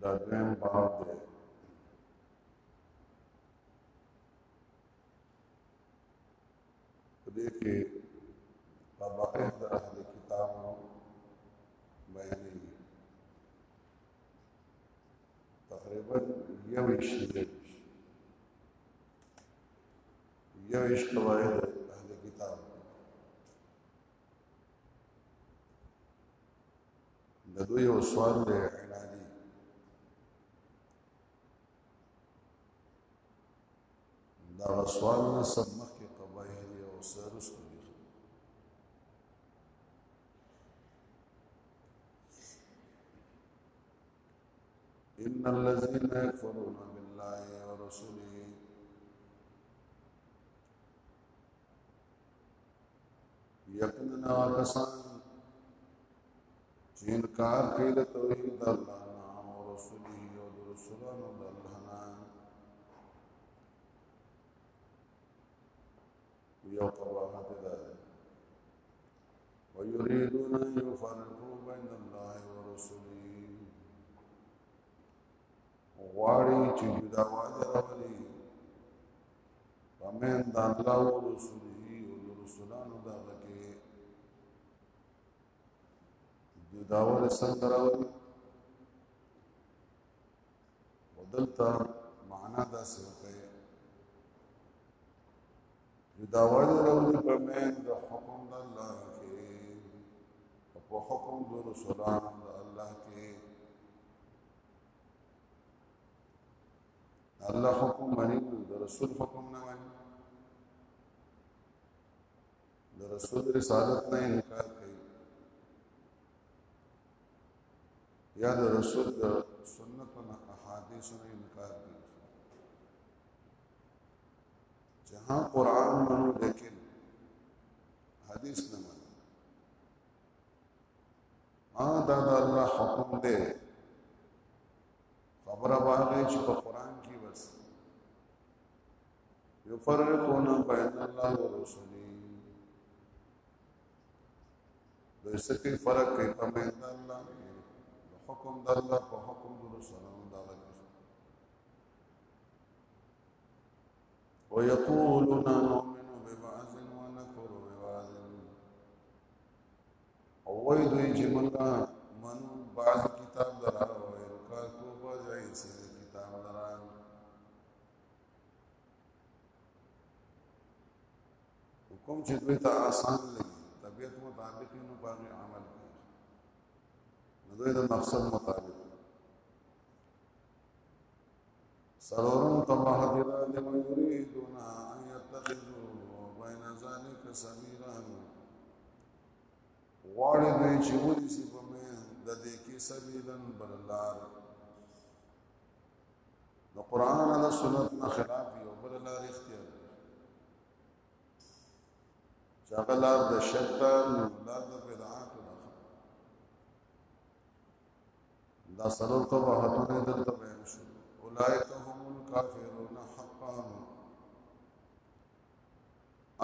دا دویم باب دی په دې کې قبائح د اهل کتاب بیانېږي تقریبا یو شي یا عشق قواعد اهل کتاب د دوی یو سوال دی عنادي دا سوال نه سب مخکې قواعد او سرستو دي ان الذين يكفرون بالله ورسله یقینا وکسان چې انکار کوي د توحید الله او رسوله او د رسولانو د الله نه یو قباحت ده ويريدون ان يفرقوا بين الله ورسله غواړي چې جداوالی راولي په من د الله او رسوله او د رسولانو د هغه کې جداوالی څنګه راولي ودلته معنا دا څه وکړي چې دا وایي راوړي په مین د حکم د الله کې په حکم د رسولان د الله کې الله حکم مني د رسول حکم نه مني د رسول رسالت نه انکار یا د رسول د سنت او احادیث نه انکار دي چې ها قران منو لیکن حدیث نه منو ها دا د الله حکم دی خبره باندې چې په قران کې بس یفرقون بین الله ورسوله نو څه کوي فرق کوي په من د الله د حکم د الله په حکم د رسول الله د ويقولون نؤمن ببعض ونكفر ببعض او وای دوی چې موږ منو بعض کتاب درا او انکار کو بعض ایسه کتاب درا حکم چې دوی ته آسان لګي طبيعت مطابق نو باندې عمل کوي نو دوی د مقصد مطابق سرورم تباه دي را دي يريدون ان يتخذوا بين ذلك سبيلا غواړي دوی چې ودي سي په مې د دې کې سبيلا بللار نو قران او سنت نه خلاف یو بل لار اختیار چې هغه لار د شرط نو لار د بدعات ده دا سلور ته وحدونه دلته بیان شو اولایک هم الکافرون حقا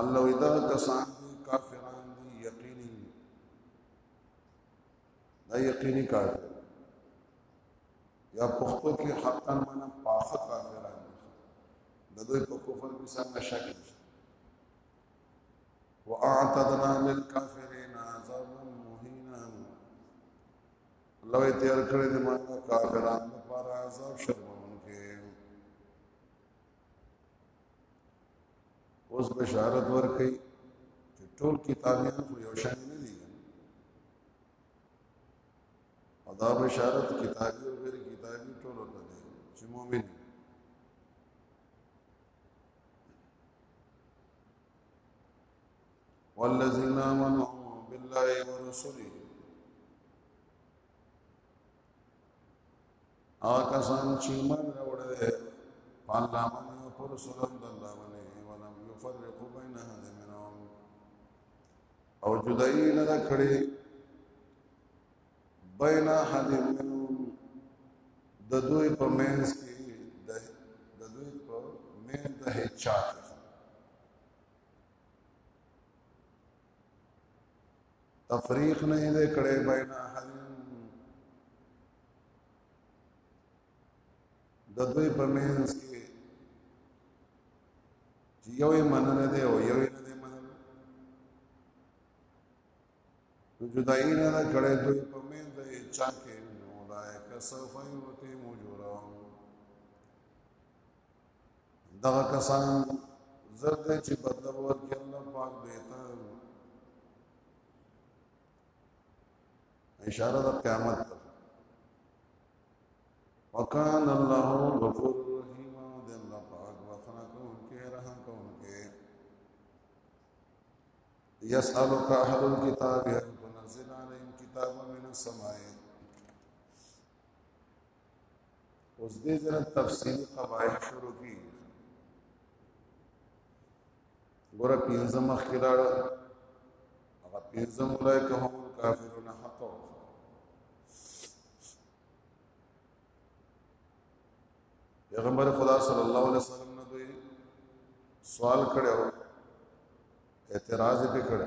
الله اذا کسان کافران دي یقیني دا یقیني کافر یا پښتو کې حقا معنا پاخه کافران د دوی په کفر کې سم نشک نشته واعتدنا للكافرين عذابا مهينا لوی تیار کړی د مانو کافرانو لپاره عذاب شرمونکي اوس بشارت ورکړي چې ټول کتابیان خو یو شان نه دي او دا بشارت کتابي او غیر کتابي ټول ورته دي چې مؤمن والذین آمنوا بالله ورسوله او کسان چې ایمان راوړل په الله باندې او پر رسول الله باندې ولم يفرقوا بين احد منهم او جدایي نه کړې بین احد منهم د دوی په منځ کې د دوی په منځ د هچا تفریق نه دې کړې بین احد د دوی په منځ کې چې یو یې منل دی او یو یې نه منل نو جدایي نه ده کړې دوی په منځ د چا کې اولئک سوف یؤتیهم اجورهم دغه کسان زرد چې بدل ورکړي الله پاک دیتا اشاره د قیامت ته وکال الله غفور رحیم د الله پاک وفنا کوم کې رحم کوم کې یسالک اهل الكتاب هل تنزل علیهم کتابا من السماء اوس دې زنه تفصیلی قواعد شروع کی ګوره پنځم مخکړه هغه پنځم ولای کوم کافرون حق پیغمبر خدا صلی الله علیه وسلم نه دوی سوال کړو اعتراض به کړو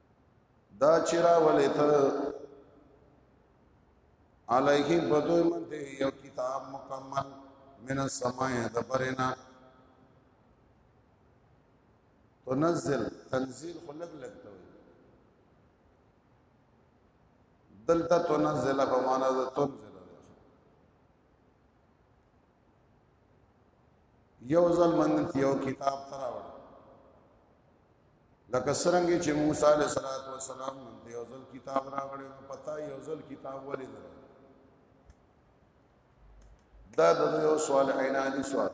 دا چې راولې ته علیه بدوی منته یو کتاب مکمل من السماء دبرنا تنزل تنزيل خلق لګته وي دلته تنزل په معنا د تنزل یو ځل من یو کتاب تراوړ لکه څنګه چې موسی علیه الصلاۃ والسلام د یو ځل کتاب راغړې نو پتا یو ځل کتاب ولې نه دا د یو سوال عینادي سوال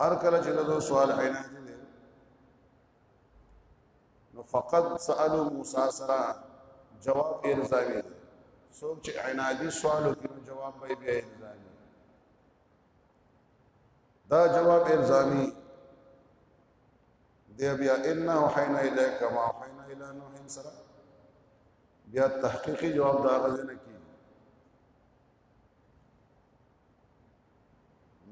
هر کله چې دا سوال عینادي دی نو فقط سالو موسی سره جواب ارزاوی څوک چې عینادي سوالو کې جواب به بیا ارزاوی دا جواب الزامی دی بیا ان وحینا الیک ما وحینا الی نوح سره بیا تحقیقی جواب دا غزنه کی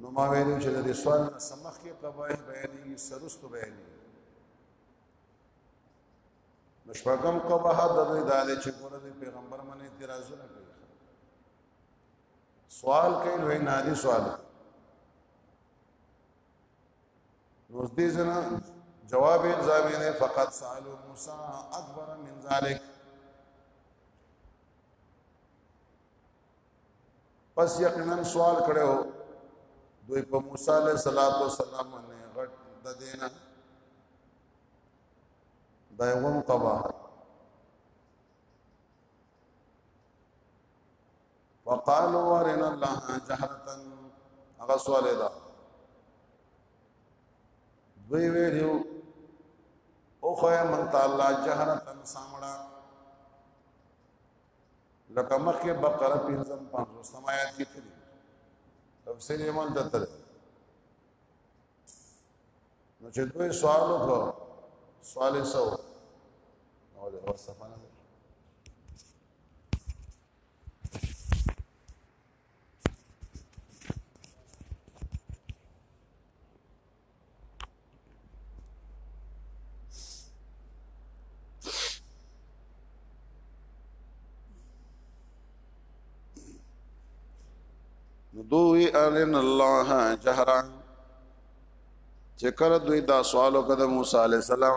نو ما ویلو چې د سوال نه سمخ کې قبایح بیانې سرستو بیانې مشفقم قباحت د دې دالې چې ګوره د پیغمبر باندې اعتراضونه کوي سوال کوي نو نه دي سوال نو دې زنه جواب الزامي نه فقط سالو موسی اکبر من ذلک پس یقینا سوال کړو دوی په موسی علیہ الصلوۃ والسلام باندې غټ د دینه دا یو قباحت وقالو ورنا الله جهرتا هغه سوال ده دوی ویلو او خو من تعالی جهرتا سامړه لکه مخه بقره پنځم پنځو سمايات کې تل تفسیر ایمان ته تل نو چې دوی سوال وکړو سوال یې سو نو له وسفانه دوی ارن الله جهرا چې کله دوی دا سوال وکړ موسی عليه السلام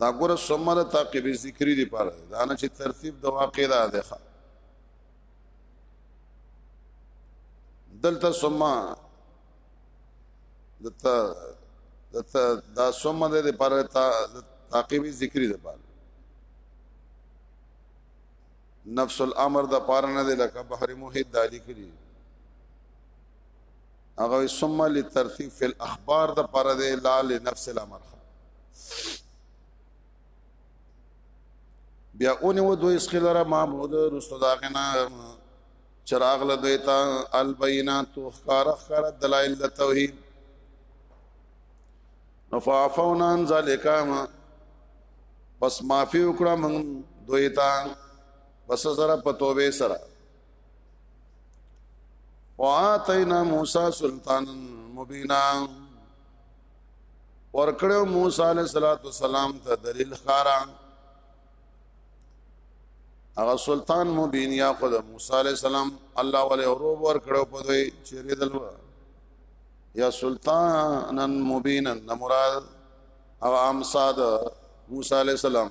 دا ګوره سمره تعقیب ذکری دی پاره دا نه چې ترتیب د واقع دا ده دلته سمه دته دته دا سمه ده د پاره تعقیب ذکری دی پاره نفس الامر د پاره نه دی لکه بحر محیط دالی کړی هغه ثم لترتیب فی الاخبار د پر د لا لنفس الامر بیا اونې و دوی اسخلره محمود رسول داغنا چراغ له دوی ته البینات خکار خکار دلائل د توحید نفعفونا عن ذالک پس معافی وکړه من دوی ته بس سره په توبه سره واتینا موسی سلطان مبینا ورکړو موسی علیہ الصلوۃ والسلام ته دلیل خارا هغه سلطان مبین یا خود موسی علیہ السلام الله ولې اوروب ورکړو په دوی چیرې دلوا یا سلطانا مبینا مراد هغه امصاد موسی علیہ السلام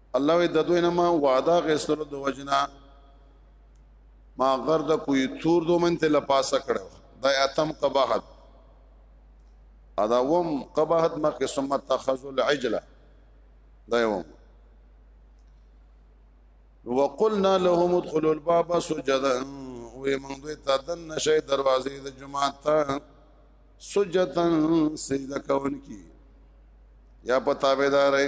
الله وی د دوی نه ما وعده غسرو د وجنا ما غر د کوی تور دو من ته لپاسه کړو دا اتم قباحت ادا وم قباحت ما کې ثم تخذ العجله دا یو وقلنا لهم ادخلوا الباب سجدا وې موږ دوی ته د نشي دروازې د جمعه ته سجدا سجده کوونکی یا پتا ویدارې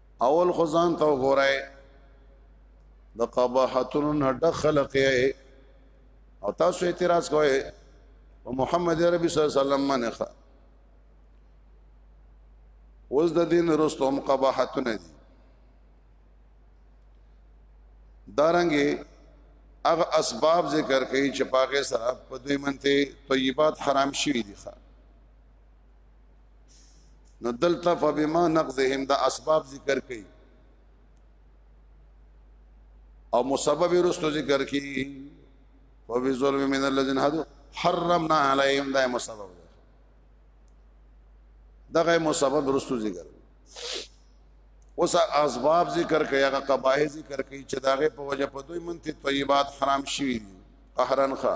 اول خو ځان ته وګورئ د قباحتونو نه ډک خلق یې او تاسو اعتراض کوئ او محمد ربي صلی الله علیه وسلم باندې ښه اوس د دین وروسته هم قباحتونه دي دارنګي هغه اسباب ذکر کوي چې پاګه سره په دوی منته طیبات حرام شوی دي ښه نو دلته فبما نقضهم د اسباب ذکر کړي او مسبب رستو ذکر کړي فبي ظلم من الذين هادو حرمنا عليهم دا مسبب دغه مسبب رستو ذکر اوس اسباب ذکر کړي هغه قبایح ذکر کړي چې داغه په وجه په دوی منته طیبات حرام شي قهرن خا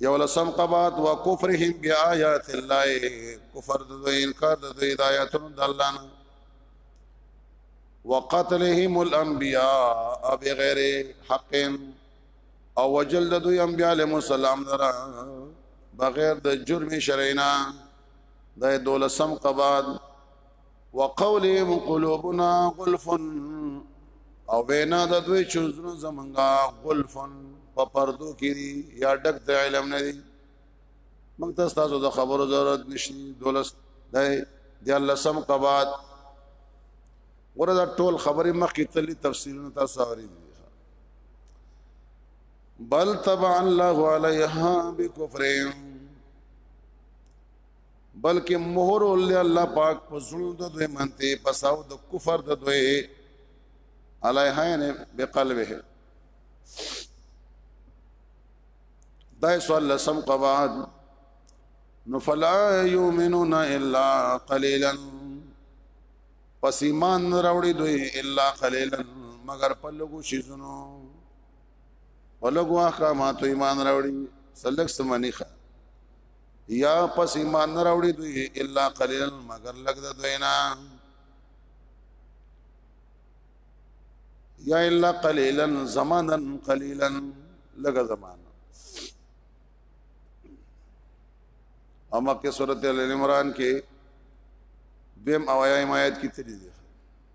یو لسم قبات و کفرهم بیاات الله کفر د دوی انکار د دوی د آیاتونو د الله نه وقتلهم الانبیاء بغیر حق او وجل د دوی انبیاء علیهم السلام درا بغیر د جرم شرعینا د دولسم قباد وقولهم قلوبنا غلف او وینا د دوی چوزنو زمنګا غلف په پردو کې دي یا ډک د علم نه دي موږ ته تاسو د خبرو ضرورت نشي دولس د دی الله سم قبات وردا ټول خبرې مخکې تللی تفسیرونه تاسو اوري بل تبع الله عليها بكفرهم بلکې مهر ول الله پاک په زړه د دوی منته پساو د کفر د دوی علیه یعنی بقلبه دای سوال لسم قواعد نو فلا یؤمنون الا قليلا پس ایمان راوړي دوی الا قليلا مگر په لګو شیزونو په لګو احکاماتو ایمان راوړي سلک سمنیخه یا پس ایمان نه راوړي دوی الا قليلا مگر لګ د دوی نه یا الا قليلا زمانا قليلا لګ زمان اما کې سورته ال عمران کې بیم اویا حمایت کی تری دی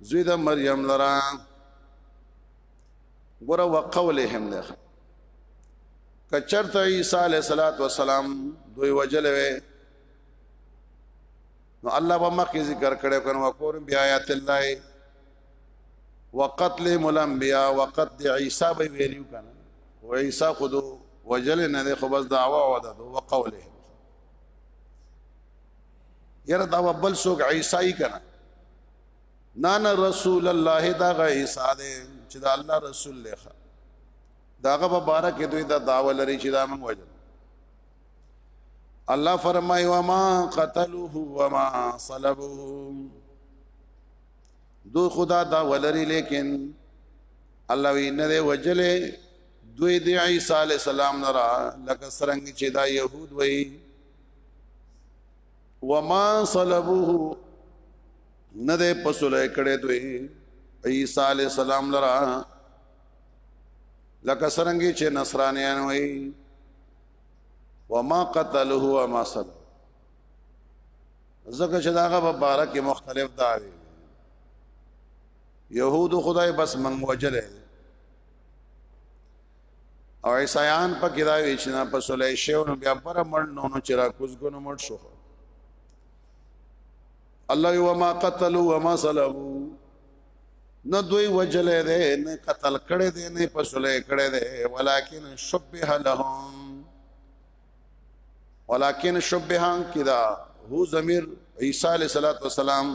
زوی د مریم لرا ګور وقولهم ده کچرته عیسی علیه الصلاۃ والسلام دوی وجل وی نو الله په مخ ذکر کړو کنه وقور بیاات الله وقتل الانبیاء وقتل عیسی به ویلو کنه و عیسی خود وجل نه خو بس دعوا و ده وقولهم یره دا بل څوک عیسی کنه نه نه رسول الله دا غ عیسی دی چې دا الله رسول لخه داغه په بار کې دوی دا داوا لري چې دا موږ وجه الله فرمای و ما قتلوه و ما صلبوه دو خدا دا ولري لیکن الله وی نه دی وجلې دوی د عیسی علی السلام نه را لکه سرنګ چې دا يهود وای وما صلبوه نه ده پسولای کړي دوی عیسی علی السلام لرا لکه سرنګي چې نصرانیان وي وما قتلوه وما صلب زکه چې داغه په بارا کې مختلف داوي يهود خدای بس منګ وجلې او عیسایان په کې دا وی چې نه په سولې شو نو بیا پر مړ نو نو چې را کوزګونو مړ شو الله یو ما قتلوا وما صلبوا نه دوی وجلې ده نه قتل کړي ده نه په سولې کړي ده ولکن شبه لهم ولکن شبهان کدا هو ضمیر عیسی علیہ الصلوۃ والسلام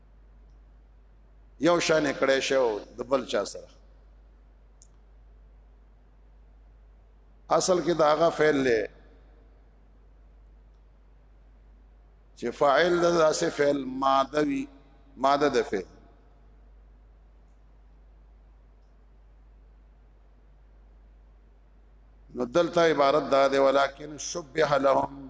یو شان کړه شو د بل چا سره اصل کې دا هغه فعل لې چې فاعل د اسه فعل ماده وی ماده د فعل نو دلته عبارت دا دی ولکن شبه لهم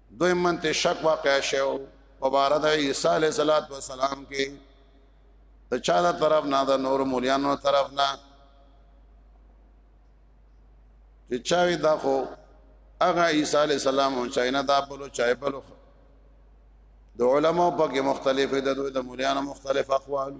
دوی منته شک واقع شو په بار د عیسی علیه السلام کې د چا د طرف نه د نور مولیانو طرف نه چې چاوي دا خو هغه عیسی علی السلام او چاینا دا بلو چای بلو د علماء په کې مختلفه د دوی د مولیانو مختلف اقوال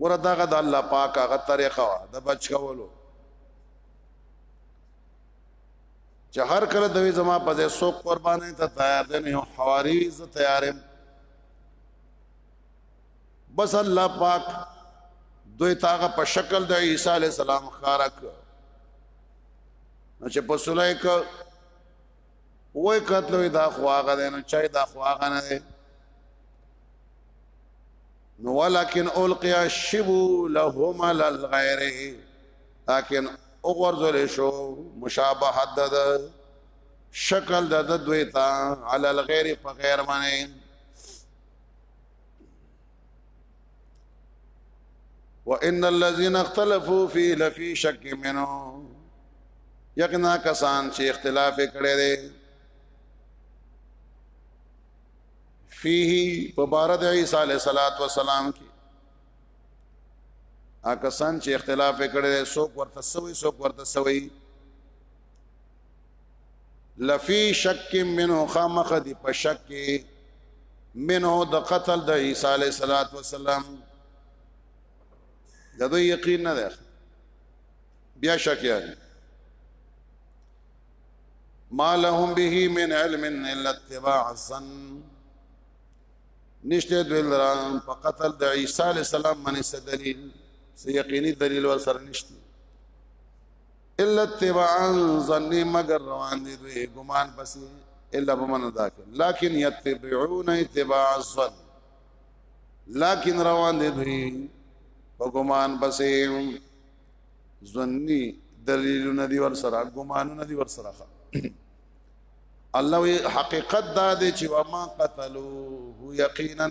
ګوره دغه د الله پاک هغه طریقه وا د بچ کولو چې هر کله دوی زما په ځای سو قربانې ته تیار دي نه حواری ز تیارم بس الله پاک دوی تاغه په شکل د عیسی علی السلام خارک نو چې په سولای ک وای قتلوي دا خو هغه دی نو چای دا خو هغه نه دی نو ولکن القی الشبو لهم للغیر لكن اوغرزل شو مشابهت د شکل د دوی تا علی الغیر په غیر باندې وان الذين اختلفوا في لفي شك منه یقینا کسان چې اختلاف کړي دي فيه په بار د عيسى عليه صلوات و سلام کې ا کسان چې اختلاف کړي دي څوک ورته سوي څوک ورته سوي لفی شک منه خامخ دی په شک منه د قتل د عیسی علیه الصلاۃ والسلام دا دوی یقین نه ده بیا شک یعنی ما لهم به من علم الا اتباع الظن نشته دوی لران په قتل د عیسی علیه السلام باندې دلیل سه یقیني دلیل ور سره نشته الا اتباعا ظن مگر روان دي دوی ګمان پسې الا بمن ذاکر لكن يتبعون اتباع الظن لكن روان دي دوی په ګمان پسې ظني دلیلونه دي ور سره ګمانونه دي ور سره الله وی حقیقت دا دی چې وما قتلوه یقینا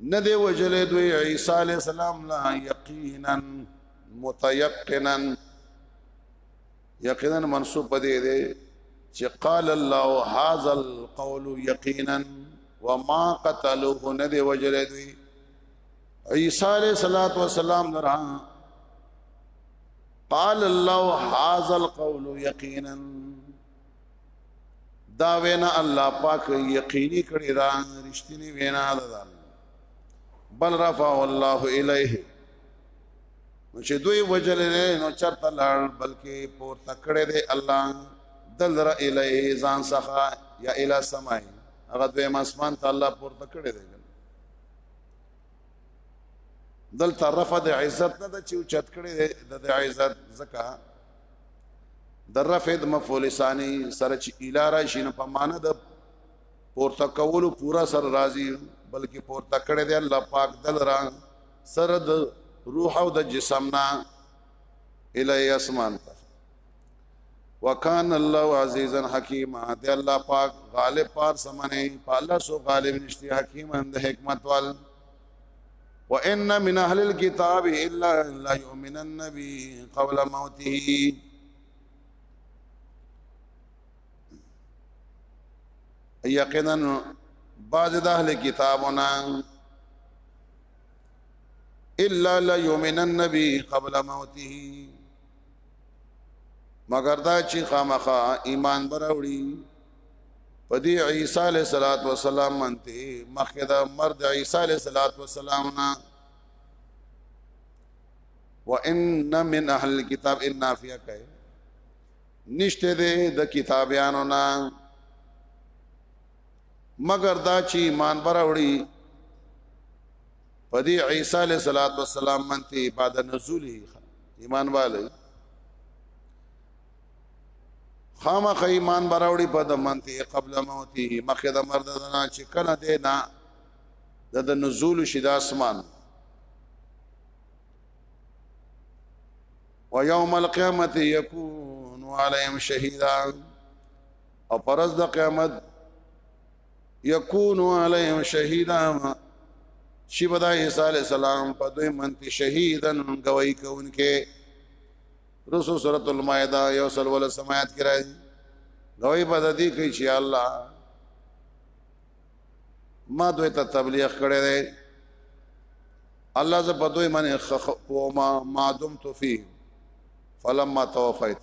نه دی وجلې دوی عیسی علی السلام لا یقینا متيقنا یقینا منصوب پدې دی چې قال الله هاذا القول یقینا وما قتلوه ند وجل دوی عیسی علیہ الصلوۃ والسلام درها قال الله هاذا القول یقینا دا وینا الله پاک یقیني کړی دا رښتینی وینا ده بل رفع الله الیه نو چې دوی وجل نو چرته لړ بلکې پور تکړه دی الله دلر الیه ځان څخه یا الی سمای هغه دوی مسمان ته الله پور تکړه دی دل طرف د عزت نه د چې چت کړي د عزت زکه د رفع د مفعول ثانی سره چې الی راشي نه په معنا د پورته کولو پورا سر راضي بلکې پورته کړي دی الله پاک دل را سره د روح او د جسم نه الی اسمان ته وکان الله عزیزا حکیما دی الله پاک غالب پار سمنه پالا سو غالب نشتی حکیم اند حکمت وال وان من اهل الكتاب الا لا يؤمن النبي قبل موته یقینا بعض د اهل کتابونه الا لا یؤمن النبی قبل موته مگر دا چې خامخا ایمان براوړي په دې عیسی علیه الصلاۃ والسلام منته مخکې دا مرد عیسی علیه الصلاۃ والسلام نه وان من اهل الكتاب ان نافیه کوي نشته دې د کتابیانو نه مگر دا چې ایمان براوړي پدې عیسی علیه الصلاۃ والسلام منته بعد نزوله ایمان والي خامخ ایمان براوړي په د منته قبل موته مخه د مرد نه چې کله دې نه د د نزول شید اسمان و یوم القیامت یکون علیهم شهیدا او پرز د قیامت یکونو علیهم شهیدا شی بدا عیسی علی السلام په دوی منتی شهیدن گواہی کوونکې رسو سورۃ المائده یو سل ول سمات کې راځي گواہی په دې کې چې الله ما دوی ته تبلیغ کړی دی الله ز په دوی باندې خخ او ما ما دم تو فی فلما توفیت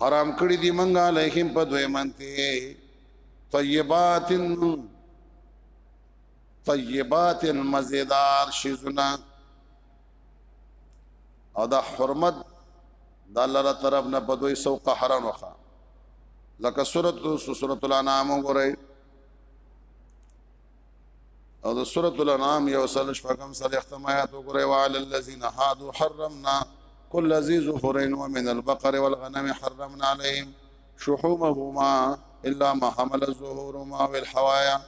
حرام کړی دی منګه علیهم په دوی منته طیبات طیبات مزیدار شیزنا او دا حرمت د الله تعالی طرف نه په دوی سو قهرن وخا لکه سورۃ سورۃ الانعام وګورئ او د سورۃ الانام یو سل شپږم سل ختمات وګورئ وعلى الذين هادوا حرمنا كل ذي ظفرين ومن البقر والغنم حرمنا عليهم شحومهما إلا ما حمل الظهور ما بالحوايا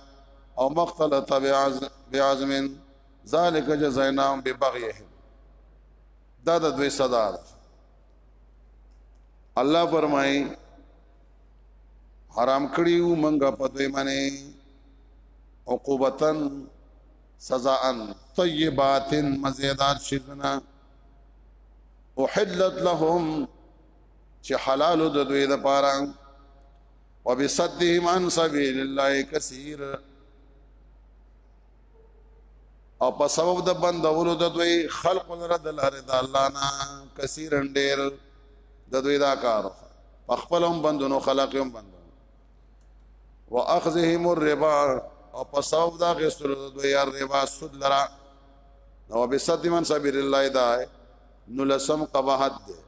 أو ما اختلط بعزم ذلك جزایناهم ببغيهم دا د دوی الله فرمای حرام کړیو منګه په دوی منه عقوبتن سزا ان طیبات مزیدار شزنا احلت لهم چې حلال د دوی د پاره وبصدهم عن سبيل الله كثير او په سبب د بندولو د دوی خلق لره د لارې د الله نه کثیرن ډیر د دوی دا کار په خپل هم بندونو خلق هم بند واخذهم الربا او په سبب دا غسل د دوی الربا سود لرا نو به صد من سبیل الله دا نو لسم قباحت ده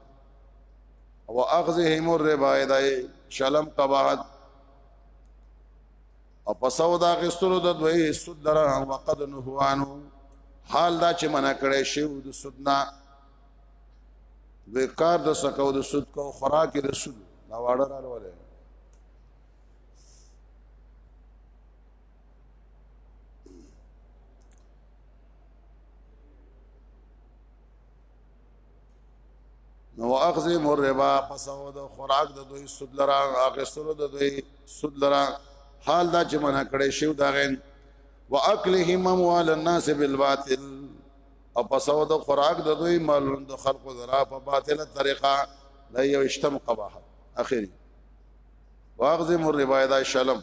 واخذهم الربا دا شلم قباحت او په سود اخیستلو د دوی سود درهم وقد نهوانو حال دا چې منع کړی شی د سود نه د کار د سکو د سود کو خوراک د سود دا واړه راولې نو اخذ مر ربا پسو د خوراک د دوی سود لرا اخستلو د دوی سود لرا حال دا چې منع کړي شو دا غین واکلهم اموال الناس بالباطل او پسو د خوراک د دوی مال د خلق زرا په باطله طریقه دا یو اشتم قباحت اخیری واخذ مر ربا دا شلم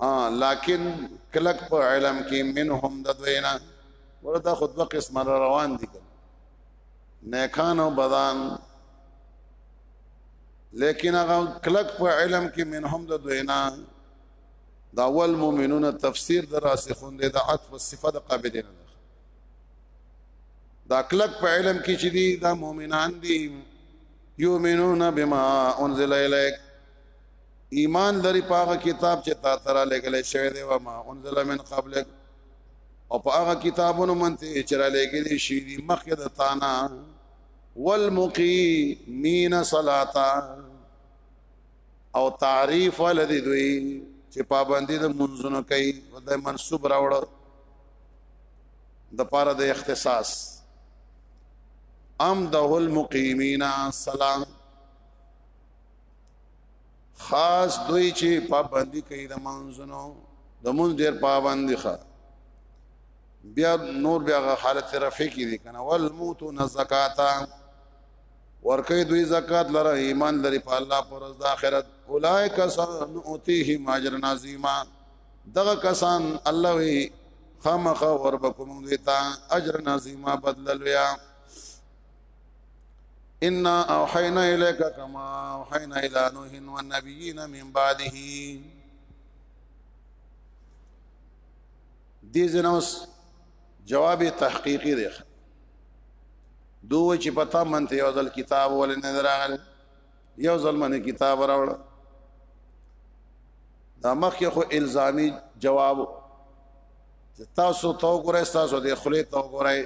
ها لكن کلک په علم کې منهم د دوینا ورته خطبه قسمه روان دي نیکان او بدان لیکن هغه کلک په علم کې منهم د دوینا دا اول مؤمنون تفسیر دراسخون دي د عطف صفه د قابلین دا کلک په علم کې چې دي دا مؤمنان دي یؤمنون بما انزل الیک ایمان لري په هغه کتاب چې تا ترا لګلې شوی دی و ما انزل من قبلک او په هغه کتابونو منته چې را لګلې شي دي مخکې د تانا والمقیمین صلاتا او تعریف ولدی دوی چې پابندی د منځونو کوي د منسوب راوړ د پاره د اختصاص ام ده المقیمین صلاه خاص دوی چې پابندي کوي د منځونو د مونږ ډیر پابندي ښه بیا نور بیا حالت رفع کې دي کنه والموت نزکاتا ورکه دوی زکات لره ایمان لري په الله پر د اخرت اولائک سنؤتیهم اجر عظیما دغه کسان الله وی خامخ وربکم دوی ته اجر عظیما بدللویا ان اوحینا الیک کما اوحینا الی نوح والنبیین من بعده دې زنوس جواب تحقیقی دی دوه چې پتا منته یو ځل کتاب ول نه دراغل یو ځل منه کتاب راوړ دا مخکې خو الزامی جواب تاسو تو ګورئ تاسو د خلی تو ګورئ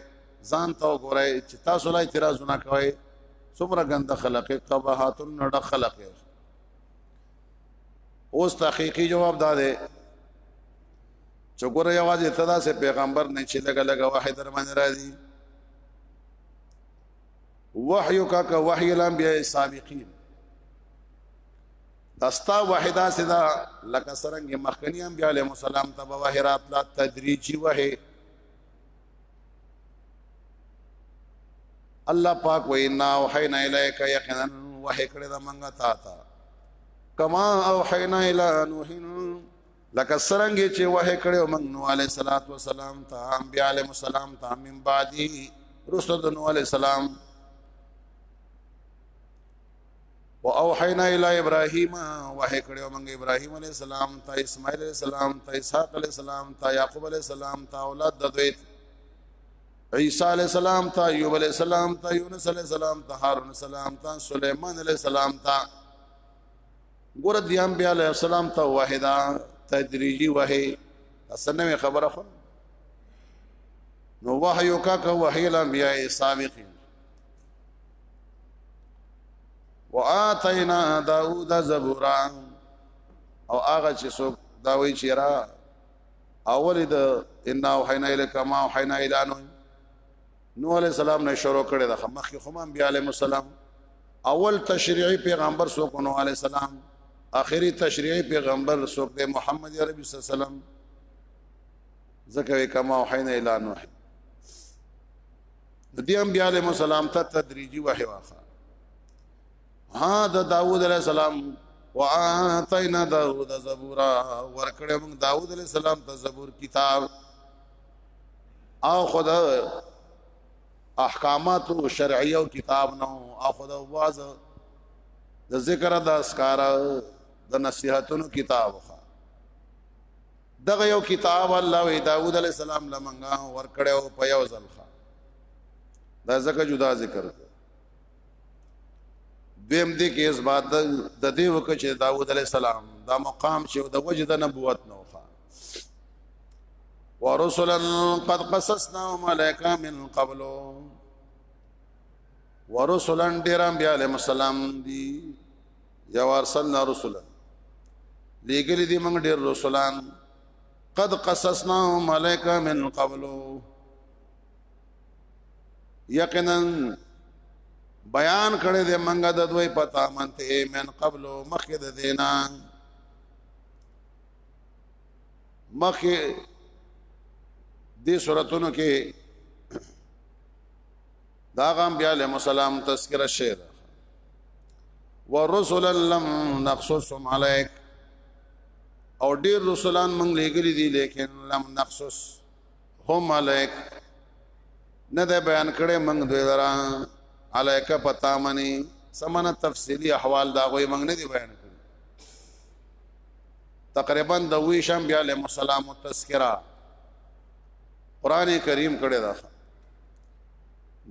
ځان ته وګورئ چې تاسو لا اعتراض نه کوئ څومره ګنده خلق قباحت نډه خلق اوس تحقیقی جواب دا دی چې ګوره یوازې تدا سه پیغمبر نه چې لګ لګ واحد در باندې راځي وحی کا کا وحی الانبیاء سابقین دستا واحدا سدا لکه سرنګ مخکنی انبیاء علیهم السلام ته وحی راتلا تدریجی وحی الله پاک وینا او حینا الیک یقینا وحی کړه د منګه تا تا کما او حینا الی نوح لکه سرنګ چې وه کړو موږ نو علي صلوات و سلام ته انبيا عليهم السلام ته من بعدي رسول نو علي سلام او اوحینا الی ابراهیم وه کړو موږ ابراهیم علی السلام ته اسماعیل علی السلام ته اسحاق علی السلام ته یعقوب علی السلام ته اولاد د دوی عیسی علی السلام ته ایوب علی السلام ته یونس علی السلام ته هارون علی السلام ته سليمان علی السلام ته ګور دی انبیاء علی السلام ته واحده تدریجی وه اسنه خبره خو نو وحی وکا که وحی الانبیاء سابقین واتینا داوود زبورا او هغه چې څوک دا وی چې را اول د ان او حینا اله کما او حینا اعلان نو علی السلام نه شروع کړي د مخکې خمام بیا علی السلام اول تشریعی پیغمبر څوک نو علی السلام اخری تشریعی پیغمبر څوک د محمد عربی صلی الله علیه وسلم ذکر کما او حینا اعلان نو د دې انبیاء علیهم السلام ته تدریجی وحی واخا ها د داوود علیه السلام واتینا داوود زبورا ورکړه موږ داوود علیه السلام ته زبور کتاب او خدا احکامات او شرعیه او کتاب نو او خدا واز د ذکر د اسکار د نصيحتونو کتاب خو دغه یو کتاب الله وی داوود علی السلام لمنګه ور کړو په یو ځلخه دا زکه جدا ذکر دیم دې کې اس بعد د دې وکړه چې داوود علی السلام دا مقام چې د وجه د نبوت نه وخا ورسلا قد قصصنا ملائکه من قبل ورسلا ډیر انبیاء علیهم السلام دي یا ارسلنا رسلا لګل دي موږ ډېر رسولان قد قصصنا ملائکه من قبل یقینا بیان کړی دی منګه د دوی پتا منته من قبل مخکې د دینا مخکې دې سوراتونو کې دا غام بیا له مسالم تذکرہ شعر ورسلا لم نقصصهم عليك او ډیر رسولان مونږ لګری دي لیکن لم نقصص هم عليك نه ده بیان کړي مونږ دوی درا عليك پتا منی سمنه تفصیلی احوال دا غوي مونږ نه دي بیان کړي تقریبا د وی شم بیا له مسالم تذکرہ قران کریم کړه دا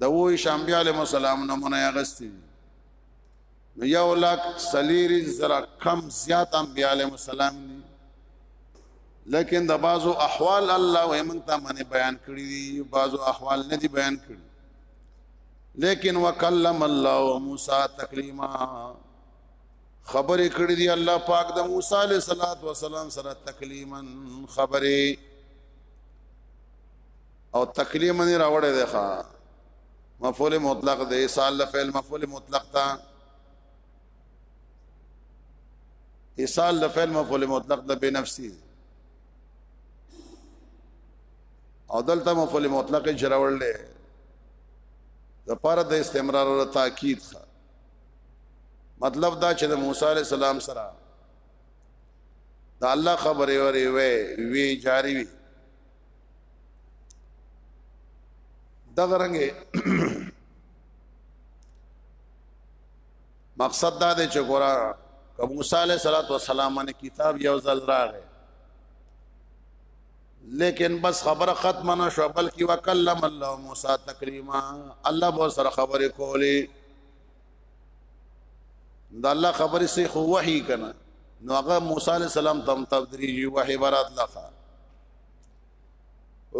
د وې شامبیا علیه السلام نمونه اغستی نو یو لاک سلیری زرا کم زیات انبیاء علیه السلام دی لیکن د بعضو احوال الله و موږ ته باندې بیان کړی دي بعضو احوال نه دي بیان کړی لیکن وکلم الله موسی تکلیما خبرې کړې دي الله پاک د موسی علیه الصلاۃ والسلام سره تکلیما خبرې او تکلیم نه راوړی دی ښا مفعول مطلق دی ایصال له فعل مفعول مطلق تا ایصال له فعل مفعول مطلق د بنفسي او دلته مفعول مطلق جراول دی د پاره د استمرار او تاکید ښا مطلب دا چې د موسی عليه السلام سره دا الله خبره وری وی وی جاری وی دغه رنګه مقصد دا دی چې ګورا که موسی علیہ الصلوۃ والسلام باندې کتاب یو ځل راغی لیکن بس خبره ختم نه شو بلکې وکلم الله موسی تکلیما الله به سره خبرې کولې دا الله خبرې سي خو وحي کنه نو هغه موسی عليه السلام تم تدریجی وحي برات لخوا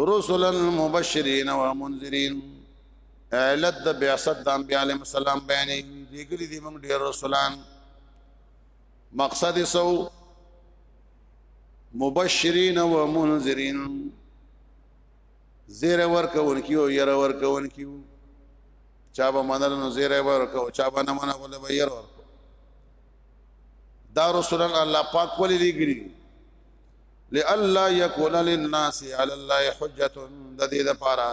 رسلا مبشرین و منذرین علت د بعثت د انبیاء علیهم السلام بیانې دیګری دی موږ ډیر رسولان مقصد سو مبشرین و منذرین زیر ورکون کیو ير ورکون کیو چا به منل نو زیر ورکو چا به نه منه ول به ير ورکو دا رسول الله پاک ولې لګري لالا يكون للناس على الله حجه د دې لپاره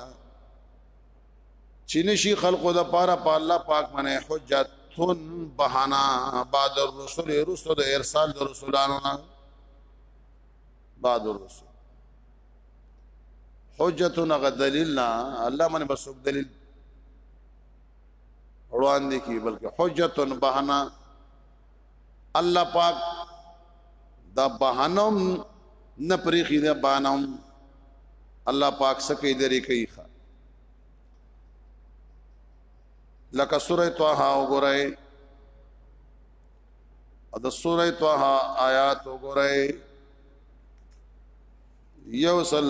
چې نشي خلقو د پاره په الله پاک باندې حجت تون بهانا بعد الرسل رسل د ارسال د رسولانو نه بعد الرسل حجتنا غ دلیل نه الله باندې بس دلیل وړاندې کی بلکې حجتن بهانا الله پاک دا بهانم نه پریخي دا بهانم الله پاک سکه درې کوي لکه سوره طه وګورئ د سوره طه آیات وګورئ یوصل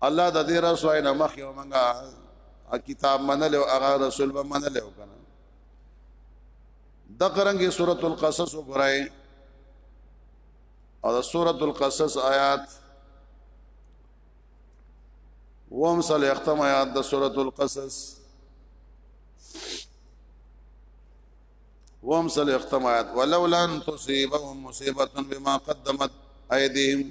الله د دې رسوای نه مخ یو منګه کتاب منل او هغه رسول به منل او کنه د قرنګي سورۃ القصص وګورئ او د سورۃ القصص آیات وم صلی اختم آیات د سورۃ القصص وم صلی اختم آیات ولولا ان تصيبهم مصیبه بما قدمت ايديهم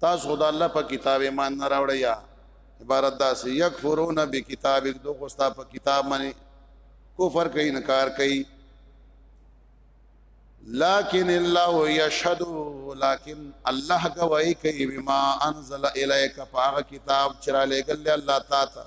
تاسو خدای الله په کتاب ایمان نه راوړی یا عبارت دا سی یکفرون بکتاب یک دو خوستا په کتاب باندې کفر کوي انکار کوي لكن الله يشهد لكن الله گواہی کوي بما انزل اليك فاغ کتاب چرا لګل الله تعالی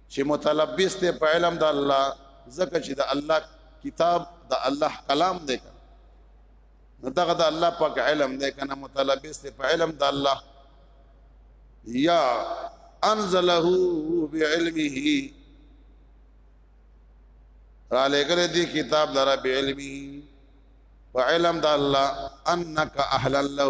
چې متلبس ته په علم د الله ځکه چې د الله کتاب د الله کلام دی نو دغه د الله پاک علم دی کنه متلبس ته په علم د الله یا انزله بعلمه را لګل دی کتاب در بعلمه په علم د الله انک اهل له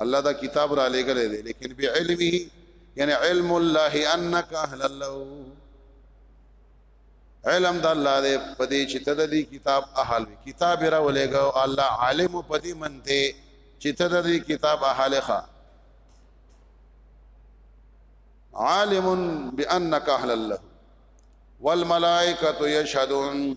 الله دا کتاب را لګلې دي لیکن به علمه یعنی علم الله انک اهل الله علم د الله دې پدې چې ته د دې کتاب اهل کتاب را ولېګو الله عالم پدې منته چې ته د دې کتاب اهل ښه عالم بانك اهل الله والملائکه یشهدون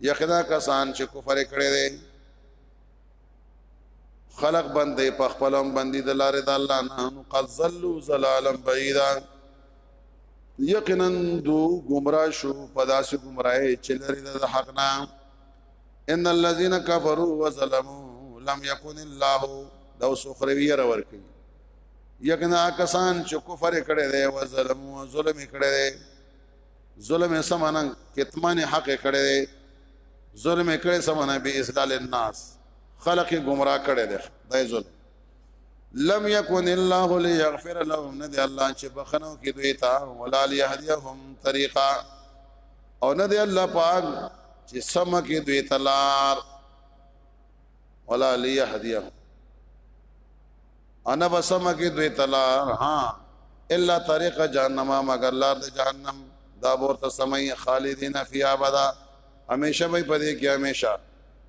یقینا کسان چې کفر کړي دي خلق بندې په خپلم بندې د لارې د الله نه قد زلوا زلالا بعیدا یقینا دو گمراه شو په داسې گمراهي چې لري د حق نه ان الذين كفروا وظلموا لم يكن الله دو سخروی را ورکی یقینا کسان چې کفر کړي دي او ظلم او ظلم کړي دي ظلم یې سمانه کتمان حق کړي دی ظلم یې کړي سمانه به اسلال الناس خلق گمراه کړي دی دای ظلم لم يكن الله ليغفر لهم ندي الله چې بخنو کې دوی ته ولا ليهديهم طريقا او ندي الله پاک چې سم کې دوی تلار ولا ليهديه انا بسم کې دوی تلار ها الا طريق جهنم مگر لار د جهنم دا ورته سمي خالدين فی ابدا همیشه به پدې کې همیشه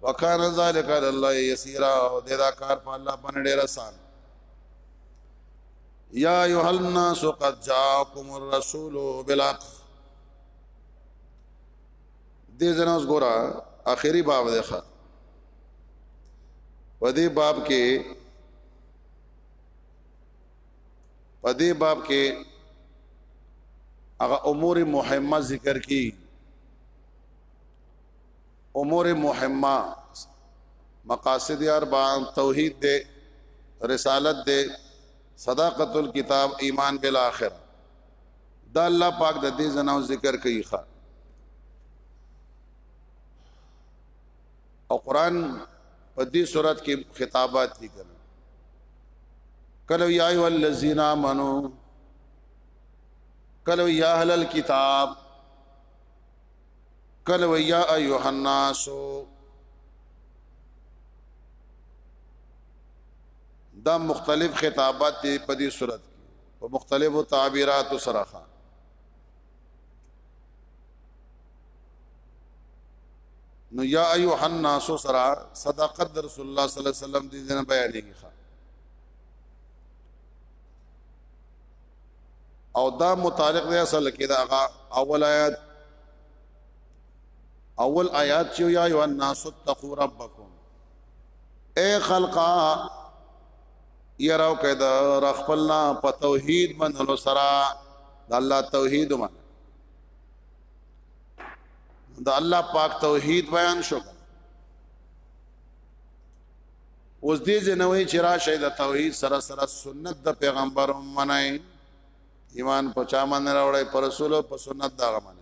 وکانه ذالک علی الله یسیرا او دا کار په الله باندې ډیر آسان یا ایها الناس قد جاءکم الرسول بالحق دې ځنه اوس ګوره اخیری باب دی ښه په دې باب کې په دې باب کې هغه امور مهمه ذکر کی امور مهمه مقاصد اربع توحید دے رسالت دے صداقت الكتاب ایمان بالآخر دا الله پاک د دې زناو ذکر کوي ښا او قران په دې صورت کې خطابات دي کړل کلو یا ایو الذین آمنو کلو یا اهل الكتاب کلو یا ایو الناس دا مختلف خطابات دي په دې صورت په مختلفو تعبیراتو سره ښه نو یا ایها الناس سرا صدقت رسول الله صلی الله علیه وسلم دې جن بیانېږي او دا متعلق دی اصل کې دا اول آیات اول آیات چې یا ایها الناس تقوا ربکم اے خلقا یراو کدا را خپلنا په توحید منلو سره د الله توحید من د الله پاک توحید بیان شو اوس دې جنوي چې را شي د توحید سره سره سنت د پیغمبر منای ایمان پچا من راوړی پر رسول په سنت دا غمنه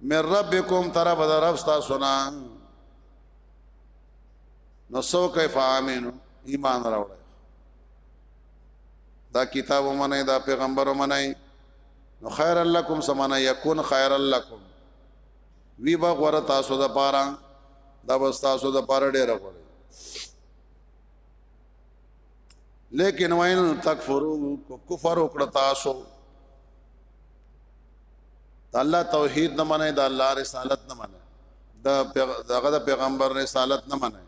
من ربکم طرف در رب تاسو نه نو سو کیف امنو ایمان راوړ دا کتاب ومنه دا پیغمبر ومنه نو خیر لکم سمانا یکون خیر لکم وی با غره تاسو د پاره دا بس تاسو د پاره ډیر غره لیکن وین تکفرو کو کفر وکړه تاسو الله توحید نه منه د الله رسالت نه منه د دغه د پیغمبر رسالت نه منه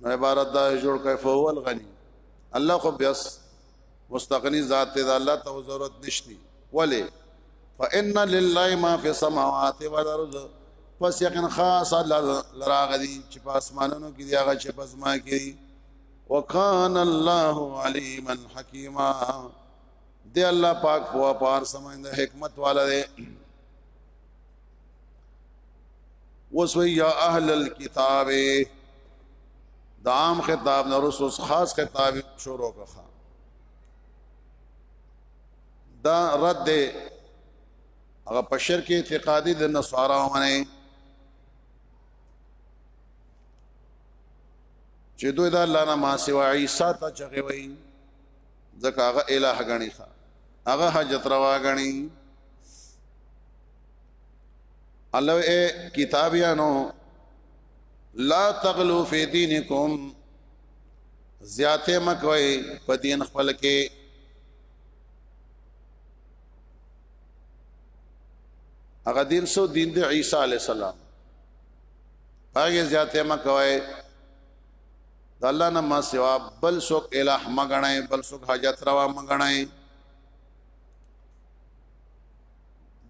نو عبارت دا جوړ کړي فوال غني الله خو بس مستغنی ذات ته الله ته ضرورت نشتی ولی فان لله ما فی السماوات والارض پس یقین خاص الله لراغدی چې په اسمانونو کې دی هغه چې پس ما کې وکان الله علیما حکیما دی الله پاک په پار سمند حکمت والا دی وسو یا اهل الكتاب د عام خطاب نه رسوس خاص خطاب شروع کړه دا رد دی هغه په شرک اعتقادي د نصارا باندې چې دوی دا الله نه ما سوا عیسی ته چغي وي ځکه هغه الہ غني هغه حاجت روا غني الله اے کتابیانو لا تغلو فی دینکم زیاته مکوي په دین خپل کې هغه دین سو دین د عیسی علی السلام هغه زیاته مکوي د الله نه ما سوا بل څوک الہ مګنای بل څوک حاجت روا مګنای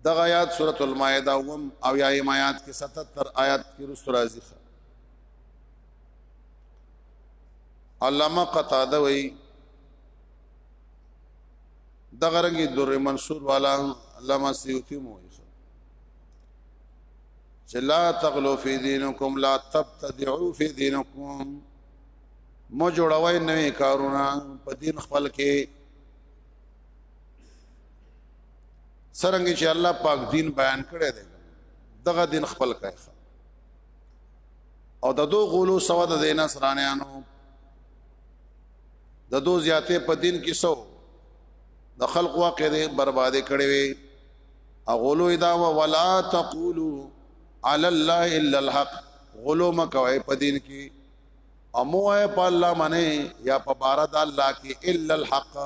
دغه آیات سورۃ المائده وم او یا ایم آیات کې 77 آیات کې رسو راځي علامه قتاده وی دغه رنګي در منصور والا علامه سیوطی مو چې لا تغلو فی دینکم لا تبتدعوا فی دینکم مو جوړوي نوې کارونه په دین خپل کې سرنګ چې الله پاک دین بیان کړی دی دغه دین خپل کړی او د دو غولو سوا د دینا سرانیانو د دو زیاتې په دین کې سو د خلق واقع دې بربادې کړې وي اغولو ادا ولا تقولوا على الله الا الحق غلو مکوي په دین کې او مو وای په الله منی یا په بار د الله کې الا الحق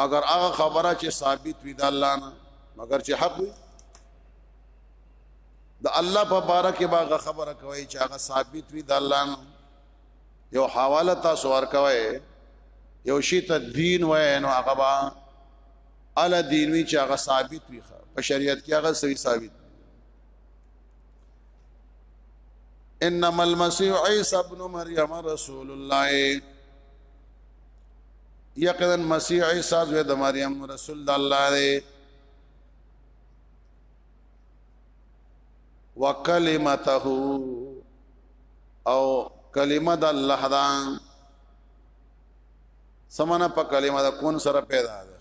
مگر هغه خبره چې ثابت وي د الله نه مگر چې حق وي د الله په بار کې باغه خبره کوي چې هغه ثابت وي د الله نه یو حواله تاسو ورکوي یو شی ته دین وای نو هغه با ال دین وی چې هغه ثابت وي په شریعت کې هغه سوي ثابت انما المسيح عيسى ابن مريم رسول الله یقینا مسیح عیسی زوی د مریم رسول د الله دی وکلمته او کلمه د الله دا سمانه په کلمه د کون سره پیدا ده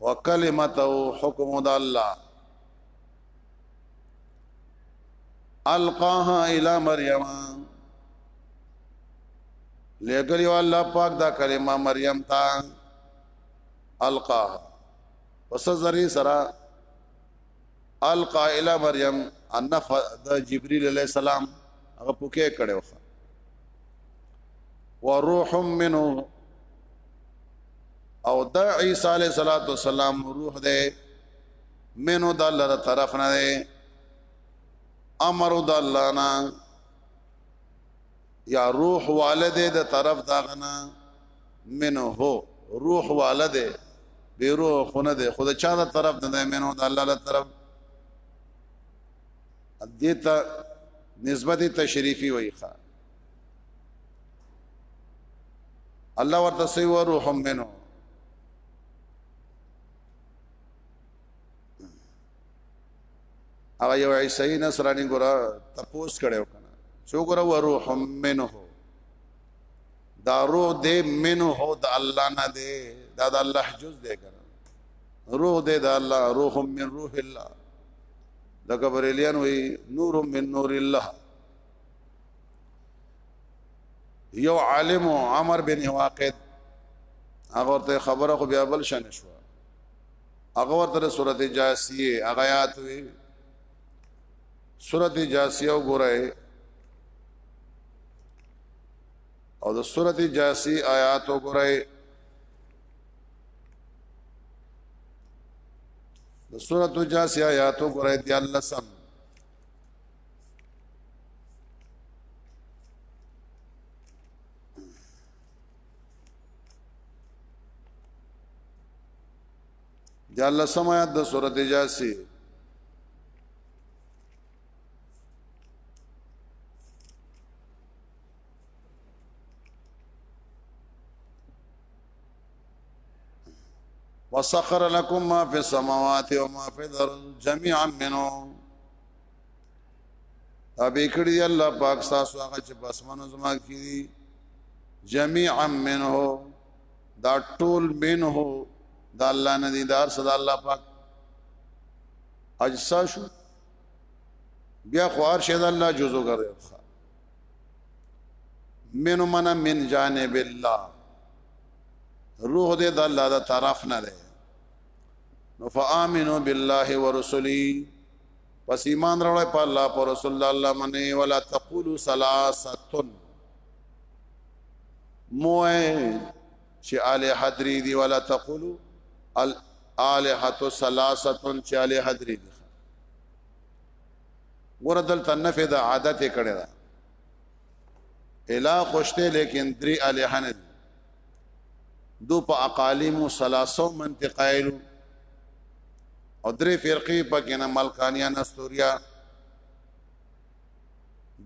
وکلمته حکم د الله القاها الى مریم لګلی الله پاک دا کلمه مریم تا القاها پس زری سرا القائله مریم ان د جبريل عليه السلام هغه پوکې کړي وخه وروح منه او د عیسی علیه الصلاۃ والسلام روح ده منو د الله طرف نه ده امر د الله نه یا روح والد د طرف دا غنه منه روح والا دی بی روح خونه دی خود چا دا طرف نه دی منه د الله له طرف دیتا نسبت تشریفی وای ښا الله ورته سی و روح منه هغه یو عیسی نصرانی ګره تپوس کړو کنه څو ګره و روح منه دا روح دې منه د الله نه دې دا د الله جز دې کنه روح دې د الله روح من روح الله لکه بریلیان وی نور من نور الله یو عالم عمر بن واقد هغه ته خبره خو بیا بل شنه شو هغه ورته سورته جاسیه هغه آیات وی سورته جاسیه وګورئ او د سورت جاسی آیات وګورئ د سورت جاسی آیات وګورئ دی الله سم دی الله سم آیات د سورت جاسی وسخر لكم ما في السماوات وما في الارض جميعا منه ابي کړی الله پاک تاسو هغه چې په اسمانو زما کې دي جميعا منه دا ټول منه دا الله نه دي دار صدا الله پاک اجسا شو بیا خوار شه دا الله جزو ګره منو منا من جانب الله روح دې د الله د طرف نه ده نو فآمنو بالله ورسلی پس ایمان راوړی په الله پر رسول الله الله منی ولا تقولوا ثلاثه مو چې اله حدری دی ولا تقولوا الالهه ثلاثه چې اله حدری دی ګور دلته نفي د عادت کړي دا الا خوشته لیکن درې الہن دو په اقالیم و سلاسو منطق قائل او درې فرقې پکې نه ملکانیا نستوریا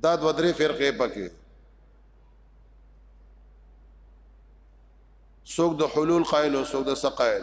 دا دو درې فرقې پکې سوق د حلول قائل او سوق د سقائل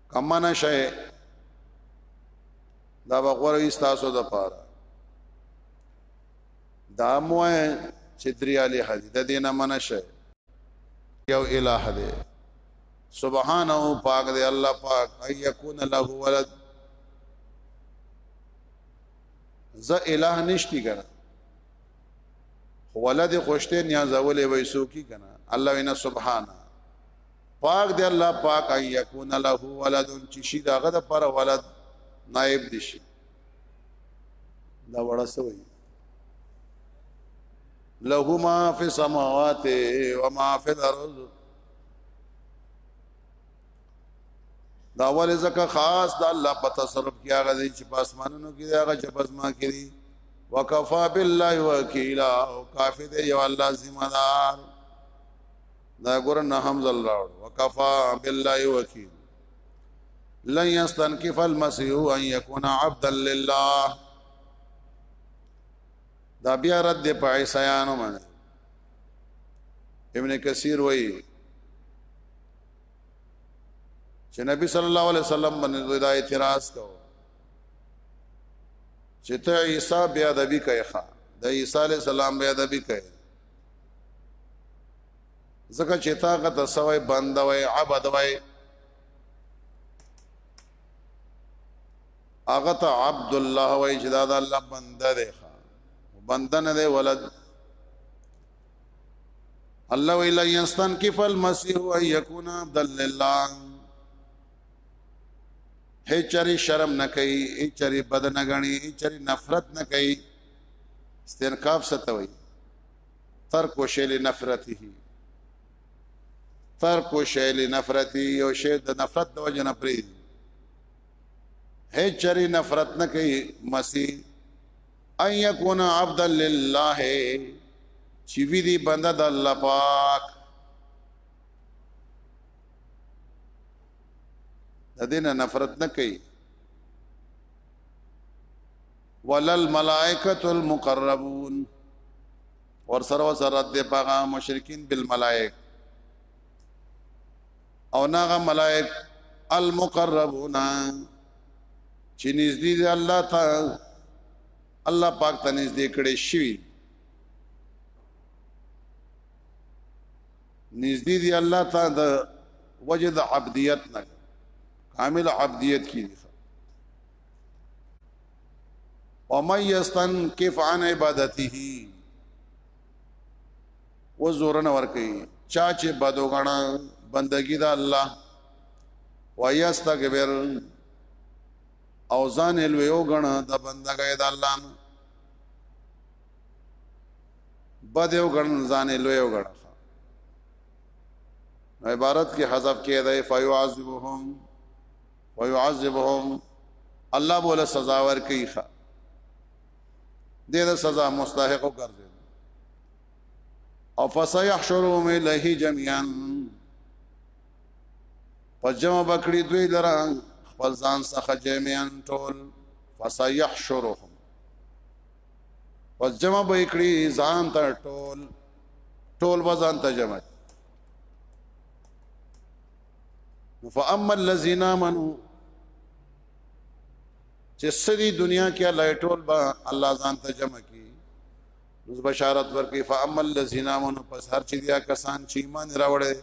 کمنه شي دا بغوروي تاسو د پاره دا مو چې دریالي حدی د دینه منه شي یو الہ دی سبحانه پاک دی الله پاک ايكون له ولد ز الہ نشتی کنه ولد خوشته نیاز اولې وې سو کی کنه الله وینا سبحانه پاک دی الله پاک ان یکون له ولد چې شي داغه د پر ولد نائب دي شي دا وړه سوی له ما فی السماوات و ما فی الارض دا ول زکه خاص د الله په تصرف کې هغه دي چې په اسمانونو کې هغه چې په اسمان کې دي وکفا بالله وکیلا او کافی دی یو الله ذمہ دار دا ګور نه حمزه الله وکفا بالله وکیل لن يستنكف المسيح ان يكون عبدا لله دا بیا رد په عیسایانو باندې ابن کثیر وایي چې نبی صلی الله علیه وسلم باندې دا اعتراض کو چې ته عیسی بیا د بی کوي ښا د عیسی علی السلام بیا د بی کوي زکه چې تا غته سوي بند وي عبد وي هغه ته عبد الله وای چې دا د الله بنده دی بنده نه دی ولد الله ویلا یستان کف المسیح و یکون عبد لله هي چری شرم نه کوي هي چری بد نه غني هي چری نفرت نه کوي استنکاف ستوي ترک شیل نفرته ترک شیل نفرته یو شی د نفرت د وجه نه پری هي چری نفرت نه کوي مسیح ان یکون عبد لله چې وی دی بنده د الله پاک د دینه نفرت نه کوي ولل ملائکۃ المقربون ور سره ور سره د پاغه مشرکین بالملائک او ناغه ملائک المقربون چې نږدې دی الله ته الله پاک ته نږدې کړي شي نږدې دی الله ته د وجد عبدیت نه کامل عبدیت کیږي ومن يستنكف عن عبادته وزورن ورکی چا چې بدو غنا بندگی دا الله ويستكبر او ځان لوی او غنا د بندګۍ د الله نه بد او غن ځان لوی او غنا عبارت کې حذف کې دی فيعذبهم ويعذبهم الله بوله سزا ور کوي ښه دغه سزا مستحق وګرځي او فسيحشرهم الیه جميعا پجمع بکړي دوی لره خپل ځان څخه جميعا ټول فسيحشرهم پس جمع به کړي ځان ته ټول ټول وزن ته جمع فاما الذين امنوا چې سړي دنیا کې الله ټول به الله ځان ته جمع کی نو بشارت ورکړي فاما الذين امنوا پس هر چې دیا کسان چې ایمان راوړي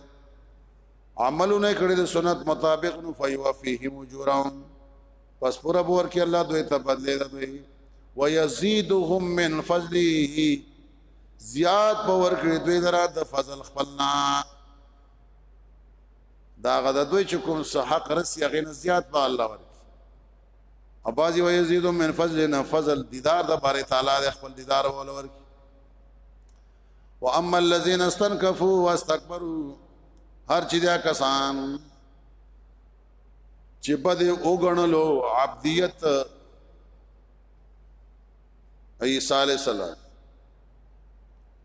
عملونه کړی د سنت مطابق نو فیوفیهم اجورهم پس پورا بور کې الله دوی ته بدلې ده دوی ويزيدهم من فضله زیاد باور کړی دوی درا د فضل خپلنا دا غدا دوی چې کوم څه حق رسی هغه نه زیات به الله ورکړي اباظي ويزيد من فضل نه فضل دیدار د باري تعالی د خپل دیدار ول ورکړي واما الذين استنكفوا واستكبروا هر چې دا کسان چې په دې وګڼلو عبدیت عیسی علی السلام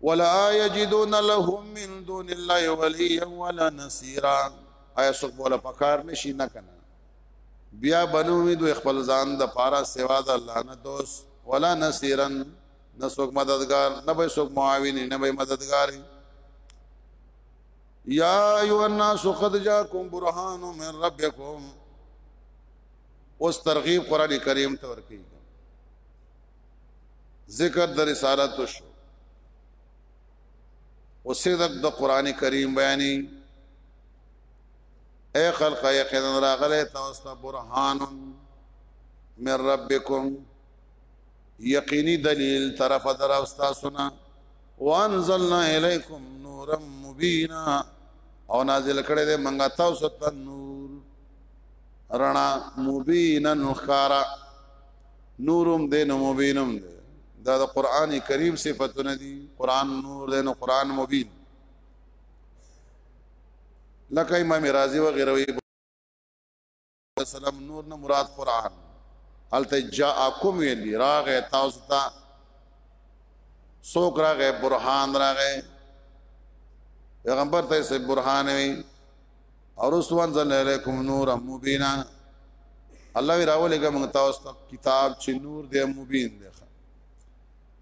ولا یجدون لهم من دون الله وليا ولا نصيرا آیا څوک بوله پکار نشي نه کنه بیا بنو امید خپل ځان د پارا سوا د الله نه دوست ولا نصيرا نه څوک مددگار نه به څوک معاون نه به مددگار یا ایو الناس قد جاءکم برهان من ربکم اوس ترغیب قران کریم ته ورکی ذکر د رسالت شو او صدق د قران کریم بیانې اے خلق یقینا راغله تاسو ته برهان من ربکم یقینی دلیل طرف در او تاسو نه وانزلنا الیکم نورا مبینا او نازل کړه دې منګه تاسو ته نور رڼا مبینا خارا نورم دې نو مبینم دې دا د قران کریم صفاتونه دي قران نور دې نو قران مبین لکه امام رازی و غیره وی سلام نور نه مراد قران الته جاءکم ویلی راغه تاسو ته سوک راغه برهان راغه پیغمبر ته سه برهان وی او رسو انزل الیکم نور مبینا الله وی راولې کوم تاسو ته کتاب چې نور دی مبین دی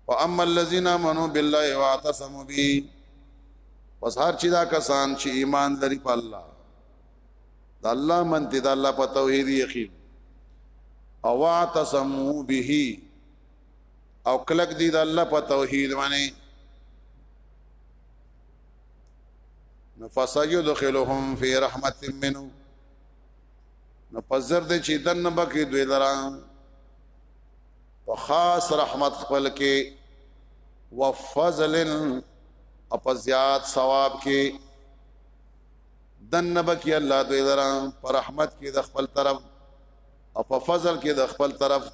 واما الذين امنوا بالله واعتصموا به پس هر چې دا کسان چې ایمان لري په الله د الله منته د الله په توحید یقین او واعتصموا به او کلک دي د الله په توحید باندې نو فسيدخلهم في رحمت منه نو پزر دې چې دنه بکې دوی لرا په خاص رحمت خپل کې وفضل اپ زیات ثواب کې دنه بکې الله دوی لرا په رحمت کې د خپل طرف او په فضل کې د خپل طرف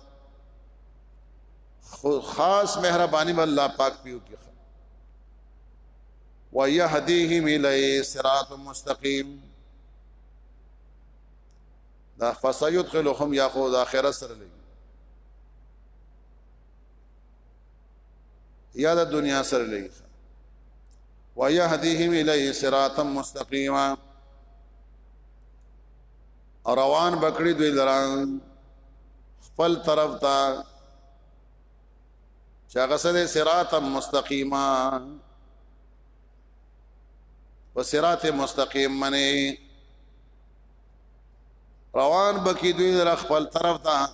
خاص مهرباني به الله پاک پیو کې ويهديهم الى صراط مستقيم دا فسيدخلهم ياخذ اخره سره لګي یا د دنیا سره لګي ويهديهم الى صراط مستقيم روان بکړي دوی لرا خپل طرف ته چې هغه سره صراط مستقیما و صراط مستقیم منی روان بکی دوی در خپل طرف ته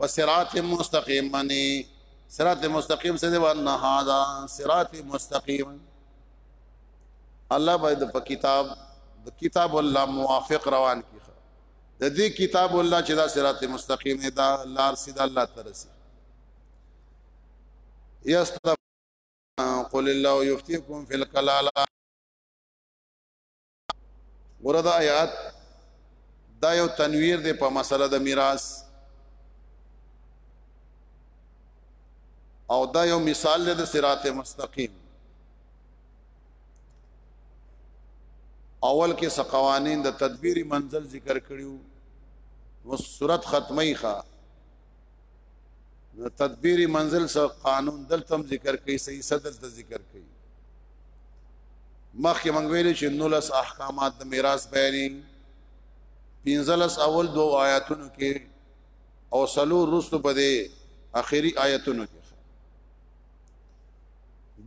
و صراط مستقیم منی صراط مستقیم سره و نه هاذا صراط مستقیم الله باید په کتاب د کتاب الله موافق روان کی د دې کتاب الله چې دا صراط مستقیم دا لار سید الله ترسي یستف قل الله یفتیکم فی الکلاله وردا آیات دا یو تنویر دی په مسله د میراث او دا یو مثال دی د صراط مستقیم اول کې څه قوانین د تدبیری منزل ذکر کړیو و صورت ختمی ښه نو تدبیر منزل سو قانون دلتم ذکر کوي صحیح صدر ته ذکر کوي مخکې مونږ ویل چې نولس احکامات د میراث بیانې پنځلس اول دو آیاتونو کې او سلو رستو په دې اخیری آیاتونو کې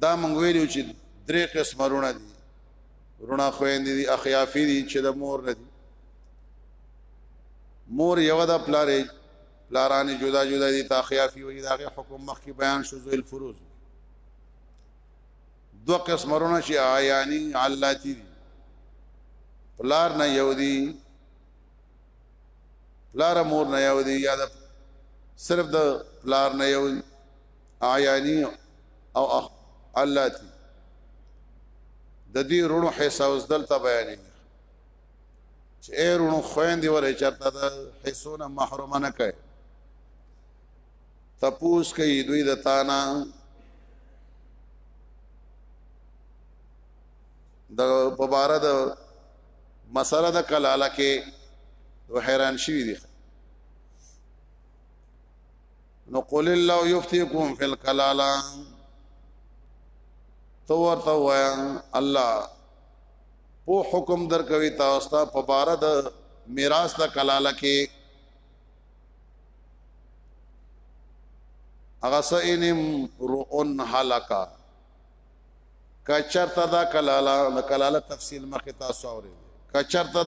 دا مونږ ویل چې درې قسم رونه دي رونه خويندې دي اخیافي دي چې د مور نه دي مور یو د پلارې پلاران جدا جدا دي تاخیافي وي داغه حکم مخ کې بیان شو ذل فروز دو قسم رونه شي آیانی علاتی دي پلار نه یو دي پلار مور نه یو دي یا د صرف د پلار نه یو آیانی او علاتی د دې رونو حصہ اوس دلته بیانې چې ایرونو خويندې ورې چرته د حصونه محروم نه کړي تپوس کوي دوی د تانا د په بار د مسله د کلاله کې دو حیران شي دي نو قول الله یفتیکم فی الکلاله تو ورته وایا الله په حکم درکوي تاسو ته په بار د میراث د کلاله کې هغه سینم رون حلقا کچرتا دا کلاله د کلاله تفصیل مخه تاسو اورئ کچرتا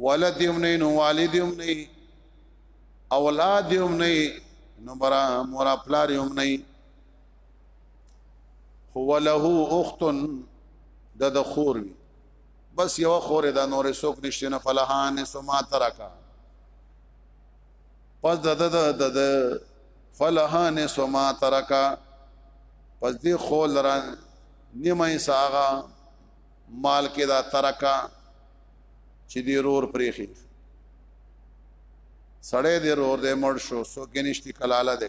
ولد هم نه نو والد هم نه اولاد هم نه نو برا مور پلار هم نه هو له اخت د د خور وی بس یو خور د نور سوک نشته نه فلحان سما ترکا پس د د د د فلحان سما ترکا پس دی خول را نیمه ساغا مال کې دا ترکا چې دی رور پریخي سړی دی رور دی مړ شو سو کې نشتی کلاله دی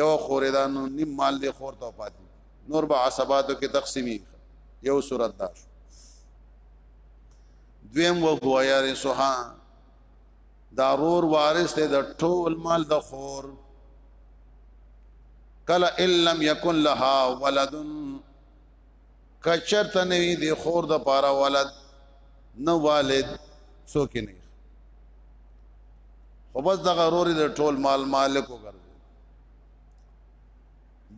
یو خورې دا نو نیم مال دی خور ته پاتې نور به عصباتو کې تقسیمي یو صورت دا شو دویم و هو یا رسوها دا رور وارث دی د ټول مال د خور کلا ان لم یکن لها ولد که چرته نه وي د خور د پاره ولد نه والد څوک نه خو بس د غرور د ټول مال مالک وګرځي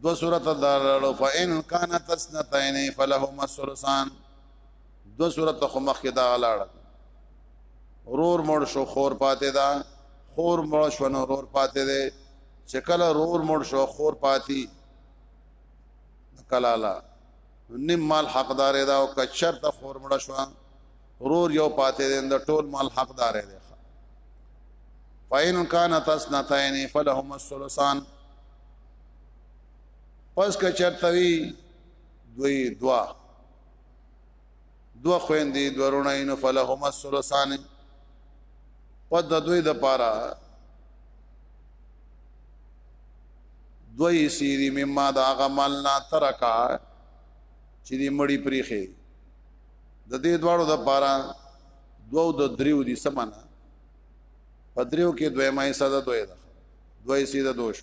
دو سورته دارلو فإن كانت اثنتين فلهما الثلثان دو سورته خو مخکې دا غلاړه رور مړ شو خور پاتې دا خور مړ شو نو رور پاتې ده چې کله رور مړ شو خور پاتې کلاله نیم مال حقدار دی او کچر ته خور مړ شو رور یو پاتې دی د ټول مال حقدار دی فاین کان تسنتین فلهم الثلثان پس کچر توی دوی دوا دو خويندې دو رونه نو فلهما الثلثان په د دوی د پاره دوی سیری مما دا غملنا ترکا چې دې مړی پریخه د دې دواړو د پاره دوو د دریو دي سمانه په دریو کې دویمه حصہ ده دوی ده دوی سیده دوش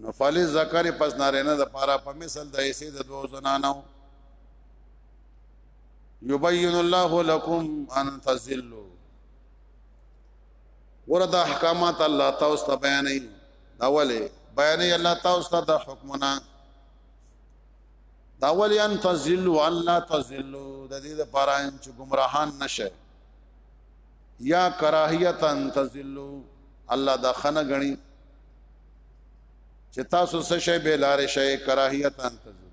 نو فلی ذکر پس نارینه د پاره په مثل د ایسه د دوه زنانو یبین الله لكم ان تزلوا ورته احکامات الله تاسو ته بیانې دا ولې بیانې الله تاسو ته د حکمونه دا ولې ان تزلوا الله تزلوا د دې لپاره چې گمراهان نشه یا کراهیت ان تزلو الله دا خنه غني چې تاسو څه شی به لارې شی کراهیت ان تزلو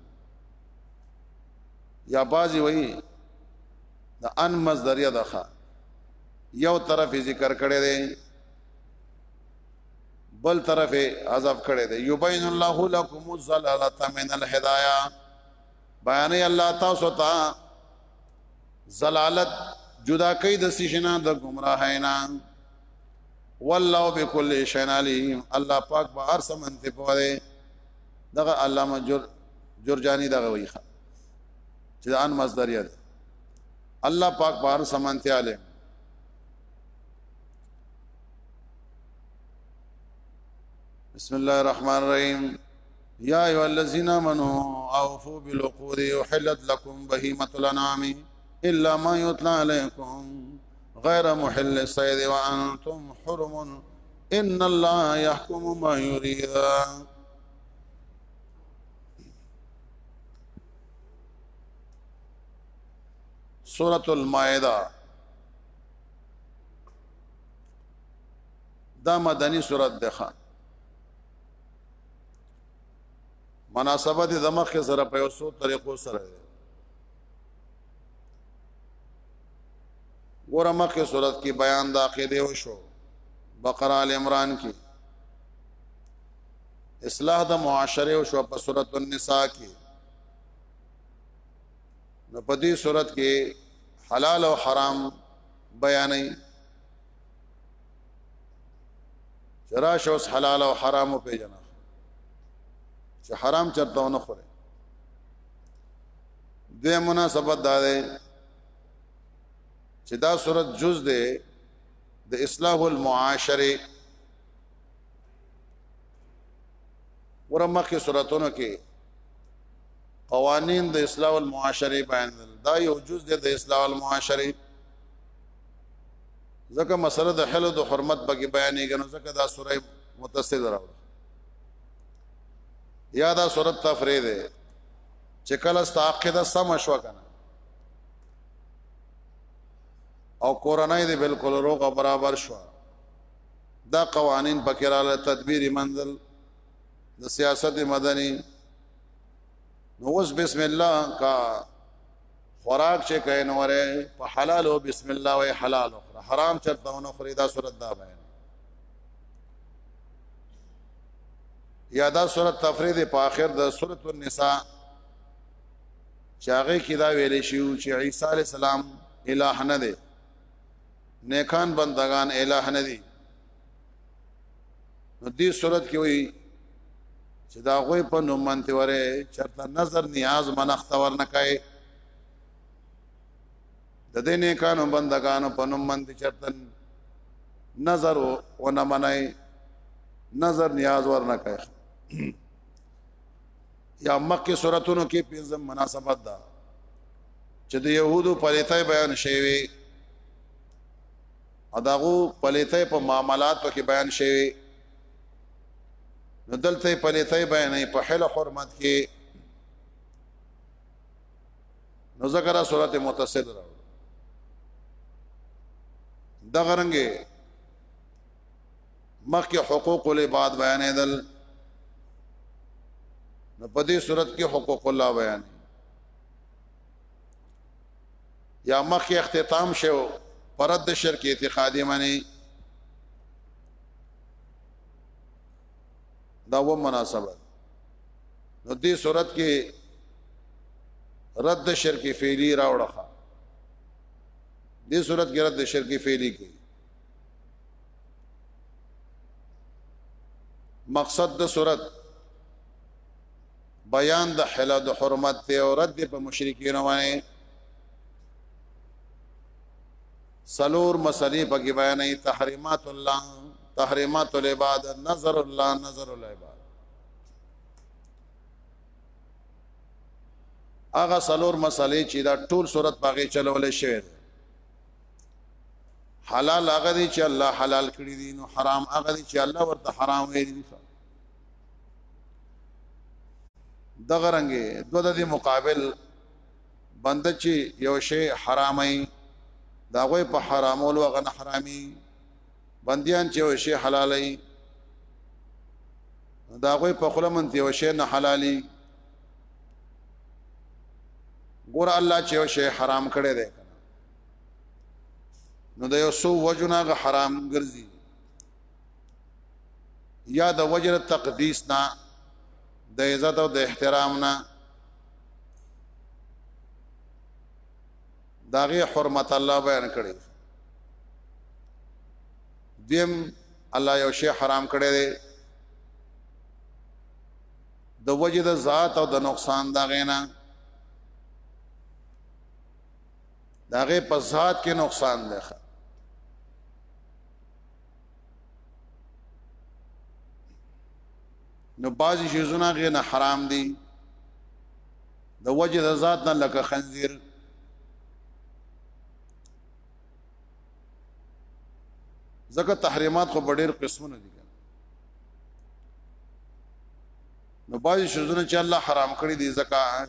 یا بازی وای د ان مصدریه دخه یو طرف ذکر کړي دي بل طرف عذاب کړي دي یبین الله لكم الظلالة من الهدايه بیان الله تاسو ته زلالت جدا کوي د سشنا د گمراهینا والله بكل شيء عليم الله پاک به هر څه منته پوهه دغه علامه جر جرجانی دغه وی چې ان مصدریه ده الله پاک به هر څه منته علي بسم الله الرحمن الرحیم يا ايها الذين امنوا اوفوا بالعقود وحلت لكم بهيمه الانعام الا ما يطلع عليكم غير محل الصيد وأنتم حرم إن الله يحكم ما يريد سورة المائدة دا مدنی سورت دیکھا مناسبت د مخ سره په یو څو طریقو سره دی ګوره مخکې صورت کې بیان د عقیده وشو بقره ال عمران کې اصلاح د معاشره وشو په صورت النساء کې نو په دې صورت کې حلال او حرام بیانې چراش اوس حلال او حرام په جنا چې حرام چرته نه خوره د مناسبت دا ده چې دا صورت جز ده د اصلاح المعاشره ورمخه صورتونو کې قوانین د اصلاح المعاشره بیان دا یو جز ده د اصلاح المعاشره ځکه مسله د حلو د حرمت بګي بیانېږي نو ځکه دا سوره متصل راوړه یا دا سوره تفرید ده چې کله ستاقیده سم شو کنه او کورنۍ دې بالکل روغ برابر شو دا قوانین پکې رااله تدبیر منزل د سیاست مدني نو اوس بسم الله کا خوراک چې کین وره په حلال او بسم الله وای حلال اخره حرام چرته ونه خوري دا صورت دا بیان یا دا صورت تفرید په اخر د سورۃ النساء چاغه کې دا ویلې شو چې عیسی علی السلام الہ نه دی نیکان بندگان الہ نه دي نو دې صورت کې وي چې دا غوي په نوم منته وره چرته نظر نیاز منخت ورنه کوي د دې نه کانو بندگانو په نوم منته چرته نظر و نه منای نظر نیاز ورنه کوي یا مکه سوراتونو کې پنځم مناسبت ده چې د يهودو پرېتای بیان شوی اداغو پلیته په معاملاتو کې بیان شوی نو دلته پلیته بیانې په حل حرمت کې نو ذکر صورت متصل راو دا غرنګه مخکې حقوق العباد بیانې دل نو په دې صورت کې حقوق الله بیانې یا مخ اختتام شو پرد شرک اعتقادي منی دا و مناسبت نو دې صورت کې رد شرک فعلی راوړه دې صورت کې رد شرک فعلی کې مقصد د صورت بیان د حلال د حرمت ته او رد په مشرکین باندې سلور مسلې په کې بیانې تحریمات الله تحریمات العباد نظر الله نظر العباد هغه سلور مسلې چې دا ټول صورت پاګه چلول شوی حلال هغه دي چې الله حلال کړی دي نو حرام هغه دي چې الله ورته حرام ویلي دي دغه رنګه دو د مقابل بند چې یو شی حرامي دا غوي په حرامولو غن حرامي بنديان چې یو شی حلالي دا غوي په خپل من یو شی نه حلالي ګور الله چې یو شی حرام کړي دي نو د یو سو وجنه حرام ګرځي یا د وجر تقدیس نه د عزت او د احترام نه داغه حرمت الله بیان کړي دیم الله یو شی حرام کړی دی د وجه د ذات او د نقصان دا غینا داغه په ذات کې نقصان دی نو بعضی شیزونه غیر نه حرام دي د وجه د ذات نه لکه خنزیر ځکه تحریمات خو ډېر قسمونه دي نو بعضی شیزونه چې الله حرام کړی دي ځکه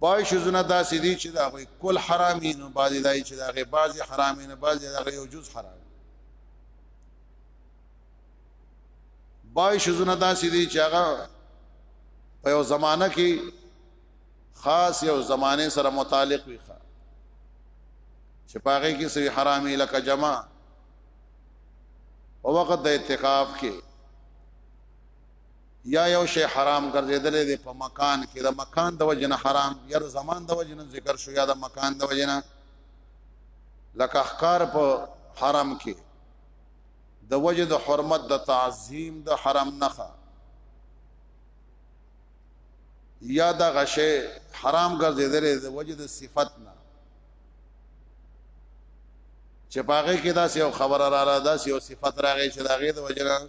بای شزونه دا سدي چې دا غوي کل حرامي نو بعضي دای چې دا غي بعضي حرامي نه بعضي دا غي یو جز حرام بای شزونه دا سدي چې هغه په یو زمانہ کې خاص یو زمانه سره متعلق وي چې پاغه کې سوي حرامي لکه جما او وخت د اعتکاف کې یا یو شی حرام ګرځیدلې دی په مکان کې د مکان د وجنه حرام یا د زمان د وجنه ذکر شو یا د مکان د وجنه لکه احکار په حرم کې د وجه د حرمت د تعظیم د حرم نخا یا دا غشه حرام ګرځیدل د وجه د صفت نه چې پاغه کې دا یو خبر را را دا یو صفت راغی چې دا غي د وجه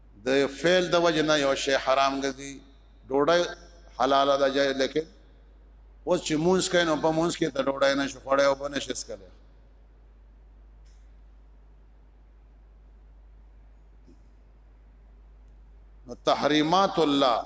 د فعل د وجه نه یو شی حرام ګرځي ډوډۍ حلال ده جایز لکه اوس چې مونږ کین او په مونږ کې ته ډوډۍ نه شخړې او بنه شس کړي نو تحریمات الله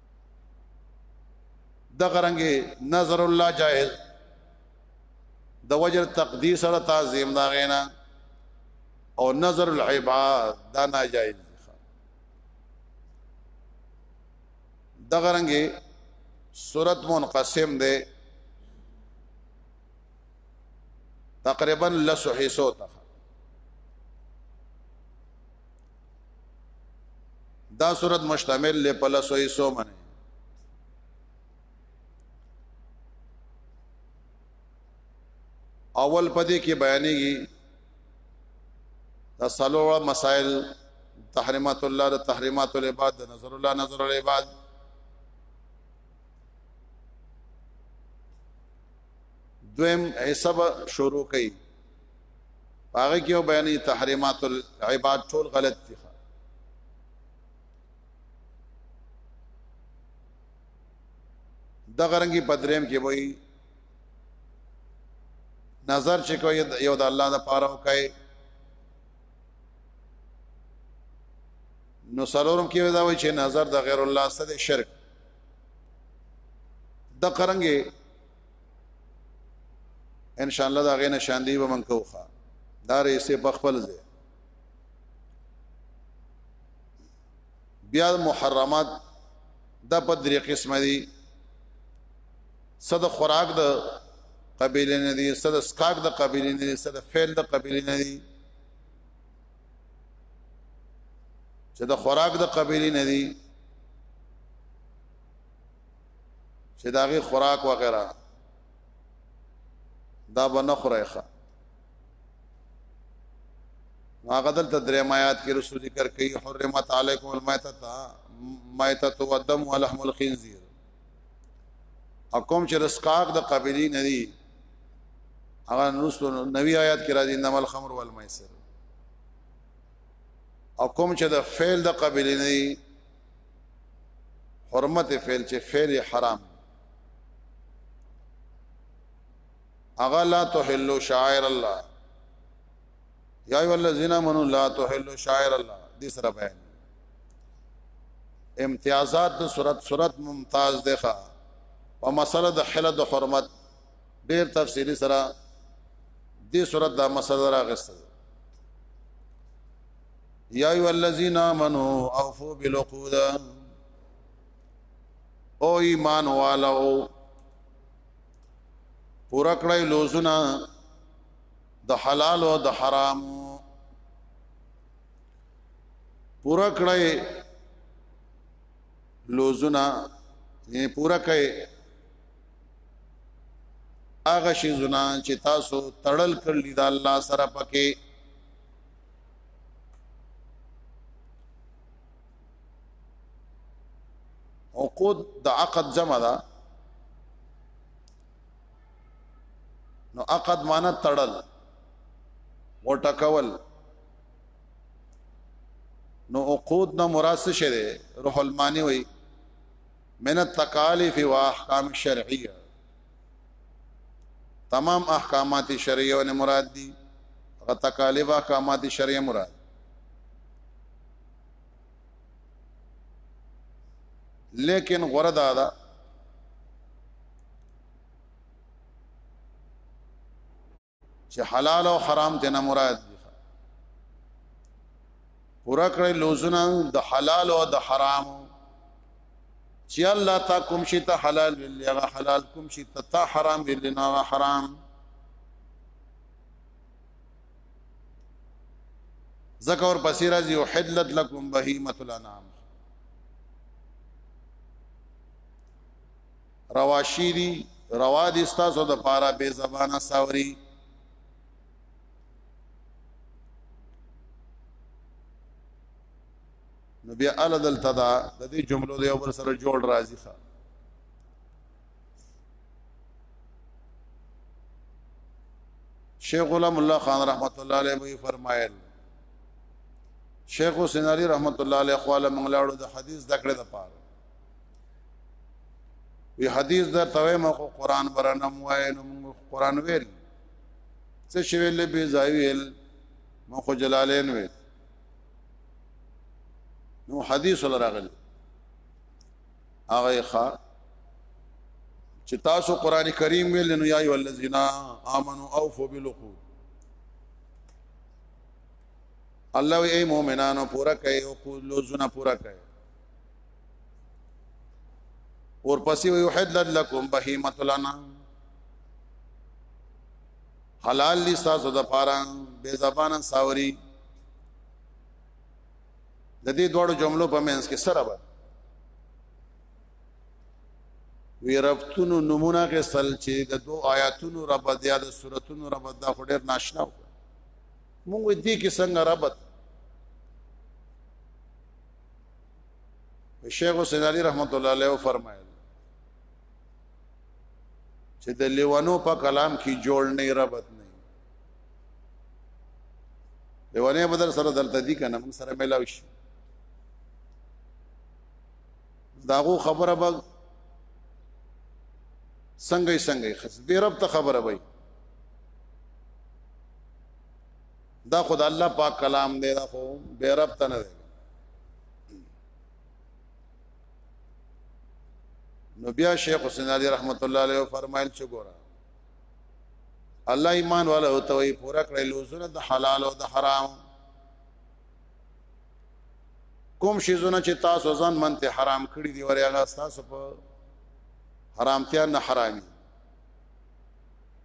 د غرنګي نظر الله جائز د وجر تقدیر سره تعظیم دا غینا او نظر العباد دا ناجائز د غرنګي صورت منقسم ده تقریبا لسو حصو ته دا صورت مشتمل له پلسو ایسو منه اول پدې کې بیانېږي دا سلوړه مسائل تحریمات الله د تحریمات العباد د نظر الله نظر العباد دویم حساب شروع کړي هغه کې بیانې تحریمات العباد ټول غلط دي د غرنګي پدریم کې وای نظر چې کوي یو د الله د پاره وکای نو سرورم کې ودا وای چې نظر د غیر الله سره شرک د قرنګي ان شاء الله دا غي نشاندهي به من کوخه دا رئیسه په خپل ځای بیا محرمات د په درې قسمه دي صد خوراک د قبیله نه دي صد اسکاک د قبیله نه دي صد فعل د قبیله نه دي چې د خوراک د قبیله نه دي چې داغه خوراک وغیرہ دا به نه خورای ښه هغه دلته درې آیات کې رسول ذکر کوي حرمت علیکم المیتۃ میتۃ والدم ولحم الخنزیر حکم چې رسقاق د قبلی نه دی هغه رسول نوی آیات کې راځي انما الخمر والمیسر حکم چې د فعل د قبلی نه دی حرمت فعل چې فعل حرام اغه لا تحلوا شاعر الله یا ایو الذین آمنوا لا تحلوا شاعر الله دې سره بیان امتیازات د صورت صورت ممتاز دی ښا په مسله د حلد حرمت ډیر تفصیلی سره دې صورت دا مسله راغسته یا ایو الذین آمنو اوفو بالعقود او ایمان والو پورا کړی لوزونه د حلال او د حرام پورا کړی لوزونه یې پورا کړی هغه شی زنا چې تاسو تړل کړل د الله سره پکې عقود د عقد جمع ده نو عقد معنی تړل وټکول نو عقود نه مراد څه شه ده روح المانی وای من التکالیف واحکام شرعیه تمام احکامات شرعیه نه مراد دي هغه تکالیف احکامات شرعیه مراد لیکن غره دا ده چې حلال او حرام ته نه مراد دي پورا کړی لوزونه د حلال او د حرام چې الله تا کوم شي ته حلال ویل هغه حلال کوم شي ته تا حرام ویل نه هغه حرام زکه اور پسې راځي او حلت لكم بهیمه الانام رواشی دی روا دي ستاسو د پاره به زبانه ساوري نو بیا ال دلته دا د دې جملو د یو بل سره جوړ راځي ښا شیخ غلام الله خان رحمت الله علیه وی فرمایل شیخ حسین علی رحمت الله علیه خواله منګلاړو د حدیث دکړه د پاره وی حدیث در توې ما خو قران برنم وای نو موږ قران ویل څه شی ویل به زاویل ما خو جلالین ویل نو حدیث لراغل هغه ښا چې تاسو قران کریم ویل نو یا ای الذین آمنو اوفوا بالعقود الله ای مؤمنانو پورا کړئ او لوزونه پورا کړئ ورپسې وي حلل لكم بهیمه لنا حلال دي تاسو د پاره بے زبانه ساوري د دې دوړو جملو په منځ کې سره به وی ربطونو نمونه غسل چې د دو آیاتونو رب د یاد سوراتونو رب د خډیر ناشنا مونږ دې کې څنګه ربط شیخ حسین علی رحمت الله علیه فرمایل چې د لیوانو په کلام کې جوړ نه ربط نه لیوانه بدر سره دلته دي کنه موږ سره ملاوي شي داغو خبره به څنګه څنګه خسبه رب ته خبره وای دا خود الله پاک کلام دی دا خو به رب ته نه دی نو بیا شیخ حسین علی رحمت الله علیه فرمایل چې ګوره الله ایمان والا او توي پورا کړی لوزونه د حلال او د حرام کوم شی زونه چې تاسو ځان منته حرام کړی دی وریا تاسو په حرامتیا نه حرامي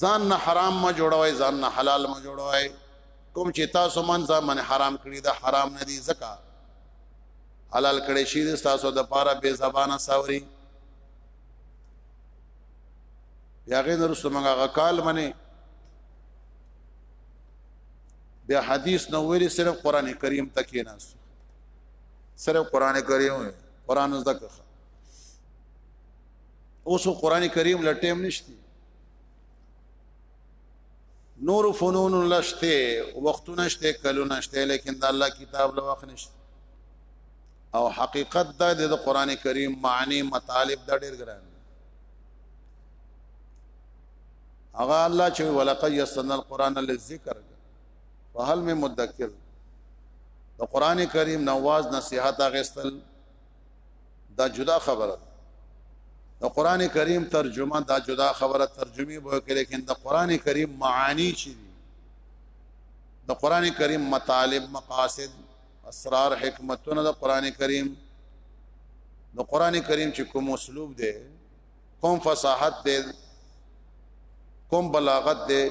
ځان نه حرام ما جوړوي ځان نه حلال ما جوړوي کوم چې تاسو من ځان من حرام کړی دا حرام نه دي زکا حلال کړی شي تاسو د پاره به زبانه ساوري یاغه نرسو مونږه غکال منی بیا حدیث نو ویری صرف قران کریم تک نه صرف قران کریم قران زکه اوس قران کریم لټیم نشتی نور فنون لشته وختونه شته کلونه شته لیکن د الله کتاب له وخت نشته او حقیقت دا د قران کریم معنی مطالب دا ډیر ګران هغه الله چې ولقد یسنا القران للذکر فهل من مدکر د قران کریم نواز نصيحت اغستل دا جدا خبره ده د قران کریم ترجمه دا جدا خبره ترجمه به کې لیکن د قران کریم معانی چي دي د قران کریم مطالب مقاصد اسرار حکمتونه د قران کریم د قران کریم چې کوم اسلوب دی کوم فصاحت دی کوم بلاغت دی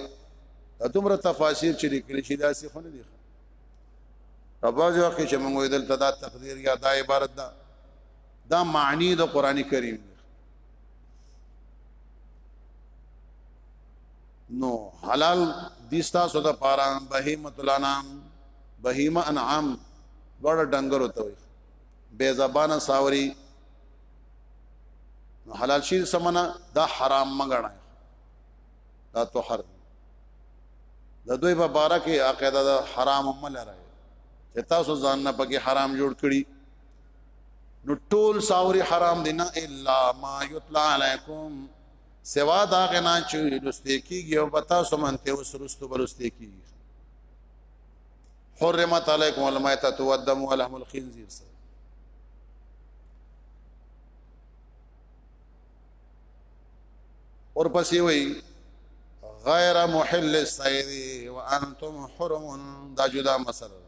دومره تفاسیر چې لیکل شي دا څه خونه دي په بعض وخت چې موږ دلته دا تقدیر یا دا عبارت دا دا معنی د قران کریم نو حلال دیستا سو د پارا بهیمه الانام بهیمه انعام ګړه ډنګر وته وي بے زبانه ساوري نو حلال شي سمنا دا حرام مګنه دا طهر دي د دوی په باره کې عقیده د حرام عمل راي چې تاسو ځان نه پکې حرام جوړ کړی نو ټول ساوري حرام دي نه الا ما یطلع علیکم سوا دا غنا چې لسته کیږي او پتا سمنته اوس رستو بلسته کیږي حرمت علیکم المیتۃ والدم ولحم الخنزیر سره اور پسې وای غیر محل الصید وانتم حرم دا جدا مسله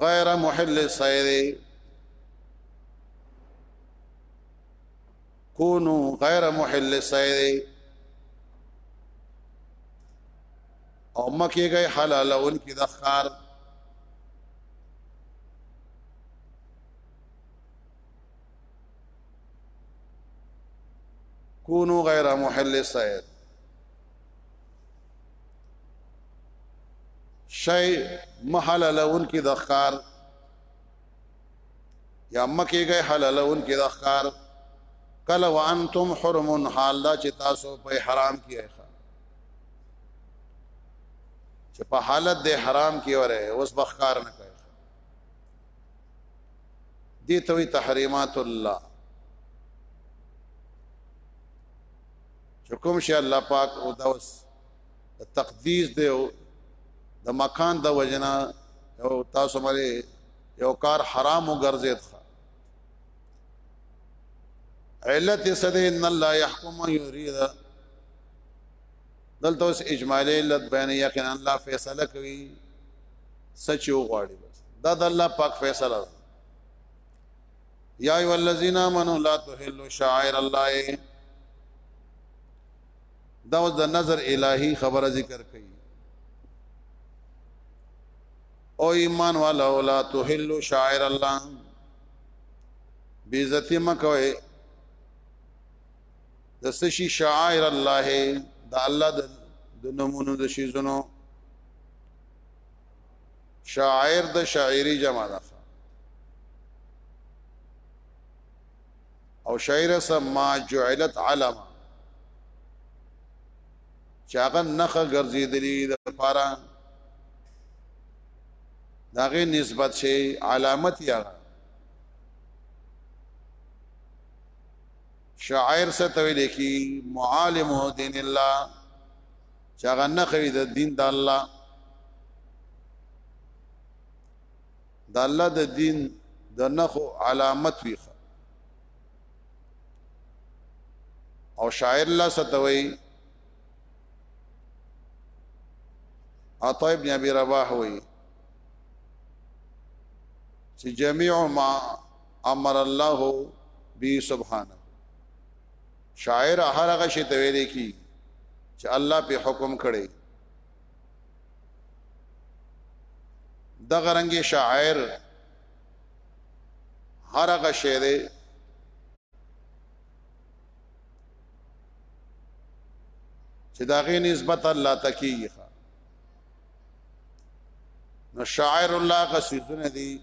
غیر محل الصید کونو غیر محل الصید او مکه گئی حلال ان کی دخار کونو غیر محل سید شی محل لون کی دخار یا مکه گئی حلال لون کی دخار کل وانتم حرم حال دا چې تاسو په حرام کې چې په حالت د حرام کې وره اوس بخکار نه کوي دي ته وي تحریمات الله حکم شي الله پاک او دوس تقدیس دی د مکان د وجنا او تاسو مری یو کار حرام او ګرځید علت سده ان الله يحكم يريد دلته اوس اجمالی علت بیان یقینا الله فیصله کوي سچ یو غواړي دا د الله پاک فیصله ده یا ایو الذین آمنوا لا تحلوا شعائر الله دا اوس د نظر الهی خبره ذکر کړي او ایمان والا لا تحلوا شعائر الله بیزتی مکوئ د سشي شعائر الله د الله د نمونو د شي زونو شاعر د شاعری جمع ده او شاعر سما جعلت علم چاغه نخه ګرځیدلی د پاره داغه نسبت شي علامت یا شاعر څه ته ویل کی معالم دین الله چې هغه نه خوي د دین د الله د الله د دین د نخو علامت وی او شاعر لا ستوي عطا ابن ابي رباح وی چې جميع ما امر الله به سبحانه شاعر هر هغه شی ته ویل کی چې الله په حکم کړي د غرنګي شاعر هر هغه شی دی چې داغه نسبت الله تکیه نو شاعر الله قصیدونه دي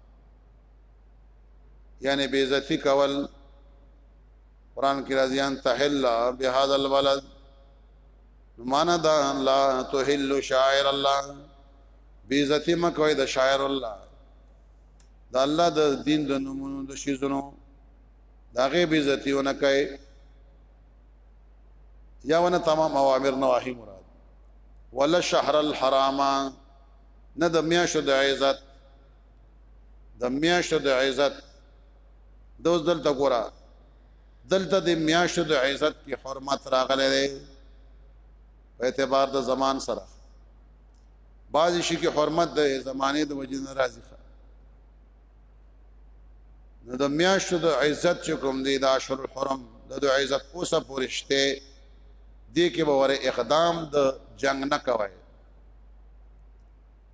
یعنی بے عزتی کول قران کې راځي ان تحل بهذا البلد معنا دا لا تحل شاعر الله بے عزتی مکوې د شاعر الله د الله د دین د نمونو د شیزونو داغه بے عزتی ونه کوي یا ونه تمام اوامر نواهی مراد ولا شهر الحرام نه د میاشو د عزت د میاشت د عزت دوز دلته ګورا دلته د میاشت د عزت کی حرمت راغله ده په اعتبار د زمان سره بعض شي کې حرمت د زمانه د وجې ناراضي نو د میاشت د عزت چې کوم دی د عشر الحرم د د عزت اوسه پورشته دی کې به ور اقدام د جنگ نه کوي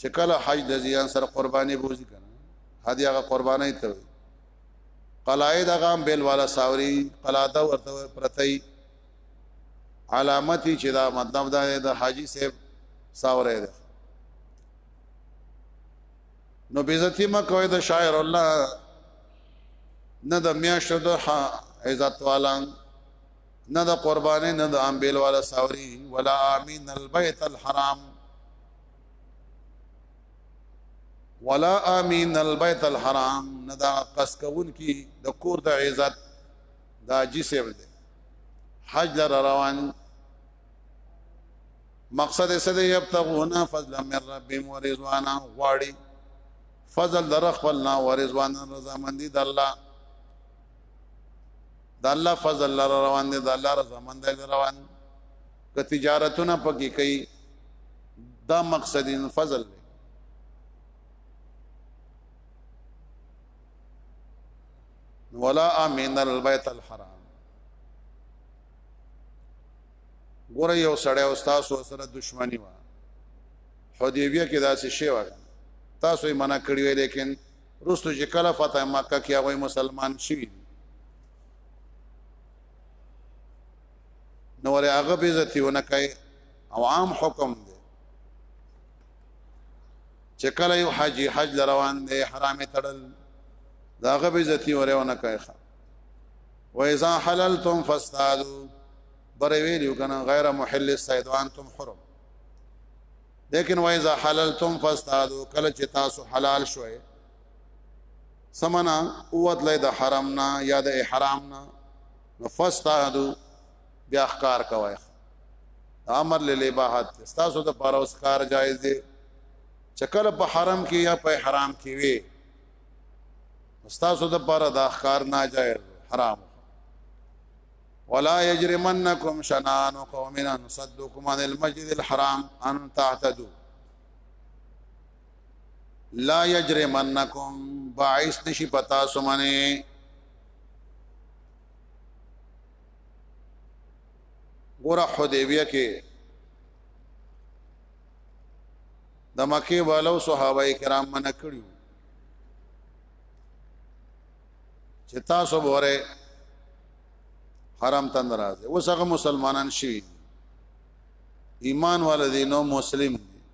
چې کله حج د زیان سره قرباني بوزي کنه هدي هغه قرباني ته وي قلای د غام بیل والا ساوري قلاده ورته پرتای علامتي چې دا مطلب دا د حاجی صاحب ساوره ده نو بیزتی ما کوي د شاعر الله نه د میاشتو د عزت والا نه د قربانې نه د امبیل والا ساوري ولا امین البیت الحرام ولا امین البیت الحرام نه دا قص کون کی د کور د عزت دا جسم دی حج لر روان مقصد یې سده یبتغون فضلا من ربهم ورضوانا غواړي فضل در خپلنا ورضوانا رضا مندي د الله د الله فضل لر روان دي د الله رضا مند روان دي که تجارتونه پکې کوي دا مقصد ان فضل دی ولا امن البيت الحرام ګوره یو سړی او تاسو سره دښمنی و حدیبیه کې داسې شی و تاسو یې منع کړی وی لیکن رستو چې کله فتح مکه کې هغه مسلمان شي نو ور هغه به عزتي ونه کوي او عام حکم دی چې کله یو حاجی حج لروان دی حرام تړل داغه به عزتي ور ونه کوي و اذا حللتم فاستادو بر ویلو کنه غیر محل الصید وانتم حرم لیکن و اذا حللتم فاستادو کله چې تاسو حلال شوئ سمنا قوت لای د حرام نه یا د احرام نه نو فاستعدو بیا ښکار کوي امر للاباحت تاسو د پاره اوس کار جایز دی چکل په حرم کې یا په حرام کې وي تاسو د پاره دا ښکار ناجایز حرام ولا يجرمنكم شنان قوم ان صدكم عن المسجد الحرام ان تعتدوا لا یجرمنکم باعث نشي پتا سمنه ګوره حدیبیه کې د مکه والو صحابه کرام من کړیو چې تاسو بوره حرام تند راځي اوس هغه مسلمانان شي ایمان والدینو مسلم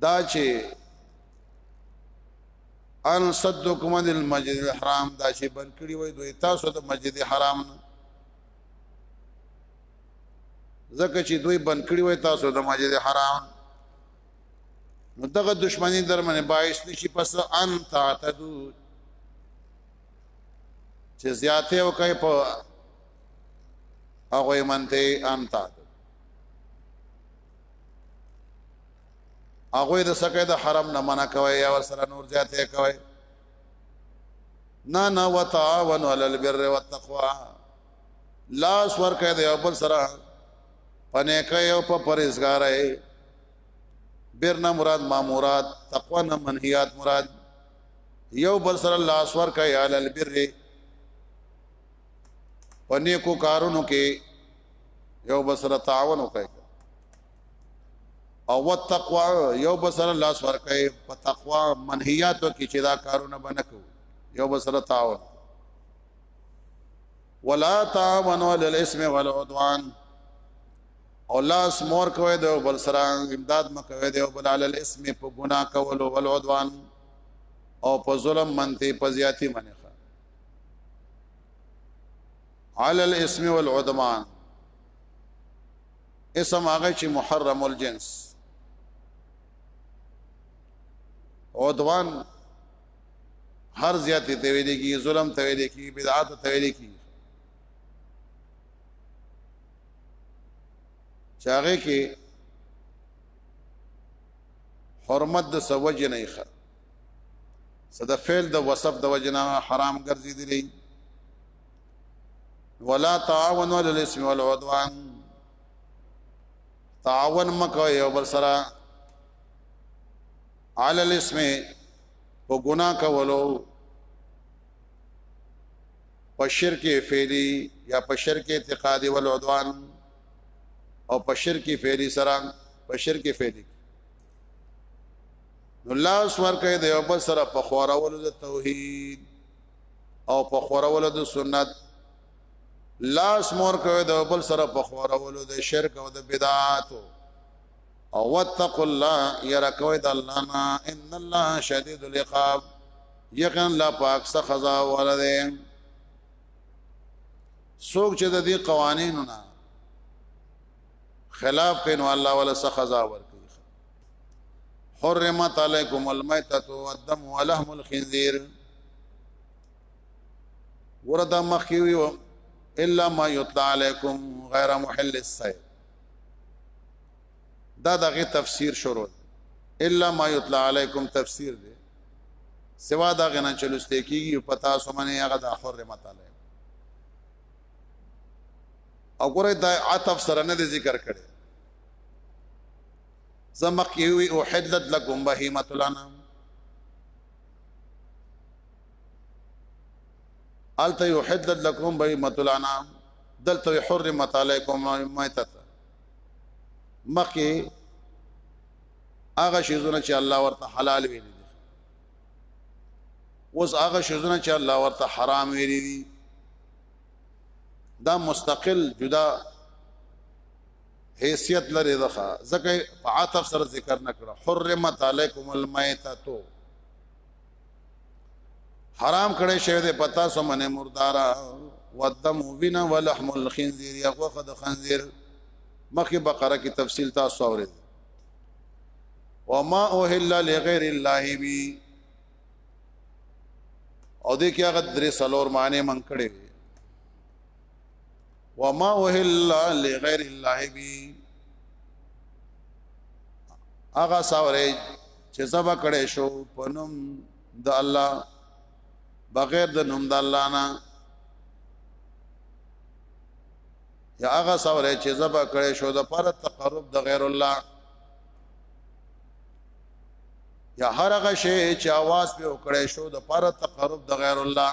دا چې ان صدکم عن المسجد الحرام دا چې بن کړی وای دوی تاسو د مسجد حرام نه ځکه چې دوی بن کړی وای تاسو د مسجد حرام نو دغه دشمنی در باندې باعث نشي پس ان تعتدو چې زیاته او کوي په هغه منته ان تعتدو هغه د سکه د حرم نه منع کوي یا ور سره نور زیاته کوي نه نه وتعاون علی البر والتقوا لاس ور کوي د یو بل سره پنه کوي او په پرېزګارای بیر نه مراد مامورات تقوا نه منهیات مراد یو بل سره لاس ور کوي علی البر پنه کو کارونو کې یو بسره تعاون وکړي او وتقوا یو بسره لاس ورکړي په تقوا منهیاتو کې چې دا کارونه بنکو یو بسره تعاون ولا تعاونوا على الاسم والعدوان او لاس مور کوي د بل سره امداد مکوي د بل على الاسم په ګنا کول او العدوان او په ظلم منته په زیاتی منخه علی الاسم والعدمان اسم هغه چې محرم الجنس عدوان هر زیات ته ویل کی ظلم ته ویل کی بدعات ته ویل کی چاغه کې حرمت د سوج نه ښه صد فعل د وصف د وجنا حرام ګرځیدلی ولا تعاونوا على الاسم والعدوان تعاون مکو یو بل سره على الاسم په ګناه کولو په شرک فعلی یا په شرک اعتقادي ول عدوان او په شرک فعلی سره په شرک فعلی نو لاس ورکه د یو بل سره په خورولو د توحید او په خورولو د سنت لاس مور کوي د بل سره په خورولو د شرک او د بدعات او واتقوا الله ير کوي د الله نه ان الله شديد العقاب یقینا لا پاک څخه خزا ولده سوک چې د دې قوانینو نه خلاف کینو الله ولا څخه خزا ور حرمت علیکم المیتۃ والدم ولحم الخنزیر وردا مخیوی الا ما یطلع علیکم غیر محل الصید دا دغه تفسیر شروع الا ما یطلع علیکم تفسیر دی سوا دا غنا چلوسته کیږي پتا سو منه هغه د حرمت علی او ګوره دا عطف سره نه ذکر کړي زمخ کې وی او حدت لکم بهیمت الانام الته یو حدت لکم بهیمت الانام دلته حرمت علیکم میتت مخکې هغه شیزونه چې الله ورته حلال ویلي دي اوس هغه شیزونه چې الله ورته حرام ویلي دي دا مستقل جدا حیثیت لري دغه ځکه په عاطف سره ذکر نکړه حرمت علیکم المیتتو حرام کړي شوی د پتا سمنه مردارا ودم وینا ولحم الخنزیر یا غوخه د خنزیر مخه بقره کی تفصیل تاسو اورید وما اوهل لغیر الله بی او دې کې هغه درې سلور معنی من کړي وما وهل لغیر الله بی اغا ساوره چې زبا کړې شو پنوم د الله بغیر د نوم د الله نه یا هغه سوره چې زبا کړې شو د پر تقرب د غیر الله یا هر هغه شی چې आवाज به وکړې شو د پر تقرب د غیر الله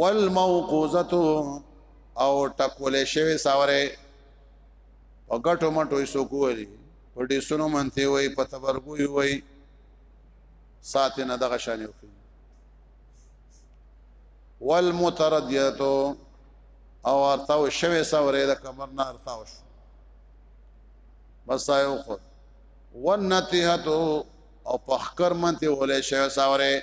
والموقوزه او ټکول شوی ساوره په ګټو مټو یې سوکو وری په دې سونو منته وای په تبرګو وای ساتي نه دغه شان یو والمتردیتو او ارتاو شوه سورې د کمر نه ارتاو شو بس آیو خو ونتیحتو او پخکر منتی ولې شوه سورې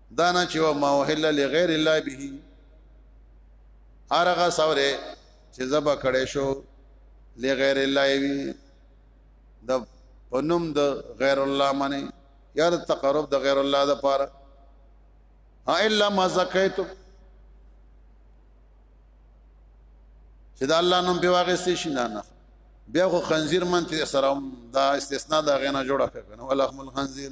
دا نه چې ما وهل لغیر الله به هرغه سوره چې زبا کړې شو لغیر الله وی د پنوم د غیر الله منی یا د تقرب د غیر الله د پاره الا ما زکیت چې د الله نوم په واغې سي شي نه نه بیا خو خنزیر منته سره دا استثناء دا غنه جوړه کړه ولا خمل خنزیر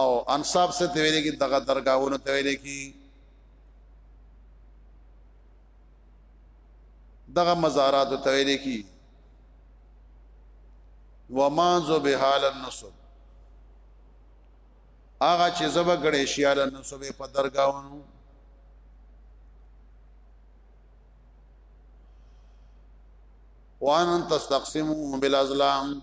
او انصاب څه ته ویل کی دغه درگاہونو ته ویل کی دغه مزارات ته ویل کی وما ذو بحال النصب هغه چې زبا غړې شیاله نو سبه په درگاونو وان تستقسموا بالازلام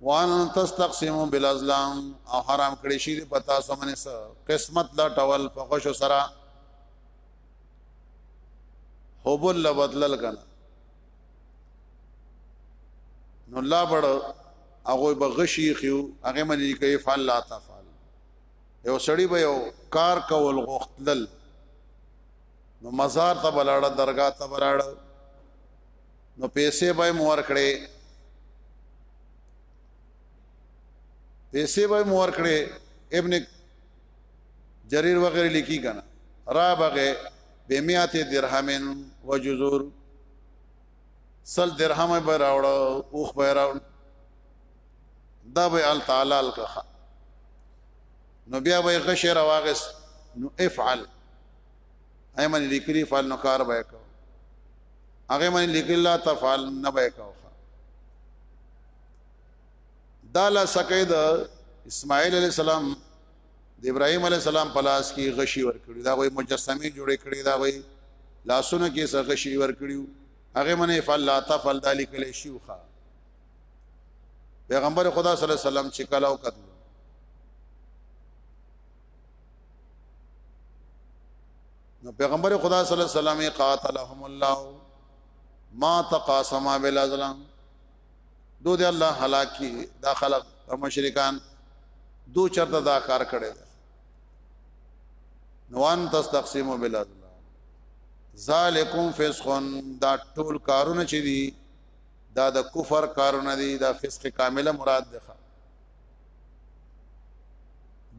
وان تستقسموا بالازلام او حرام کړی شي په تاسو باندې سره قسمت لا ټول په خوشو سره حبل لبدلل کنه نو لا بڑ هغه بغشي خيو هغه منی کوي فعل لا تفعل یو سړی به یو کار کول غوښتل نو مزار ته بلاړه درگاه ته بلاړه نو پیسې به مور کړې پیسې به مور کړې ابن جریر وغیرہ لیکي کنه را بغه بمیات درهمن وجزور سل درهم به راوړ او خبره دا به ال تعالی الکه نو بیا به غشې راواغس نو افعل ايمن لیکلی فعل نو کار به کو هغه من لیکل لا تفعل نه به کو دا لا سکید اسماعیل علی السلام د ابراهيم عليه السلام په لاس کې غشي ور کړی دا وي مجسمه جوړې کړې دا وي لاسونه کې څه غشي ور کړیو هغه منه فلا تفل ذلک لشیوخه پیغمبر خدا صلی الله علیه وسلم چې کله وکړ نو پیغمبر خدا صلی الله علیه وسلم قاتلهم الله ما تقاسم بالازلام دو دې الله هلاکی دا خلق مشرکان دو چرته دا کار کړي نوان تستقسمو بالازلام ذالکم فسخن دا ټول کارونه چې دي دا د کفر کارونه دي دا فسق کامله مراد ده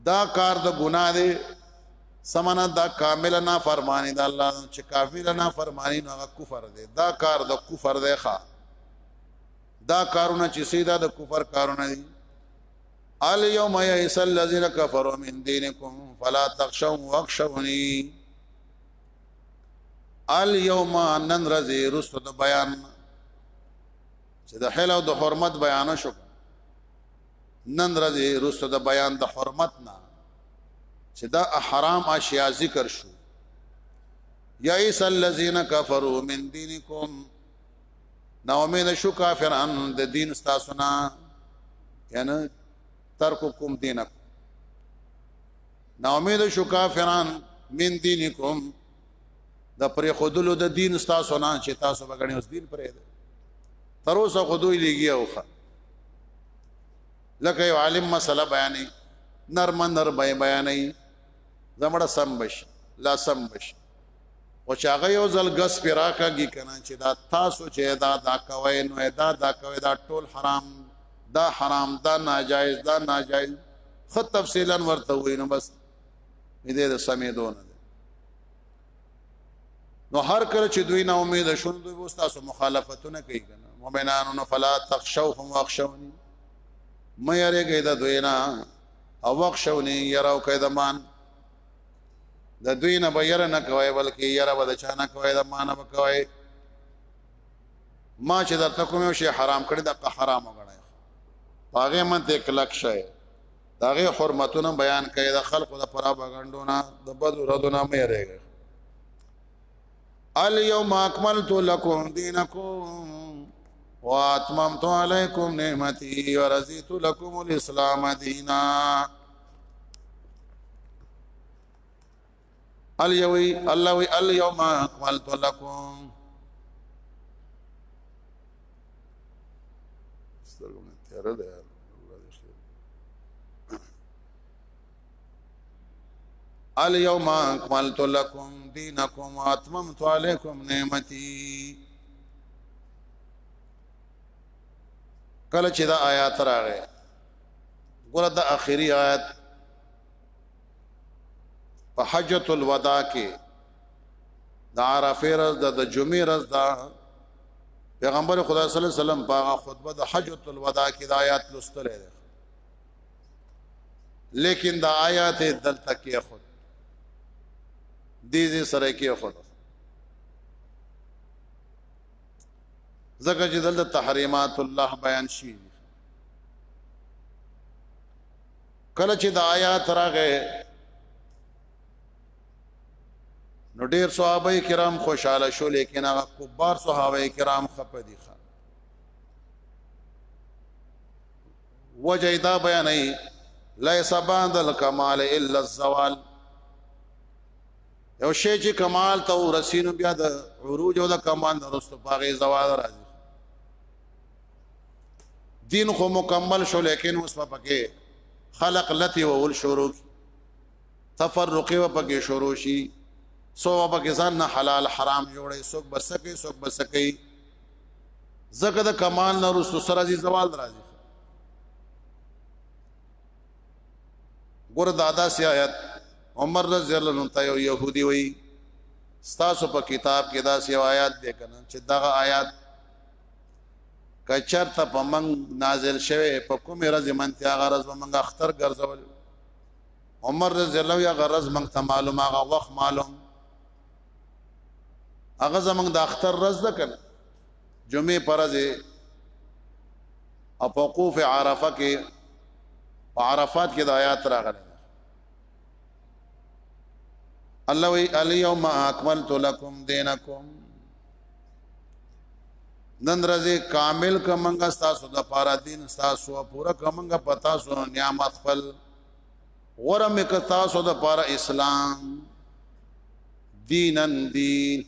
دا کار د ګناه دی سمانا دا کامل نه فرمانی دا الله چې کافر نه فرمانی نو هغه کفر دی دا کار د کفر دی ښا دا کارونه چې سیدا د کفر کارونه دي الیوم یئس الذین کفروا من دینکم فلا تخشوا واخشونی الیوم نن رزي رسو د بیان چې د حل او د حرمت بیان شو نن رزي رسو د بیان د حرمت نه چې دا حرام اشیاء ذکر شو یایس الذین کفروا من دینکم نا امید شو کافران د دین تاسو نه یعنی ترککم دینکم نا امید شو کافران من دینکم د پر خودلو د دین تاسو نه چې تاسو بغنی اوس دین پرې ده تر اوسه خودوی لګیا اوخه لکه یو عالم مسله بیانې نرم نر بیانې زمړه سم بش لا سم بش او چې هغه یو ځل غس پر راکږي کنه چې دا تاسو چې دا دا کوي نو دا دا کوي دا ټول حرام دا حرام دا ناجایز دا ناجایز خو تفصیلا ورته وي نو بس دې د سمې دون نو هر کله چې دوی نه امید شون دوی وستاسو مخالفتونه کوي کنه مؤمنانو نو فلا تخشوهم واخشوني مې یاره ګیدا دوی نه او واخشوني یراو کیدمان د دوی نه به یره نه کوي بلکې یره به د چا نه کوي د ما نه به کوي ما چې درته کوم شي حرام کړی د حرام وګڼای هغه من ته کلک شي داغه حرمتونه بیان کړي د خلقو د پرا بغندونه د بدو ردونه مې رېږي الیوم اکملت لکم دینکم واتممت علیکم نعمتي ورضیت لکم الاسلام دینا الیوی الله وی الیوم اکملت لکم سترګم تیاره ده الیوم اکملت لکم دینکم واتممت علیکم نعمتي کله چې دا آیات راغی ګوره د اخیری آیت په حجۃ الوداع کې د عرفه ورځ د د جمعې ورځ دا پیغمبر خدا صلی الله علیه وسلم په خطبه د حجۃ الوداع کې د آیات لوستل دي لیکن دا آیات دلته کې خود دې دې سره کې خود زکه چې دلته تحریمات الله بیان شي کله چې د آیات راغې نو ډیر صحابه کرام خوشاله شو لیکن هغه کبار صحابه کرام خپه دي ښه وجه دا بیانې ليس بعد الكمال الا الزوال یو شی چې کمال ته ورسینو بیا د عروج او د کمال د رستو پاغه زوال راځي دین خو مکمل شو لیکن اوس په پکې خلق لتی وول شروع تفرقه و پکې شروع شي سو و پکې ځان نه حلال حرام جوړي سوک بسکه سوک بسکه زکه د کمال نه رسو سره زی زوال راځي ګور دادا سی آیت عمر رضی الله عنه ته یو يهودي وای ستاسو په کتاب کې دا سی آیات ده کنه چې دغه آیات کچرته په من نازل شوه په کومه ورځ من ته هغه ورځ موږ اختر ګرځول عمر رضی الله یا غرض موږ ته معلوم هغه وخت معلوم هغه زمنګ د اختر ورځ ده کړ جمعه پرځ او وقوف عرفه کې عرفات کې د آیات راغلي الله وی الیوم اکملت لکم دینکم نن رزه کامل کمنګا تاسو د پارا دین تاسو پورا کمنګا پتا سو نعمت خپل غرم ک تاسو د پارا اسلام دینن دین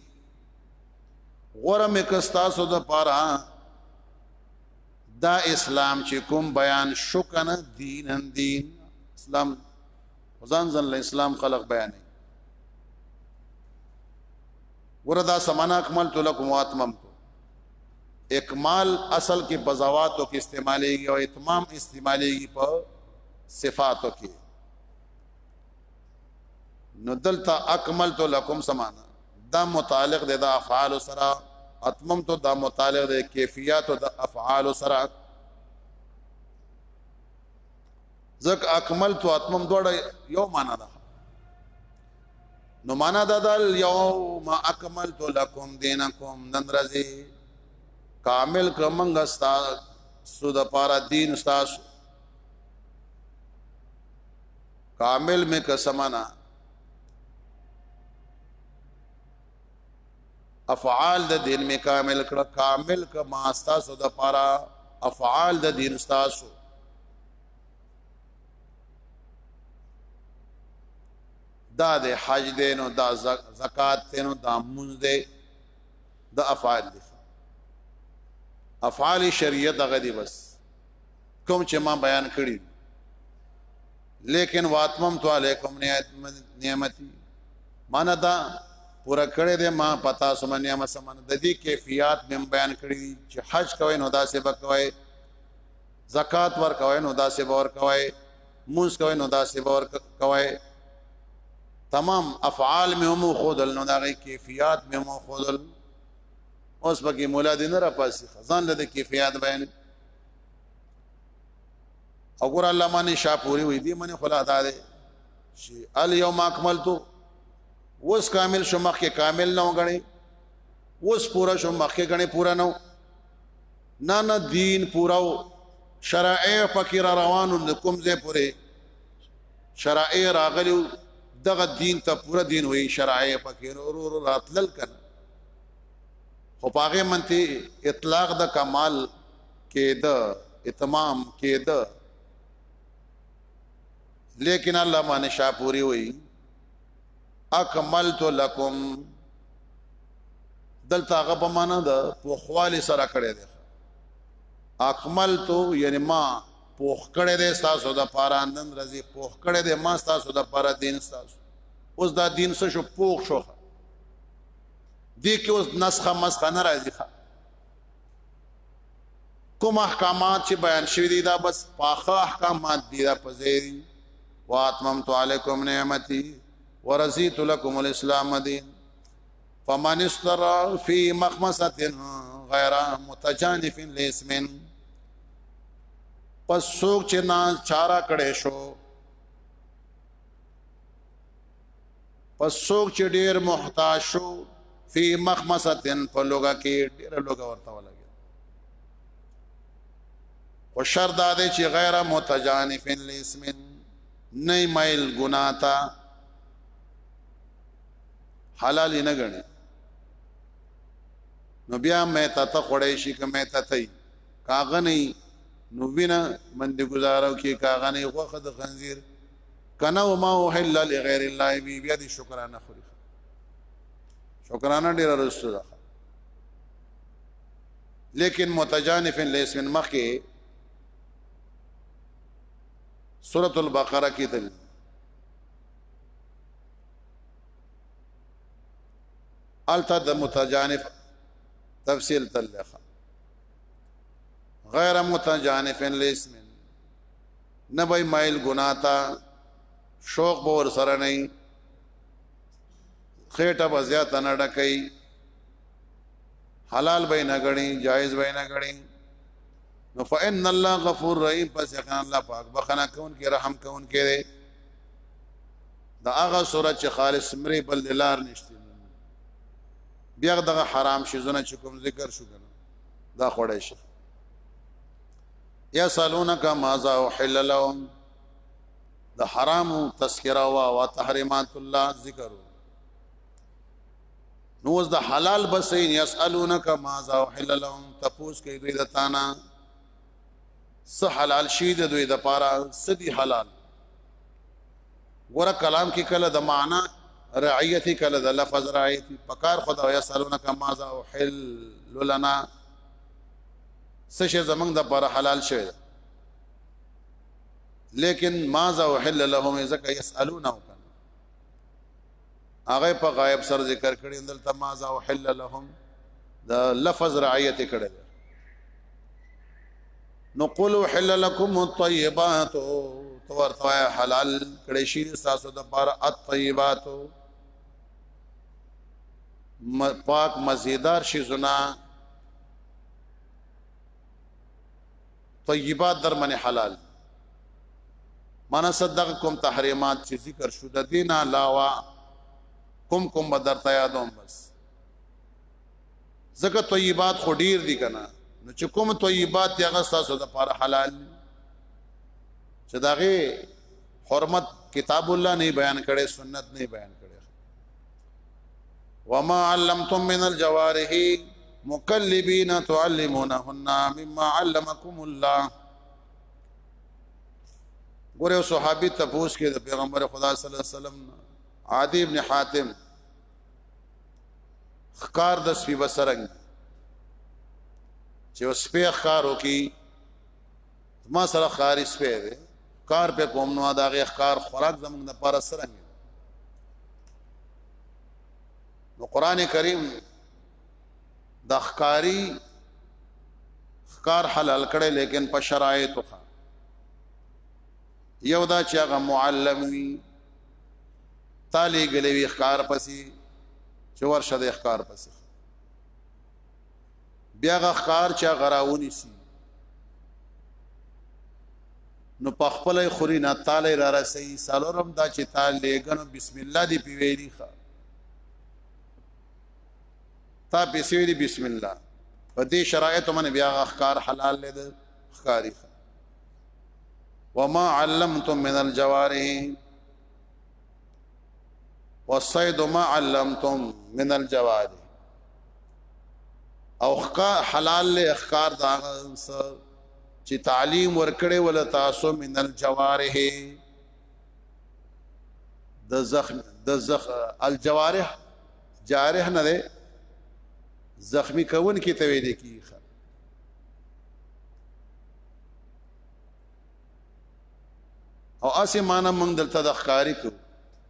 غرم ک تاسو د پارا دا اسلام چې کوم بیان شو کنه دینن دین اسلام ځان ځان له اسلام خلق بیانې وردا سمانا اکمل تو لکم واتمم تو اکمال اصل کې بزواتو کې استعمالېږي او اتمام استعمالېږي په صفاتو کې نو دلته اکمل تو لکم سمانا دا متعلق دی د افعال سره اتمم تو دا متعلق دی کیفیت د افعال سره ځکه اکمل تو اتمم دوړ یو معنا ده نو معنا دا د یوم اکملت لکم دینکم نن رزي کامل کمنګ استا سود پارا دین استاس کامل می قسمنا افعال د دین می کامل کړه کامل ک ما استاسو د پارا افعال د دین استاسو دا د حج دینو دا زکات دینو دا منځ دی د افعال دی افعال شریعت غدی بس کوم چې ما بیان کړی لیکن واتمم تو علیکم نعمتي معنا دا پورا کړی دی ما پتا سم نعمت سم د دې کیفیت مم بیان کړی چې حج کوي نو دا څه بکوي زکات ور کوي نو دا څه باور کوي موس کوي نو دا څه باور کوي تمام افعال مې هم خودل نو دا غي کیفیت مې هم خودل اوس پکې مولا دې نه را پاسي خزان له کیفیت بیان او ګور الله باندې شاپوري وي دي منه خلا ادا ده شي اليوم اكملت وس کامل شو مخ کې کامل نه وګڼي وس پورا شو مخ کې غني پورا نه نه نه دین پوراو شرائع فقیر روان لکم زه پوره شرائع راغلو دغه دین ته پوره دین وې شرائع فقیر ورور راتلل کړه خو پاغه منتی اطلاق د کمال کېده اتمام کېده لیکن الله باندې شاپوري وي اکملت لکم دلته هغه په معنا ده په خواله سره کړی دی اکملت یعنی ما پوخ کړی دی تاسو د پاره اندن رضی پوخ کړی دی ما تاسو د پاره دین تاسو اوس دا دین څه شو پوخ شو دې کې اوس نسخه مسخه نه راځي کوم احکامات چې بیان شوی دي دا بس پاخه احکامات دي دا په ځای واتممت علیکم نعمتي ورزيت لكم الاسلام دين فمن استر في مخمسه غير متجانف لاسم پس سوک چې نا چارا کړې شو پس څوک چې ډیر محتاج شو فی مخمستن په لوګه کې ډیر لوګه ورته ولګي خو شرط دا دی چې غیر متجانف لاسم نه مایل ګنا تا حلال نه غني نو بیا مې ته ته خړې شي که مې ته ته کاغه نه نو وینا مند گزارو کې کاغه نه خوخه د خنزیر کنه او ما احل لغیر الله بی بیا دې شکرانه خوري شکرانه ډیر رسو ده لیکن متجانف لیس من مخه سورۃ البقره کې دل الته د متجانف تفصیل تلخه غیر متجانف لیس من نه به مایل ګناه تا شوق به ور سره نه خېټه به زیات نه ډکې حلال به نه غړي جایز به نه غړي نو فإن الله غفور رحیم پس یقینا الله پاک بخنه کون کې رحم کون کې دی دا هغه سورۃ چې خالص مری بل دلار نشته بیا دغه حرام شي زونه چې کوم ذکر شو کنه دا خوړې شي یسالونک ماذا وحل لهم د حرام تذکرہ وا او تحریمات الله ذکر نو اوس د حلال بس یسالونک ماذا وحل لهم تپوس کوي دوی د تانا س حلال شي د دوی د پاره سدي حلال ګوره کلام کې کله د معنا رعیت کله د لفظ رعیت پکار خدا یسالونک ماذا وحل لنا څه شی زمنګ د پر حلال شوی ده لیکن ما ذا وحل لهم ذکا يسالون او کن هغه په غایب سر ذکر کړي دلته ما ذا وحل لهم دا لفظ رعایت کړي نو قل وحل لكم الطيبات تو ورته حلال کړي شي تاسو د پر الطيبات پاک مزیدار شي زنا طیبات در من حلال من صدق کوم تحریمات چې ذکر شو د دین علاوه کوم کوم بدر ته یادوم بس زکه طیبات خو ډیر دي کنه نو چې کوم طیبات هغه تاسو د پر حلال چې داغه حرمت کتاب الله نه بیان کړي سنت نه بیان کړي وما علمتم من الجوارح مقلبين تعلمونهن مما علمكم الله ګوره صحابي تپوس کې د پیغمبر خدا صلی الله علیه وسلم عادی ابن حاتم خکار د سپي بسرنګ چې اوس په خارو کې ما سره خاري سپی دی کار په کوم نو دا غي ښکار خوراک زموږ د پاره سره نو قران کریم د ښکاری ښکار حلال کړي لیکن په شرایطو یو دا چې هغه معلم وي تالی غلوي ښکار پسي چې ورشه د ښکار پسي بیا غ ښکار چا غراونی سی نو په خپل خوري نه تعالی را رسي سالورم دا چې تعالی غنو بسم الله دی پی ویلی ښا تا پیسې ویلی بسم الله په دې شرایطو باندې بیا غ ښکار حلال لید ښکاری ښا وما علمتم من الجوارح والصيد ما علمتم من الجوارح او خکا حلال له اخکار دا چې تعلیم ورکړې ول تاسو من الجوارح د زخم د زخ الجوارح جارح نه ده زخمی کون کې ته ویل کی او اسې معنی موږ دلته د ښکاری کو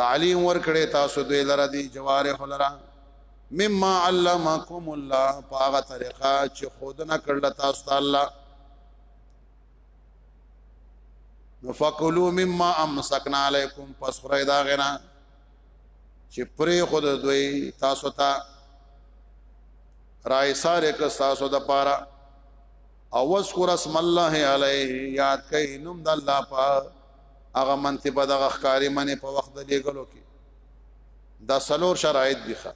تعلیم ورکړې تاسو دوی لره دی جوارح لره مما علمکم الله پاغه طریقه چې خود نه کړل تاسو ته الله نفقلوا مما امسکنا علیکم پس خره دا غنا چې پرې خود دوی تاسو ته رائے ساره ک تاسو د پاره او وذكر اسم الله عليه یاد کئ نوم د الله پاک هغه منته په دغه ښکاری منه په وخت د لګلو کې دا سلور شرایط دي ښه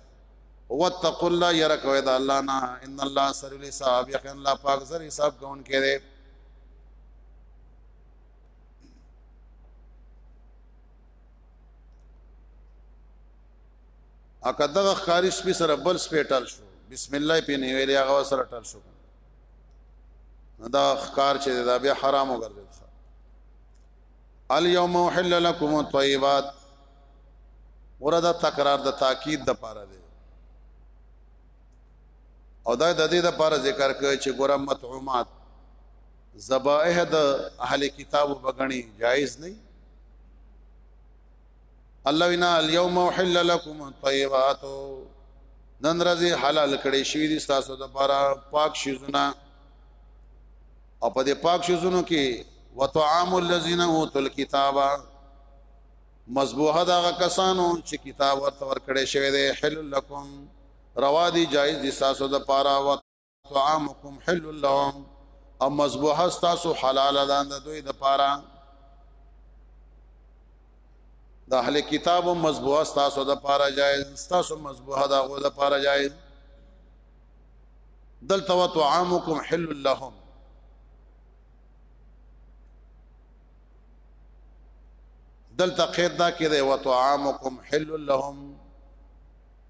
واتقوا الله يرکو د الله نه ان الله سريع الحساب یقینا الله پاک زر حساب کون کړي اکه دغه خارج سپی سره بل سپیټل شو بسم الله پی نه ویلې هغه سره ټل شو نو دا ښکار چې دا بیا حرام وګرځي اليوم وحل لكم الطيبات وردا تکرار د تاکید د پاره دی او دا د دې د پاره ذکر کوي چې ګوره مطعومات ذبائح د اهل کتاب وبغني جایز نه الله وینا اليوم احل لكم الطيبات نن ورځې حلال کړې شوې دي تاسو د پاره پاک شیزونه او په دې پاک شیزونو کې وطعام الذين اوتوا الكتاب مذبوحه دا کسانو چې کتاب ورته ورکړې شوی دی حل لكم روا دي جائز دي تاسو د پاره طعامکم حل لهم او مذبوحه تاسو حلال ده د دوی د پاره د اهل کتاب او مذبوحه تاسو د پاره جایز تاسو مذبوحه ده غو د پاره جایز دلته وطعامکم حل لهم دلته قید دا کې دی وطعامکم حل لهم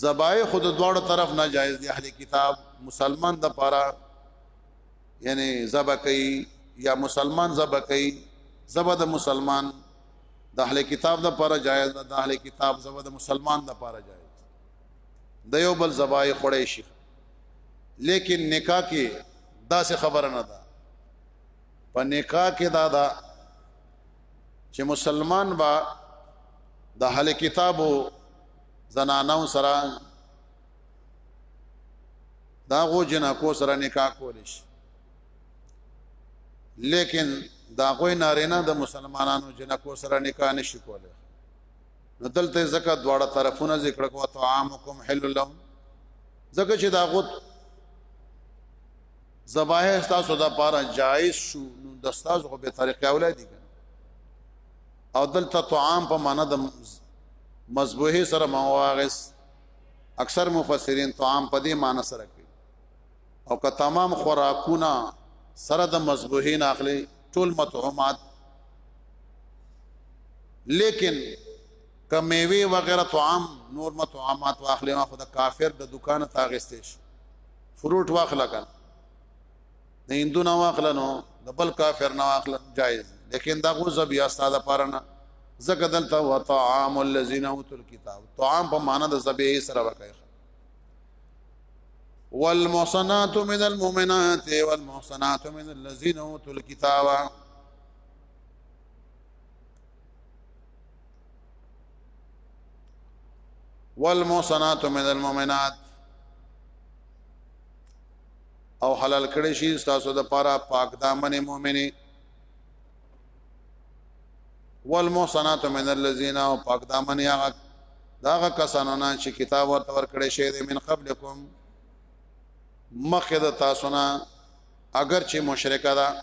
زبای خود دواړو طرف ناجایز دی اهل کتاب مسلمان د پاره یعنی زبا کوي یا مسلمان زبا کوي زبا د مسلمان د اهل کتاب د پاره جایز ده د اهل کتاب زبا د مسلمان د پاره جایز د یو بل زبای خړې شي لیکن نکاح کې دا څه خبره نه ده په نکاح کې دا دا چې مسلمان با د اهل کتابو زنانو سره دا غو جنکو سره نکاح کول شي لیکن دا غوی نارینه د مسلمانانو جنکو سره نکاح نشي کولای نو دلته زکه دواړه طرفونه ذکر کو طعامکم حل لهم زکه چې دا غو ذبایح تاسو د پاره جایز شو نو د تاسو په طریقې اولاد دي او دلته طعام په معنا د مذبوحه سره مواغس اکثر مفسرین طعام په دې معنی سره کوي او که تمام خوراکونه سره د مذبوحین اخلي ټول مطعومات لیکن که میوه وغیرہ طعام نور مطعومات واخلي نو خود کافر د دکان ته غستې شي فروټ واخلا کنه د هندو نه واخلا نو د بل کافر نه واخلا جایز لیکن دا غو زب یا استاد پارنه زکه دلته و طعام الذين اوتل کتاب طعام په معنا د زب یې سره وکړي والمحصنات من المؤمنات والمحصنات من الذين اوتل کتاب والمحصنات من المؤمنات او حلال کړي شي تاسو د پاره پاک دامن مؤمنه والمحصنات من الذين او پاک دامن یا داغه کسانو نه چې کتاب ورته ورکړي شي د من قبلکم مخه د تاسو نه اگر چې مشرکه ده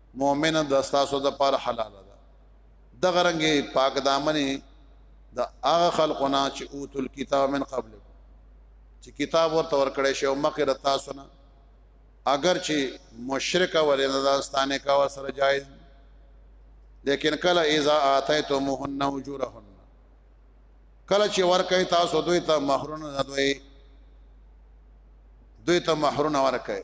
مؤمنه د تاسو د پاره حلال ده دغه رنګه پاک دامنې د دا هغه خلقونه چې اوتل کتاب من قبل چې کتاب ورته ورکړې شو مخکې د تاسو نه اگر چې مشرک ولنه داستانه کا وسره جایز لیکن کله اذا اتیتمهن اجورهن کله چې ورکه تاسو دوی ته مہرونه دوی دوی ته مہرونه ورکه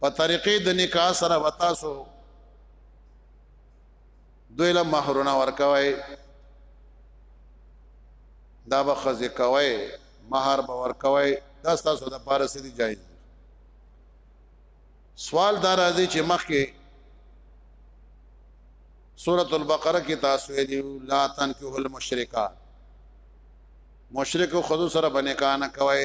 په طریقې د نکاح سره وتا سو دوی له مہرونه ورکوي دا به خزه کوي مہر به ورکوي دا تاسو د پاره سړي جایز سوال دا راځي چې مخکې سورۃ البقره کې تاسو ویلو لا تنکحوا المشرکات مشرک خود سره بنکانه کوي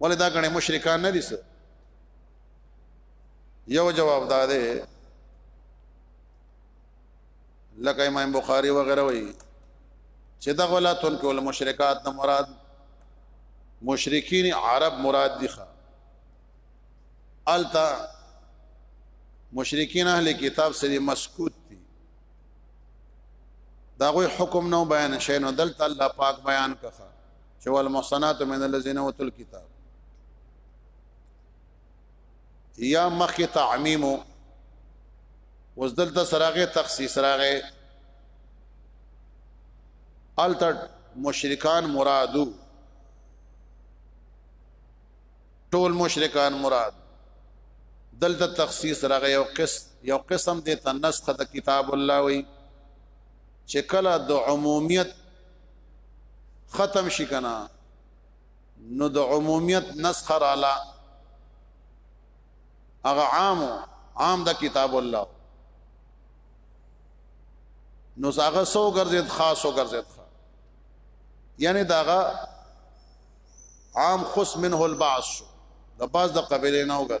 ولې دا غنې مشرکان نه دي څه یو جواب دا دی لکه امام بخاری وغیرہ وی چې دا غلاتون کې ول مشرکات نه مراد مشرکین عرب مراد دي ښه التا مشرکین اهل کتاب سره مسکوت دي دا غوي حکم نو بیان شین دلته الله پاک بیان کړه چې والمحصنات من الذين اوتل کتاب یا مخ تعمیم وز دلته سراغه تخصیص راغه التر مشرکان مرادو ټول مشرکان مراد دلته تخصیص راغی یو قسم یو قسم د تنسخ د کتاب الله وی چې کله د عمومیت ختم شي کنه نو د عمومیت نسخه رااله هغه عام عام د کتاب الله نو هغه سو ګرځید خاص او ګرځید یعنی داغه عام خص منه البعث د باز د قبیله نه وګر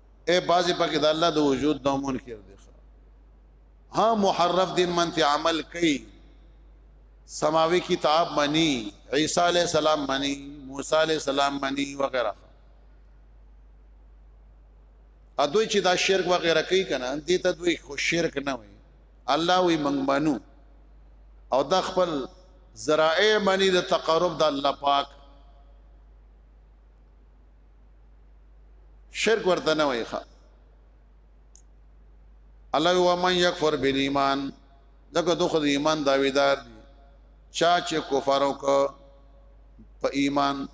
اے بازي پکې د الله د وجود نو منکر دي ها محرف دي منت عمل کوي سماوي کتاب مني عيسى عليه السلام مني موسی عليه السلام مني وغيرها ا دوی چې دا شرک وغیرہ کوي کنه دې ته دوی خو شرک نه وي الله وي منګ مانو او د خپل ذرائع منی د تقرب د الله پاک شرک ورته نه وای ښه الله و من یکفر بالایمان دغه د خو د ایمان داویدار دي چا چې کفر وکړ په ایمان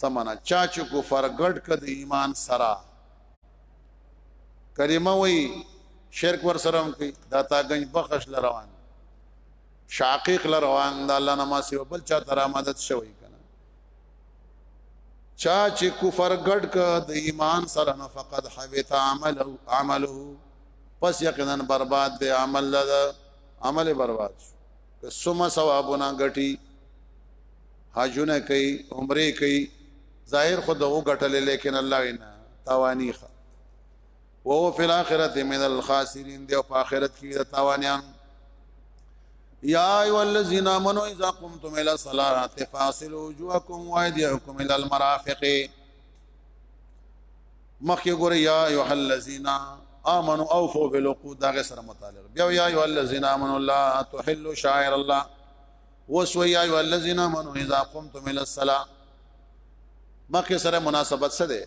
سمانا چا چې کفر ګډ کړ د ایمان سره کریمه وای شرک ور سره هم کوي دا تا گنج بخش لروان شاقیق لروان د الله نماسي بل چا تر مدد شوی چا چې کفر ګډ ک د ایمان سره نه فقط حبط عمله عمله پس یقینا برباد دی عمل لدا عمل برباد که سم ثوابونه غټي حجونه کوي عمره کوي ظاهر خود او غټل لیکن الله وینا توانیخه وهو فی الاخرة من الخاسرین دی په آخرت کې د تاوانیان یا ایو الذین آمنوا اذا قمتم الى الصلاة فاصلوا وجوهکم وایدیکم الى المرافق مخکې ګوره یا ایو الذین آمنوا اوفوا بالعقود دا غیر سره متعلق بیا یا ایو الذین آمنوا لا تحلوا شعائر الله وسو یا ایو الذین آمنوا اذا قمتم الى الصلاة مخکې سره مناسبت څه ده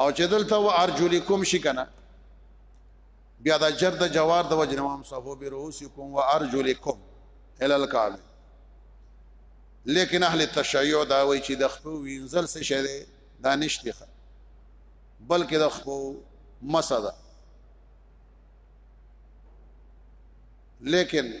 او چې دلته و ارجلکم شي کنه بیا د جر د جوار د وجه امام صاحب به رؤسکم و ارجلکم ال الکعب لیکن اهل تشیع دا وایي چې د خپل وینځل څه شه ده دا نشته بلکې د خپل مسده لیکن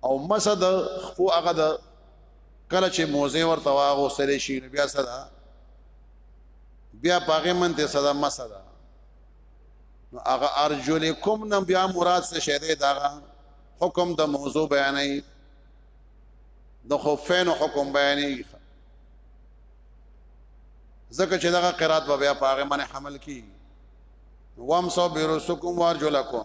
او مسد خو هغه د کله چې موزه ورته واغو سره شي بیا صدا بیا پاغه من ته صدا مسد نو هغه ارجلکم نه بیا مراد څه شه دی دا حکم د موضوع بیانې د خفین حکم بیانې زکه چې دغه قرات به بیا پاغه من حمل کی وام سو بیرسکم وارجلکم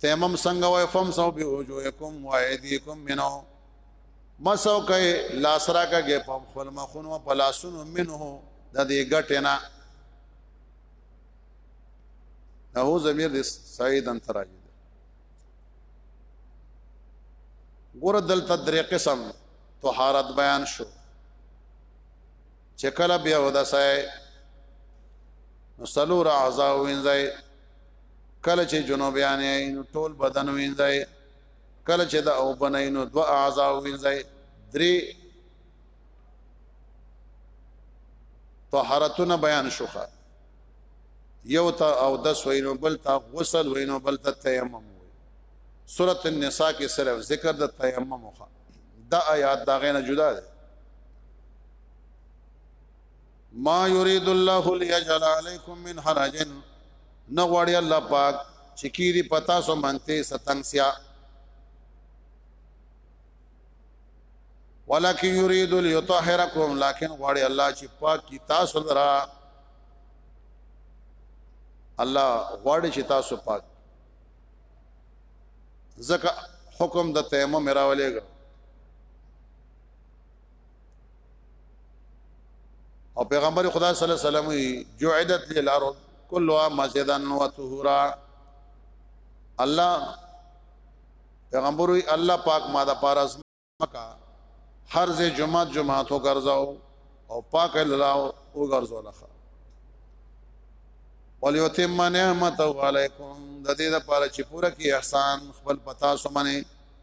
تیمم څنګه وای فمسو به وجوهکم و ایدیکم منو مسو کئ لاسرا کګه په خپل مخونو په لاسونو منه د دې غټنا نه زمير دې سعید انتراجي ګور دلته درې قسم طهارت بیان شو چې کله بیا ودسای نو سلور اعضاء وینځای کله چې جنوبیان یې نو ټول بدن وینځي کله چې دا او بنای نو دوا اعضاء وینځي درې طهارتونه بیان شوخه یو تا او دس وینو بل تا غسل وینو بل تا تیمم سورۃ النساء کې صرف ذکر د تیمم وخه دا آیات دا غینه جدا ده ما یرید الله لیجعل علیکم من حرج نه غواړي الله پاک چې کیری پتا سو منته ستنګسیا ولکن یرید لیطهرکم لکن غواړي الله چې پاک کی تاسو درا الله غواړي چې تاسو پاک زکه حکم د تیمم راولېګ او پیغمبر خدا صلی الله علیه وسلم جعدت للارض كلها مسجدا وطهورا الله پیغمبر وی الله پاک ما د پارس مکا هر ځای جمعه جمعه تو ګرځاو او پاک الله او ګرځو لخه وليتم نعمت علیکم د دې لپاره چې پوره کې احسان خپل پتا سو منه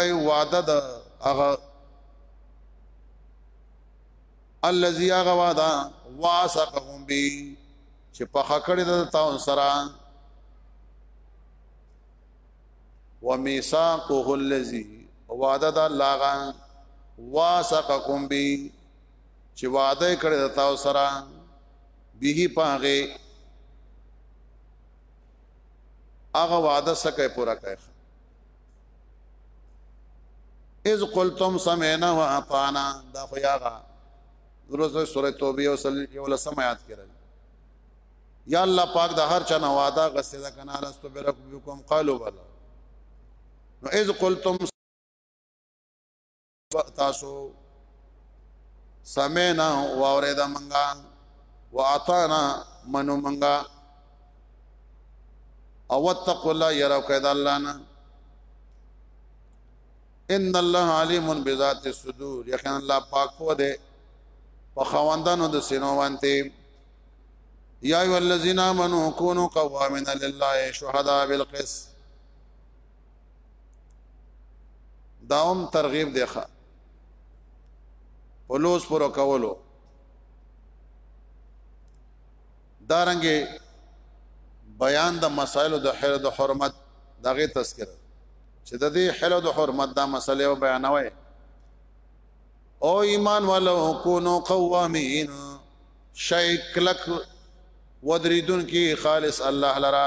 وعده د هغه الذي هغه وعده واسقهم به چې په خکړه د تاون سره وميثاقه الذي وعده د لاغا واسقكم به چې وعده کړی د تاو سره به پاغه هغه وعده سکه پورا کړه اذ قلتم سمعنا واطعنا دا خو یاغه ورځ سورې توبه او صلی الله علیه وسلم آیات کړل یا الله پاک د هر چا نه وعده غسه دا کنه رستو برکم قالو بلا نو اذ قلتم تاسو سمینا واورې دا منګه واطانا منو منګه او واتقوا الله يروا قيد الله نه ان الله عليم بذات الصدور یقینا الله پاک هو دے په خواندانو د سينو باندې یا ایو الذین آمنو کونوا قوامین لله شهداء بالقسط داوم ترغیب دی ښه پلوس پر کولو دارنګي بیان د مسائل د حل د حرمت دغه تذکره چې د دې حل د حرمت دا مسله او بیانوي او ایمان والو کونو قوامین شیکلک ودریدون کی خالص الله لرا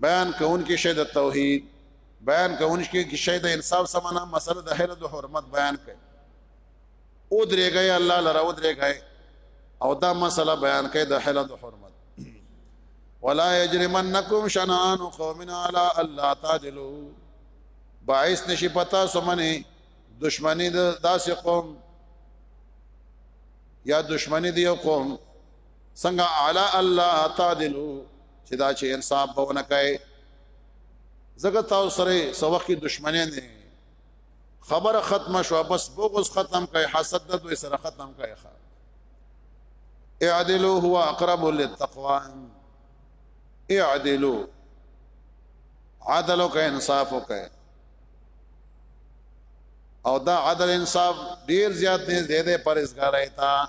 بیان کوونکې شی د توحید بیان کوونکې شی د انصاف سمانه مسله د حیرت او حرمت بیان کړي او درېږي الله لره او درېږي او دا مسله بیان کړي د حیرت او حرمت ولا یجرمنکم شنان قوم علی الله تعجلوا باعث نشي پتا سمنه دشمنی د داسې قوم یا دشمنی دی قوم څنګه اعلی الله تعدلو چې دا چې انصاف به ونه کوي زګه تاسو سره سوخي دشمنه نه خبره ختمه شو بس بغض ختم کړي حسد د دوی سره ختم کړي ښا اعدلوا هو اقرب للتقوى اعدلوا عدل او انصاف وکړي او دا عدل انصاف ډیر زیات دی زیاده پرېزګارای تا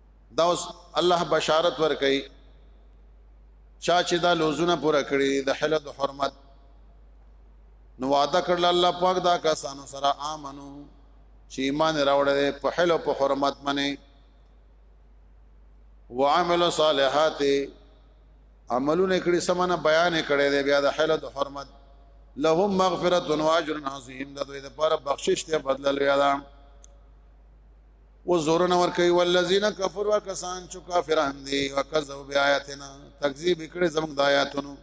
دا اوس الله بشارت ورکړي چا چې دا لوزونه پوره کړی د حل د حرمت نو وعده کړل الله پاک دا کسانو سره امنو چې ایمان راوړل په حل او په حرمت باندې وعمل صالحات عملونه کړي سمنه بیان کړي دی بیا د حل د حرمت لهم مغفرت و اجر عظیم د دوی لپاره بخشش ته بدل لوي و زور نه ور کوي والذین کفروا کسان چې کافران دي وکذو بیااتنا تکذیب کړي زموږ د آیاتونو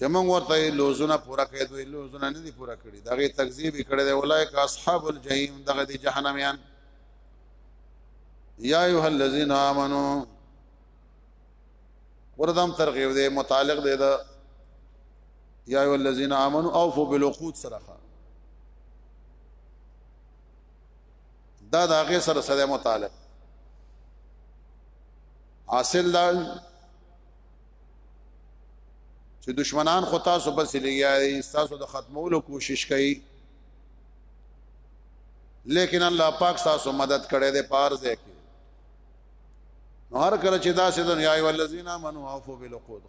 چې موږ ورته لوزونه پورا کړی دوی لوزونه نه دي پورا کړی دغه تکذیب کړي دی اولایک اصحاب الجحیم دغه دي جهنميان یا ایه الذین آمنو وردم ترغیب دی متعلق دی دا یا ایو الذین آمنو اوفو بالعقود سره دا دا غي سره سره متعلق حاصل دا چې دشمنان خو تاسو بس لګیاري تاسو د ختمولو کوشش کوي لیکن الله پاک تاسو مدد کړي د پار ځکه هر کله چې دا سيدن یا ایو الذین آمنو عفو بالعقود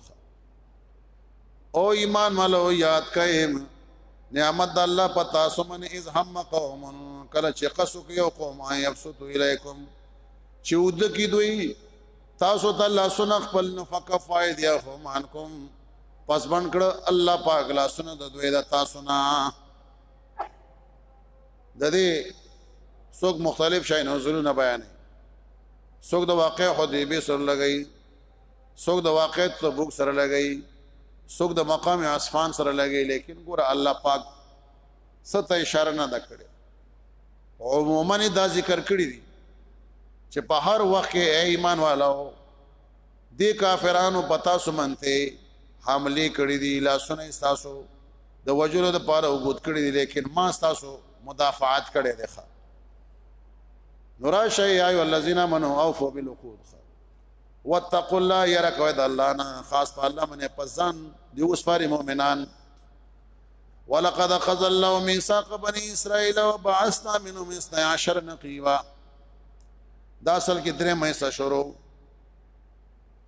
او ایمان مالو یاد کئم نعمت د الله پتا سمن اذ هم قوم کله چې قصو کې یو قوم آی ابسط الیکم چې ود کی دوی تاسو ته الله سن خپل نفق فائد یا هم انکم پس بن کړه الله پاک لا سن د دوی د تاسو نه د دې څوک مختلف شای نزولونه بیان څوک د واقع حدیبه سره لګی څوک د واقع تبوک سره لګی څوک د مقام عصفان سره لګی لیکن ګور الله پاک ست اشاره نه دکړي عموما دا ذکر کړی دي چې په هر وخت کې ایمان والو د کافرانو پتا سمنته حمله کړې دي لاسونه تاسو د وجلو د پاره وګت کړی دی لیکن ما تاسو مدافعات کړی دی ښا نورا شی یا ای الذین منو اوفو بالعقود ښا واتقوا الله يرکو د الله نه خاص په الله باندې پزان دی اوس پاره مؤمنان ولقد اخذ الله ميثاق بني اسرائيل وبعثنا منهم 12 نقيبا دا اصل کې درې مېسه شروع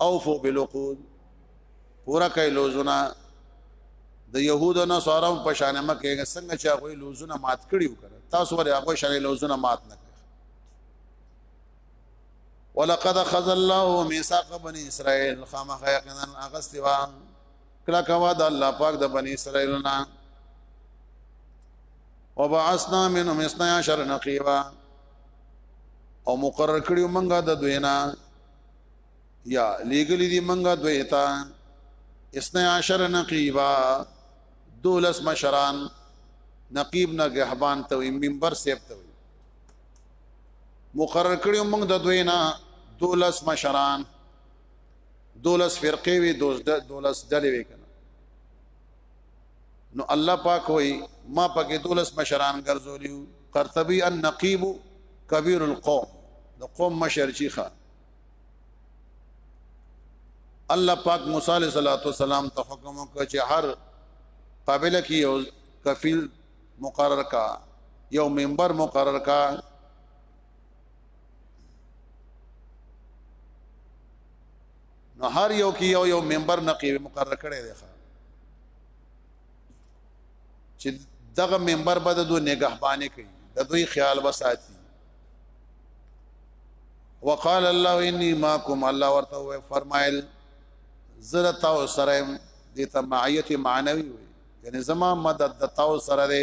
اوفو بالعقود پورا کوي لوزونه د يهودو نه سارو په شان مکه څنګه چې هغه لوزونه مات کړی وکړه تاسو ور هغه شان لوزونه مات نه ولقد خذ الله ميثاق بني اسرائيل خامخ يقينا اغستوا کلا کوا د الله پاک د بني اسرائيل نه وبعثنا منهم 12 نقيبا او مقرر کړیو منګه د دوینا یا لیګلی دی منګه دوی تا اسنه عشر نقیبا دولس مشران نقیب نه گهبان ته منبر سیب ته مقرر کړیو موږ د دوی نه دولس مشران دولس فرقې وی دولس ډلې وی نو الله پاک وای ما پکې دولس مشران ګرځولیو قرطبي النقيب کبیر القوم د قوم مشر چیخه الله پاک موسی علیہ الصلوۃ والسلام ته حکم وکړ چې هر قابل کې یو کفیل مقرر کا یو منبر مقرر کا نو هر یو کې یو یو ممبر نقیب مقرر کړی دی چې دغه ممبر به د دوی نگهباني کوي د دوی خیال وساتي وقال الله اني معكم الله ورته فرمایل زره تاسو سره د تمعیت معنوي وي یعنی زما مدد د تاسو سره دی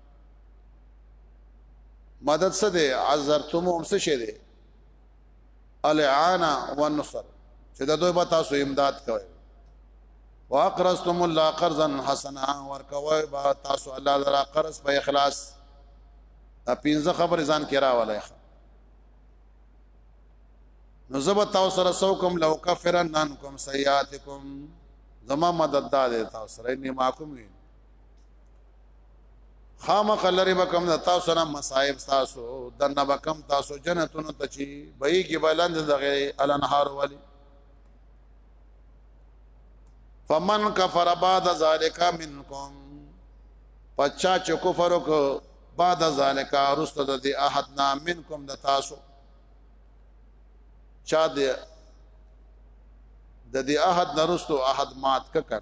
مدد څه دی عذرتموهم څه شه دی الاعانه والنصر چې دا دوی به تاسو امداد کوي واقرضتم الله قرضا حسنا ورکوي با تاسو الله لرا قرض په اخلاص دا پینځه خبرې ځان کې راولای نو زبر تاسو سره سو کوم لو کفرن نن کوم سیئاتکم زما مدد دا دی تاسو سره نه ماکم خامخ لری بکم د تاسو نه مصائب تاسو دنه بکم تاسو جنتون ته چی بهي کې بلند دغه الانهار والی فمن کفر بعد ذالک منکم پچا چې کفر وک بعد ذالک رست د دی احد نا منکم د تاسو چا د د دی احد نرستو احد مات ک کړ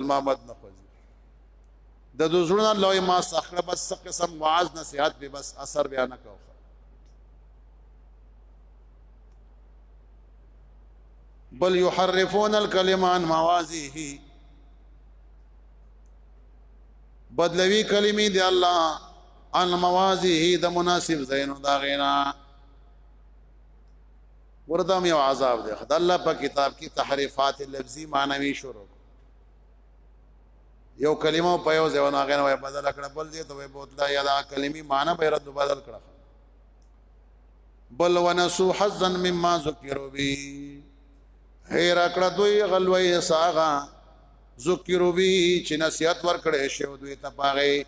المامد نه خوځي د دوزړه لوی ما سخره بس قسم واعظ نصيحت به بس اثر بیان کوه بل يحرفون الكلمه عن مواضعه بدلوي کلمې دی الله عن مواضعه د مناسب زینو دا غینا ګوره دا هم یو عذاب دی د الله په کتاب کې تحریفات لفظي معنوي شروع یو کلمه په یو ځای نه غنه وای بدل کړه بل دې ته وای بوتلا یا دا کلمې معنی به رد بدل کړه بل ونسو حزا مما ذکروا بی هیر کړه دوی غلوی ساغا ذکروا بی چې نصیحت ورکړې شو دوی ته پاغه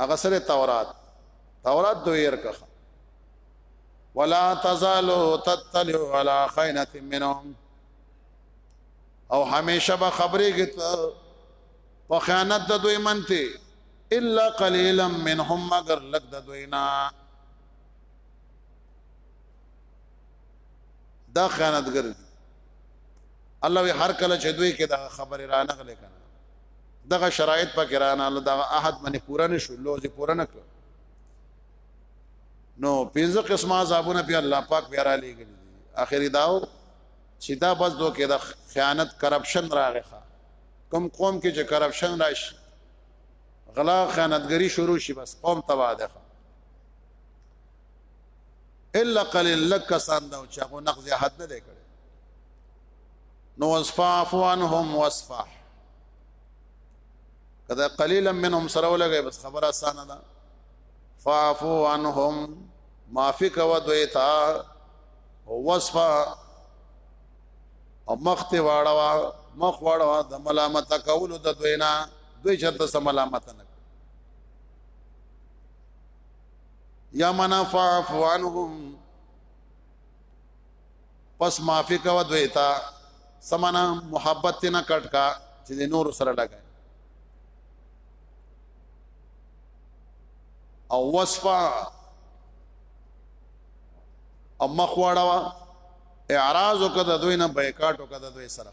هغه سره تورات تورات دویر کخ ولا تزالو تتلو علا خینت منهم او همیشه به خبرې گت په خیانت د دوی منته الا قليلا منهم مگر لګ د دوی نه دا خیانتګر دي الله وی هر کله چې دوی کې دا خبره را نغلې کنه دغه شرایط پکې رانه الله دغه عهد باندې پوره نشو لوځي پوره نه کړ نو پنځه قسمه عذابونه په الله پاک بیا را لېږل اخري داو چې دا بس دوه کې د خیانت کرپشن راغی کم قوم کې چې کرپشن راشي غلا خیانتګری شروع شي بس قوم تباہ ده الا قليل لک کسان دا چې هغه نقض حد نه دی کړی نو واصفاف عنهم واصفح کدا قليلا منهم سره ولګي بس خبره اسانه ده فاعفو عنهم معافي کوا دوی تا وصفا او مخت واړوا مخ واړوا د ملامت کول د دوینا دوی چرته سم ملامت نه یا منا فاعف عنهم پس معافی کا دوی تا سمانا محبت نه کټ کا چې نور سره لګا او وصفا او مخواړه اعراض وکړه دوی نه بایکاټ وکړه دوی سره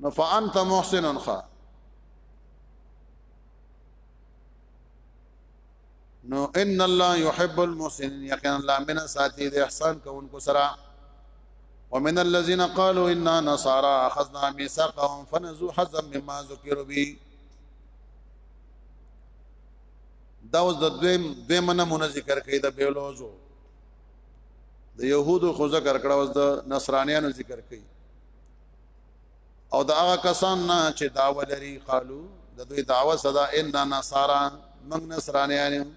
نو فانت محسن خا نو ان الله يحب المحسنين یقینا الله من ساتي د احسان کوونکو سره ومن الذين قالوا انا نصارى اخذنا ميثاقهم فنزوا حظا مما ذكروا به دا اوس د دویم دویم نمونه ذکر کړي د بیولوژو د يهودو خو ذکر کړه اوس د نصرانيانو ذکر کړي او دا هغه کسان نه چې دا ولري قالو د دوی دعوه صدا ان نصارا موږ نصرانیان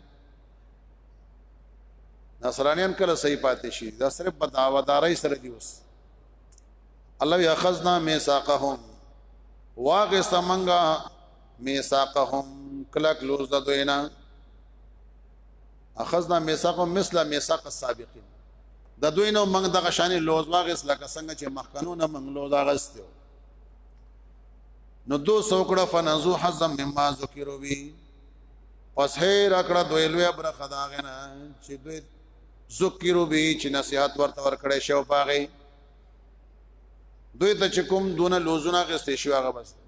نصرانیان کله صحیح پاتې شي دا صرف په دعواداري سره دی اوس الله یاخذنا میثاقهم واغه سمنګا میثاقهم کلک لوز د دوینا اخذنا میثاقهم مثل میثاق السابقین د دوی نو موږ دغه شانې لوز واغس لکه څنګه چې مخکنو نه موږ لوز اغستو نو دو سوکړه فنزو حزم مما ذکرو بی پس هي رکړه دوی لوی برخه داغه نه چې دوی ذکرو بی چې نصيحت ورته ورکړې شو پاغي دوی ته چې کوم دونه لوزونه غستې شو هغه بس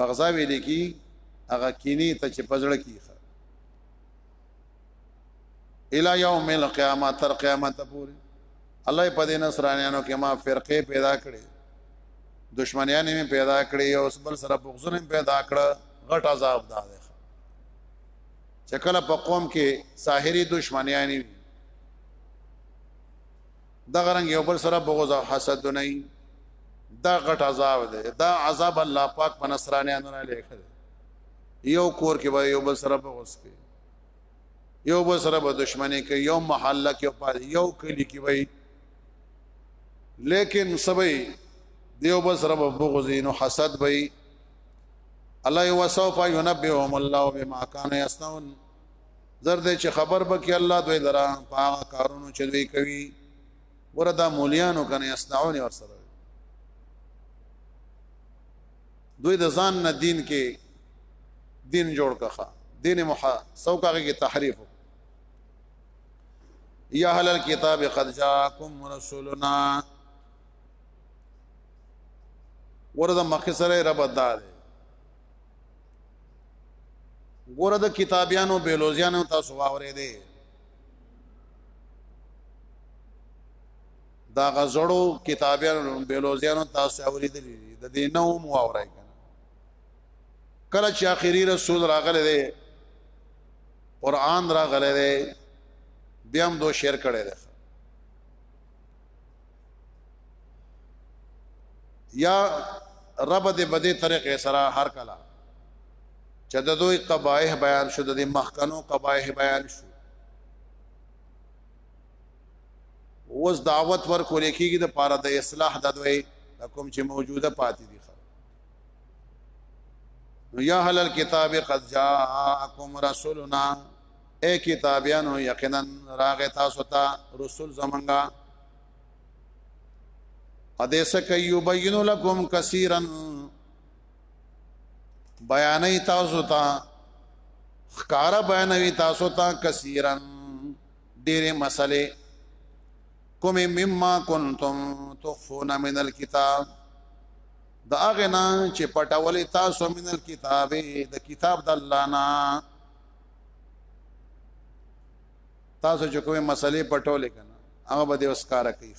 بغضا ویل کی هغه کینه ته چې پزړه کیخه الی یوم القیامه تر قیامت پورې الله په دې نصرانیانو کې ما فرقه پیدا کړې دشمنیان می پیدا کړې او بل سره بغضونه پیدا کړه غټ عذاب ده چې کله په قوم کې ساحری دشمنیان وي دغه رنګ یو بل سره بغض او حسد نه دا غټ عذاب دی دا عذاب الله پاک په نصرانیانو را لیکل یو کور کې به یو بل سره بغض کوي یو بل سره به دښمنی کوي یو محله کې په یو کلی کې وي لیکن سبي دیو بل سره به بغض نو حسد وي الله یو وسو په ينبئهم الله بما كانوا يصنعون زر دې چې خبر بکې الله دوی لرا پاغه کارونو چې دوی کوي وردا مولیانو کنه اسنعون ور سره دوی د ځان نه دین کې دین جوړ کخه دین مح سوکاږي کې تحریف یا اهل الكتاب قد جاءکم رسولنا وردا مخسره رب دار ګوره د کتابیانو بیلوزیانو تاسو واورې دي دا غزړو کتابیانو بیلوزیانو تاسو اورې دي د دې نو مو اورای کله چې اخیری رسول راغله دي قران راغله دي بیا هم دو شعر کړي دي یا رب دې بده طریقې سره هر کلا چې د دوی قبایح بیان شو د مخکنو قبایح بیان شو اوس دعوت ورکول کېږي د پاره د اصلاح د دوی کوم چې موجوده پاتې دي نو یا هلل کتاب قد جاءکم رسولنا اے کتابیانو یقینا راغ تاسو ته رسول زمنګا ادیس کیو بین لکم کثیرا بیانې تاسو ته خکار بیانوي تاسو ته کثیرا ډېرې مسلې کوم مما کنتم تخفون من الكتاب دا غنا چې پټولې تاسو من الكتاب د کتاب د الله نه تاسو چې کومه مسلې پټولې کنه هغه به دې وسکاره کوي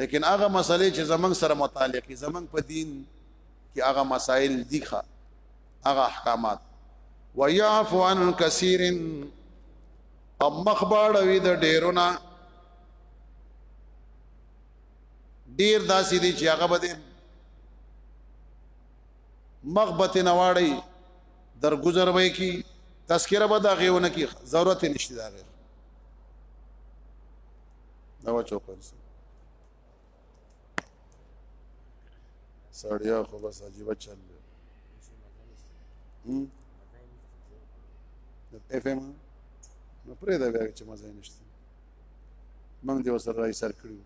لیکن هغه مسلې چې زمنګ سره متعلق دي زمنګ په دین کې هغه مسائل دي ښه هغه احکامات ويعفو عن كثير او مخباړوي د ډیرونه ډیر داسې دي چې هغه به مخ به ته نواړی در گذر به کی تذکره به دا غیونه کی ضرورت نشته دا غیر دا و چوکر سړیا خو بس عجیب چل دی هم اف ام نو پرې دا بیا چې مزه نشته موږ دې وسره راي سر کړیو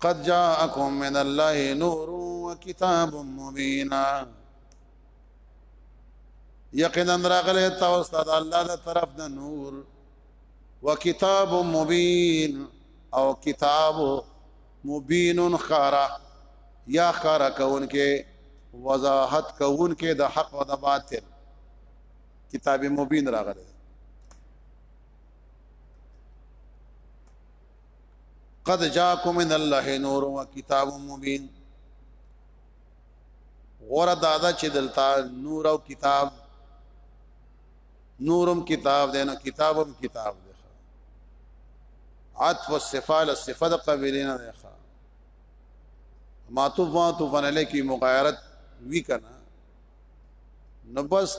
قد جاءكم من الله نور وكتاب مبين یقینا راغله تاسو ته الله د طرف د نور وکتاب مبین او کتاب مبین خارا یا خارا کون کې وضاحت کون کې د حق او د باطل کتاب مبین راغله قد جاءكم من الله نور وكتاب مبين غره دادا چې دلتا نور او کتاب نورم کتاب دی نو کتابم کتاب دی عطف الصفال الصفه قبلنا دی ما تو ما تو فن لکی مغایرت وی کنا نو بس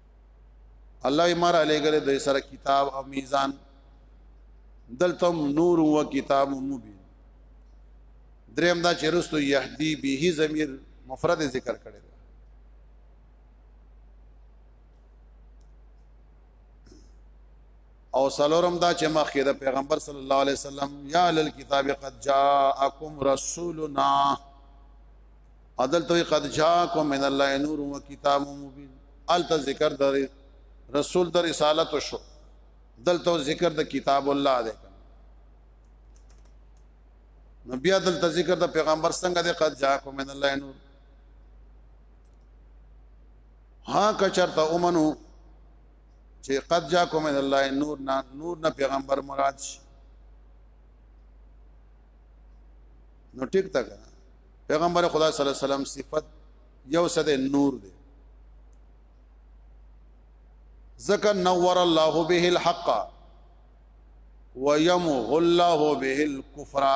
الله یې مار علی ګره دوی سره کتاب او میزان دلتم نور و کتاب مبین دریم دا چې رستو یهدی به ضمیر مفرد ذکر کړی دی او سلورم دا چې مخکې د پیغمبر صلی الله علیه وسلم یا للکتاب قد جاءکم رسولنا عدل تو قد جاءکم من الله نور و کتاب مبین الته ذکر در رسول در رسالت شو دلته ذکر د کتاب الله ده نو بیا دلته ذکر د پیغمبر څنګه ده قد جاءکم من الله نور ها کچرته اومنو چې قد جاءکم من الله نور نه نور نه پیغمبر مراد شي نو ټیک تا پیغمبر خدا صلی الله علیه وسلم صفت یو صد نور دی ذکر نور الله به الحق ويمغ الله به الكفر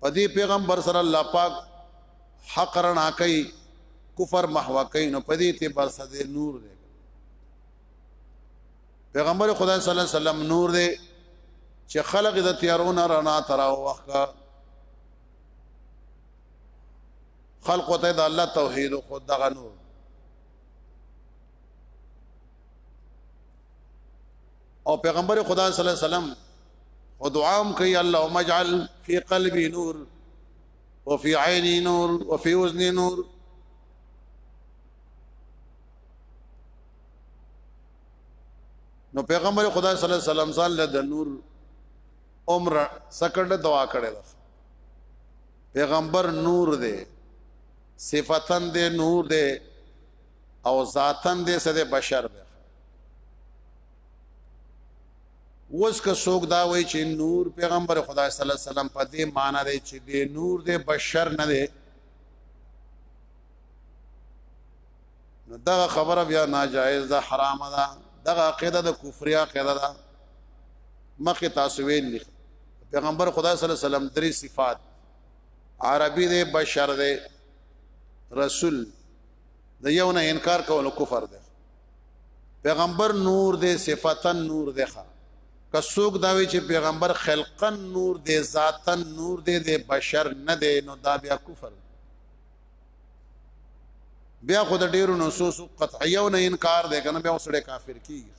پدی پیغمبر صلی الله پاک حق رڼا کوي کفر محو کوي نو پدی ته بر صد نور دی پیغمبر خدای صلی الله علیه وسلم نور دی چې خلق د تیارونه رڼا تراو وخت خلق ته د الله توحید او خود دغه نور او پیغمبر خدا صلی الله علیه وسلم او دعام کوي اللهم اجعل فی قلبی نور وفي عيني نور وفي وزني نور نو پیغمبر خدا صلی الله علیه وسلم ځان له د نور عمر سکند دعا کړې ده پیغمبر نور دی صفاتن دی نور دی او ذاتن دی سده بشر دی وس که څوک دا وای چې نور پیغمبر خدا صلی الله علیه وسلم په دې معنی دی چې دی نور دی بشر نه دی نو دغه خبره بیا ناجایز ده حرام ده دغه عقیده د کفر عقیده ده مخه تاسو ویل پیغمبر خدا صلی الله علیه وسلم درې صفات عربي دی بشر دی رسول د یو نه انکار کول کفر دی پیغمبر نور دی صفاتن نور دی ښا که څوک دا وی چې پیغمبر خلقن نور دی ذاتن نور دی د بشر نه دی نو دا بیا کفر دی بیا خو د ډیرو نصوص قطعیو نه انکار دی کنه بیا وسړی کافر کیږي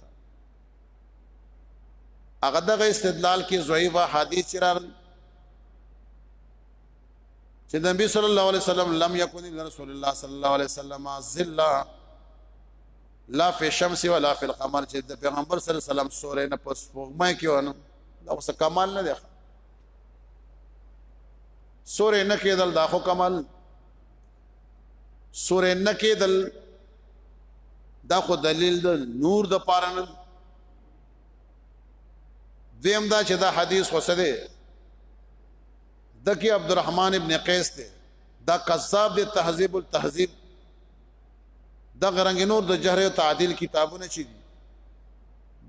هغه دغه استدلال کې ضعیفه حدیث چرار چې نبی صلی الله علیه وسلم لم یکن رسول الله صلی الله علیه وسلم ذلہ لا فی الشمس ولا فی القمر چې د پیغمبر صلی الله علیه وسلم سورې نه پس فوغمه کې ونه دا اوس کمال نه دی سورې نه کېدل دا خو کمال سورې نه کېدل دا خو دلیل د نور د پاره نه دیم دا چې دا حدیث خو سده دکی عبدالرحمن ابن قیس ته دا قصاب د تهذیب التهذیب دغه رنګ نور د جهر او تعدیل کتابونه چې دي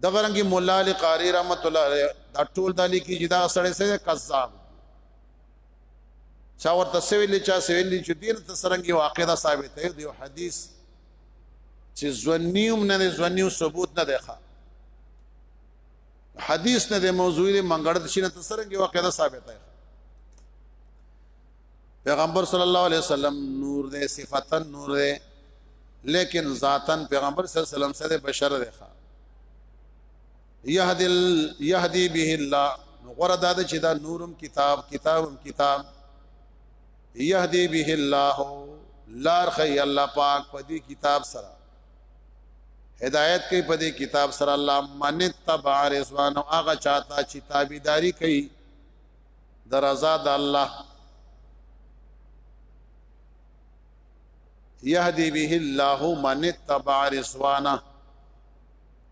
دغه رنګ مولا علی قاری رحمت الله علیه دا ټول د لیکي چې دا سړی سره کذاب چا ورته سویل چا سویل چې دین ته سرنګي واقع دا ثابت دی یو حدیث چې زنیوم نه زنیو ثبوت نه دی ښه حدیث نه د موضوع دی منګړد شینه ته سرنګي واقع دا ثابت دی پیغمبر صلی الله علیه وسلم نور دی صفتا نور دی لیکن ذاتا پیغمبر صلی الله علیه وسلم سره بشر دی ښا یهدی یهدی به الله غره دا چې دا نورم کتاب کتابم کتاب یهدی به الله لار خی الله پاک په دې کتاب سره هدایت کوي په دې کتاب سره الله من تبع رضوان او هغه چاته چې تابعداري کوي د رضا د الله يهدي به الله من اتبع رضوانه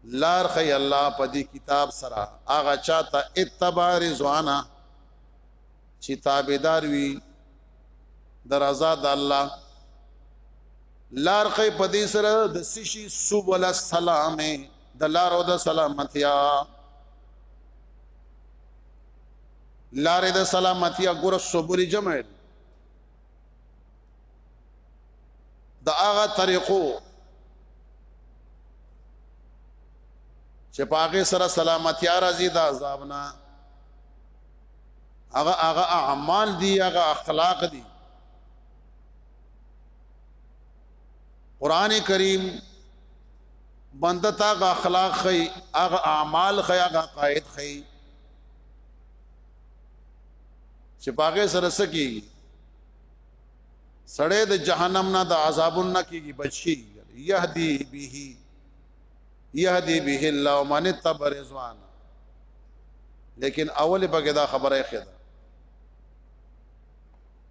لار خي الله په دې کتاب سره هغه چاته اتبع رضوانه چې تابعدار وي د رضا د الله لار خي په دې سره د سشي سبل السلام د لارو د سلامتیا لارې د سلامتی ګور صبر جمع د هغه طریقو چې پاګه سره سلامتی راځي د عذاب نه هغه هغه اعمال دي هغه اخلاق دي قران کریم بنده تا اخلاق خي هغه اعمال خي هغه قائد خي چې پاګه سره سکی سړې د جهنم نه د عذابون نه کیږي بچي يهدي به يهدي به الله من تبر رضوان لیکن اول پکې دا خبره خېده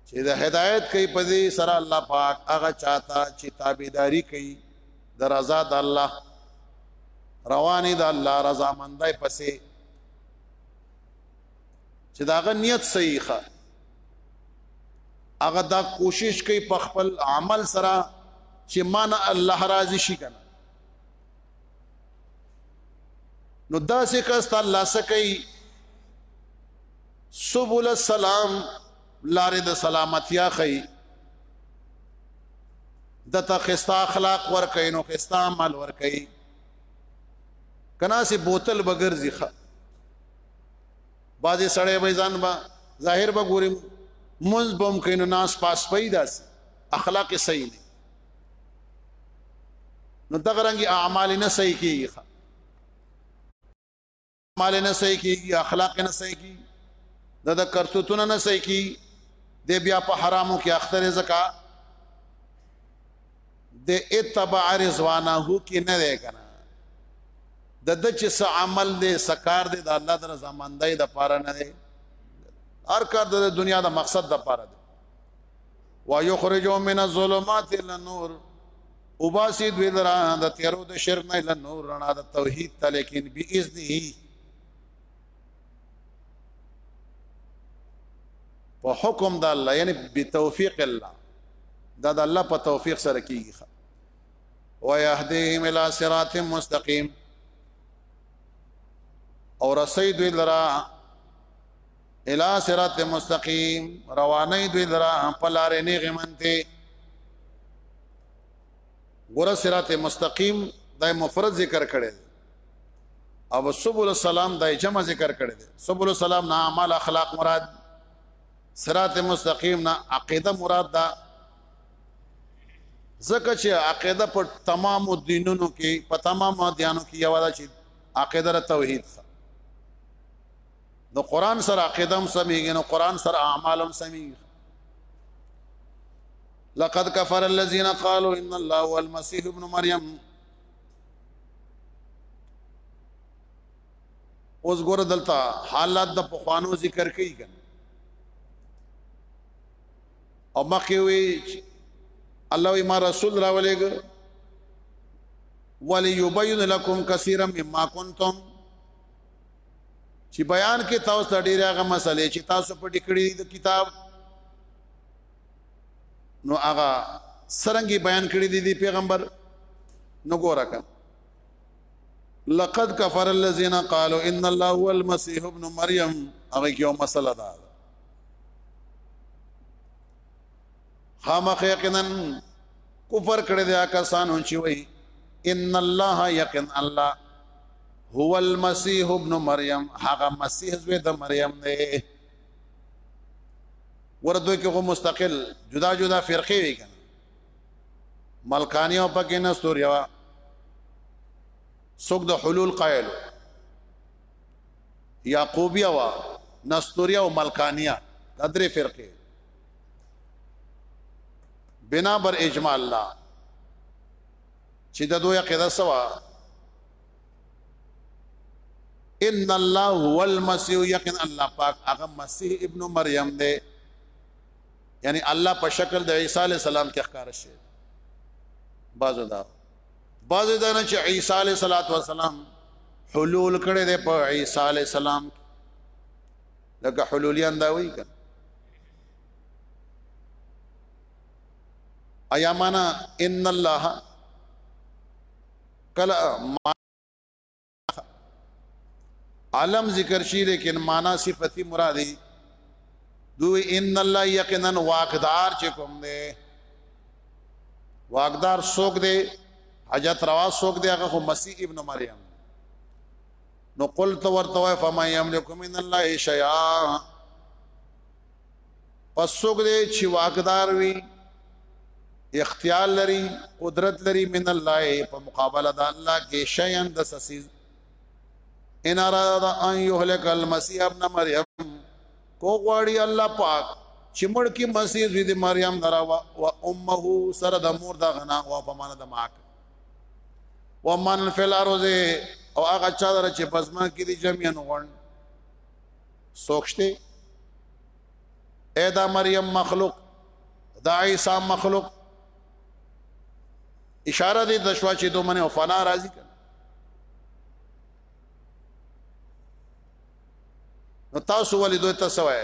چې د هدایت کوي په دې سره الله پاک هغه چاته چې تابعداري کوي د رضا د الله رواني د الله رضا مندای پسې چې داغه نیت صحیح ښه هغه دا کوشش کوي په خپل عمل سره چې مان الله راضي شي کنه نو دا سه کس الله سکي سبول السلام لارې د سلامتیا خي د تخستا اخلاق ور کوي نو خستا عمل ور کوي کنا سي بوتل بغرزي خ بازي سړې به ځان با ظاهر به ګورم منز بم کینو ناس پاس پیدا سي اخلاق صحیح نه نو دغه رنګي اعمال نه صحیح کیږي مال نه صحیح کیږي اخلاق نه صحیح کیږي د د کرتوتونه نه صحیح کیږي د بیا په حرامو کې اختر زکا د اتبع رضوانه کې نه دی کنه د د چې څه عمل دی سکار دی د الله در زماندای د پاره نه دی هر کار د دنیا د مقصد د پاره دی ويخرجوا من الظلمات الى النور وباسي دوی لرا د تیرو د شرک نه له نور رڼا د توحید ته لیکن باذنه په حکم د الله یعنی بتوفیق الله دا د الله په توفیق سره کیږي ويهديهم الى صراط مستقيم اور سيد لرا الی صراط مستقیم روانه دوی درا په لارې نه غمنته ګور صراط مستقیم دای مفرد ذکر کړي او سبول السلام دای جمع ذکر کړي سبول السلام نه اعمال اخلاق مراد صراط مستقیم نه عقیده مراد ده ځکه چې عقیده په تمامو دینونو کې په تمامو ادیانو کې یو ده چې عقیده توحید ده نو قران سره عقیده هم سميږي نو قران سره اعمال هم سميږي لقد كفر الذين قالوا ان الله هو المسيح ابن مريم اوس ګور دلته حالات د پخوانو ذکر کوي کنه او مخکې وی الله ما رسول راولېګ وليبين لكم كثيرا مما كنتم چې بیان کې تاسو ته ډېر هغه مسلې چې تاسو په ټکړې د کتاب نو هغه سرنګي بیان کړی دی دی پیغمبر نو ګوره کا لقد كفر الذين قالوا ان الله هو المسيح ابن مريم هغه یو مسله ده خامخ یقینا کفر کړی دی کسانو چې وای ان الله یقین الله هو المسيح ابن مریم هغه مسیح زوی د مریم دی ورته کې غو مستقل جدا جدا فرقه وی کنه ملکانی او پکې نه ستوریا سوق د حلول قائل یعقوبیا وا نستوریا او ملکانیا د درې فرقه بنا بر اجماع الله چې د دوی عقیده سوا ان الله هو المسيح یقین الله پاک هغه مسیح ابن مریم دی یعنی الله په شکل د عیسی علی السلام کې ښکار شي بازو دا بازو دا نه چې عیسی علی السلام حلول کړي دی په عیسی علی السلام لکه حلولیان دا وی کنه ایا معنا ان الله کلا علم ذکر شي لیکن معنا صفتی مرادی دوی ان الله یقینا واقدار چې کوم دی واقدار سوک دی حاجت روا سوک دی هغه مسیح ابن مریم نو قل تو ورته وای فما یملک من الله شیئا پس څوک دی چې واقدار وي اختیار لري قدرت لري من الله په مقابله د الله کې شیئا د سسیز ان اراد ان یهلک المسیح ابن مریم کو غواړي الله پاک چې مړ کې مسیح زوی د مریم درا او امه سره د مور د غنا او په معنا د ماک ومن فی الارض او هغه چا در چې پزما کې دي جميعا غون سوکشته اے دا مریم مخلوق دا عیسی مخلوق اشاره دې د شوا چې دوه منه فنا راضی کړ نو تاسو ولې دوی ته سوای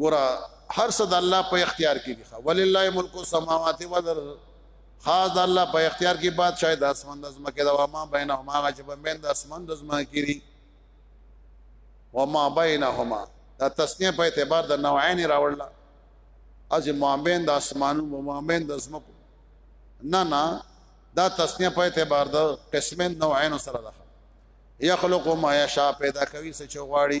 ګورا هر څه د الله په اختیار کې دي ولله ملک السماوات والارض خاص د الله په اختیار کې بادشاہ د اسمان د زمکه دا ما بینهما هغه چې په مین د اسمان د زمکه کې دي وما بینهما دا تسنیه په اعتبار د نوعین راوړل از مابین د اسمانو و مابین د زمکو نه نه دا تسنیه په اعتبار د قسمین نوعین سره ده یخلق ما یشا پیدا کوي څه چغواړي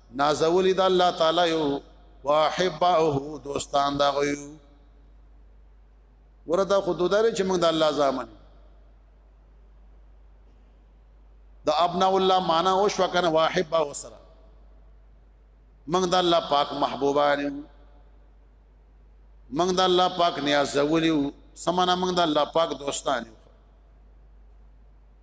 نازولی دا الله تعالی یو واحبه دوستان دا غيو ورته خود دار چې موږ د الله ځامن د ابنا الله معنا او شو کنه واحبه وسره موږ د الله پاک محبوبان موږ د الله پاک نیاز ولیو سمانه موږ د الله پاک دوستان یو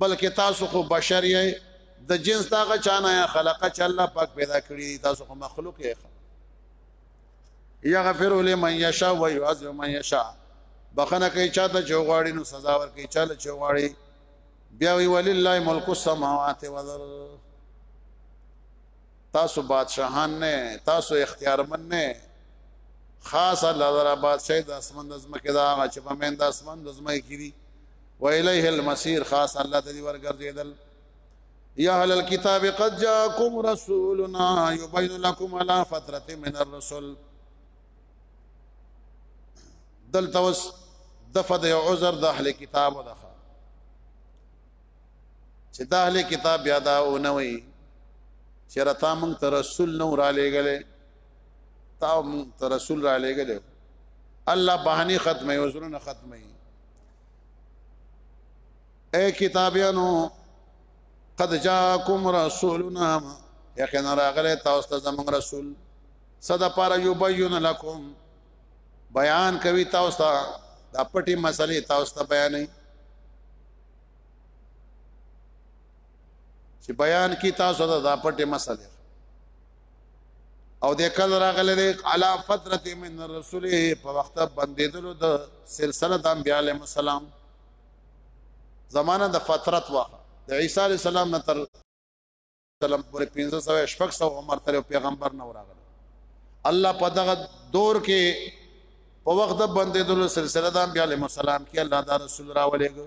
بلکې تاسو خو بشر یې د جنس دغه چانه یا خلقه چې الله پاک پیدا کړی دی تاسو خو مخلوق یې یغفر لمن یشاء و یعذب من یشاء بخنه کوي چاته چې غواړي نو سزا ور کوي چاله چې غواړي بیا وی ولله ملک السماوات والارض تاسو بادشاہان نه تاسو اختیارمن نه خاص الله تعالی بادشاہ د اسمان د زمکه دا چې په من د اسمان د زمکه کړي و الیه المسیر خاص الله ته دی ورګرځیدل یا اهل الكتاب قد جاءکم رسولنا یبین لكم على فتره من الرسل دلته وس دفه د عذر د اهل کتاب دغه چې د اهل کتاب بیا دا و نه وي چې رتا مونږ ته رسول نو را لېګلې تا مونږ ته رسول را لېګلې الله بهاني ختمه او زرونه ختمه اے کتابیانو قد جاءکم رسولنا یقینا راغله تاسو ته زموږ رسول صدا پر یبین لکم بیان کوي تاسو ته دا پټي مسلې تاسو ته بیانې چې بیان کی تاسو ته دا پټي مسلې او د کل راغله دی علا فترت من رسول په وخت بندیدلو د سلسله د انبیاء علیهم السلام زمانہ د فترت وا د عیسی علی السلام نه تر سلام پر 1500 شپږ سو عمر تر پیغمبر نه راغله الله په دغه دور کې په وخت د بندیدلو سلسله د انبیاء علیهم السلام کې الله دا رسول راولېګو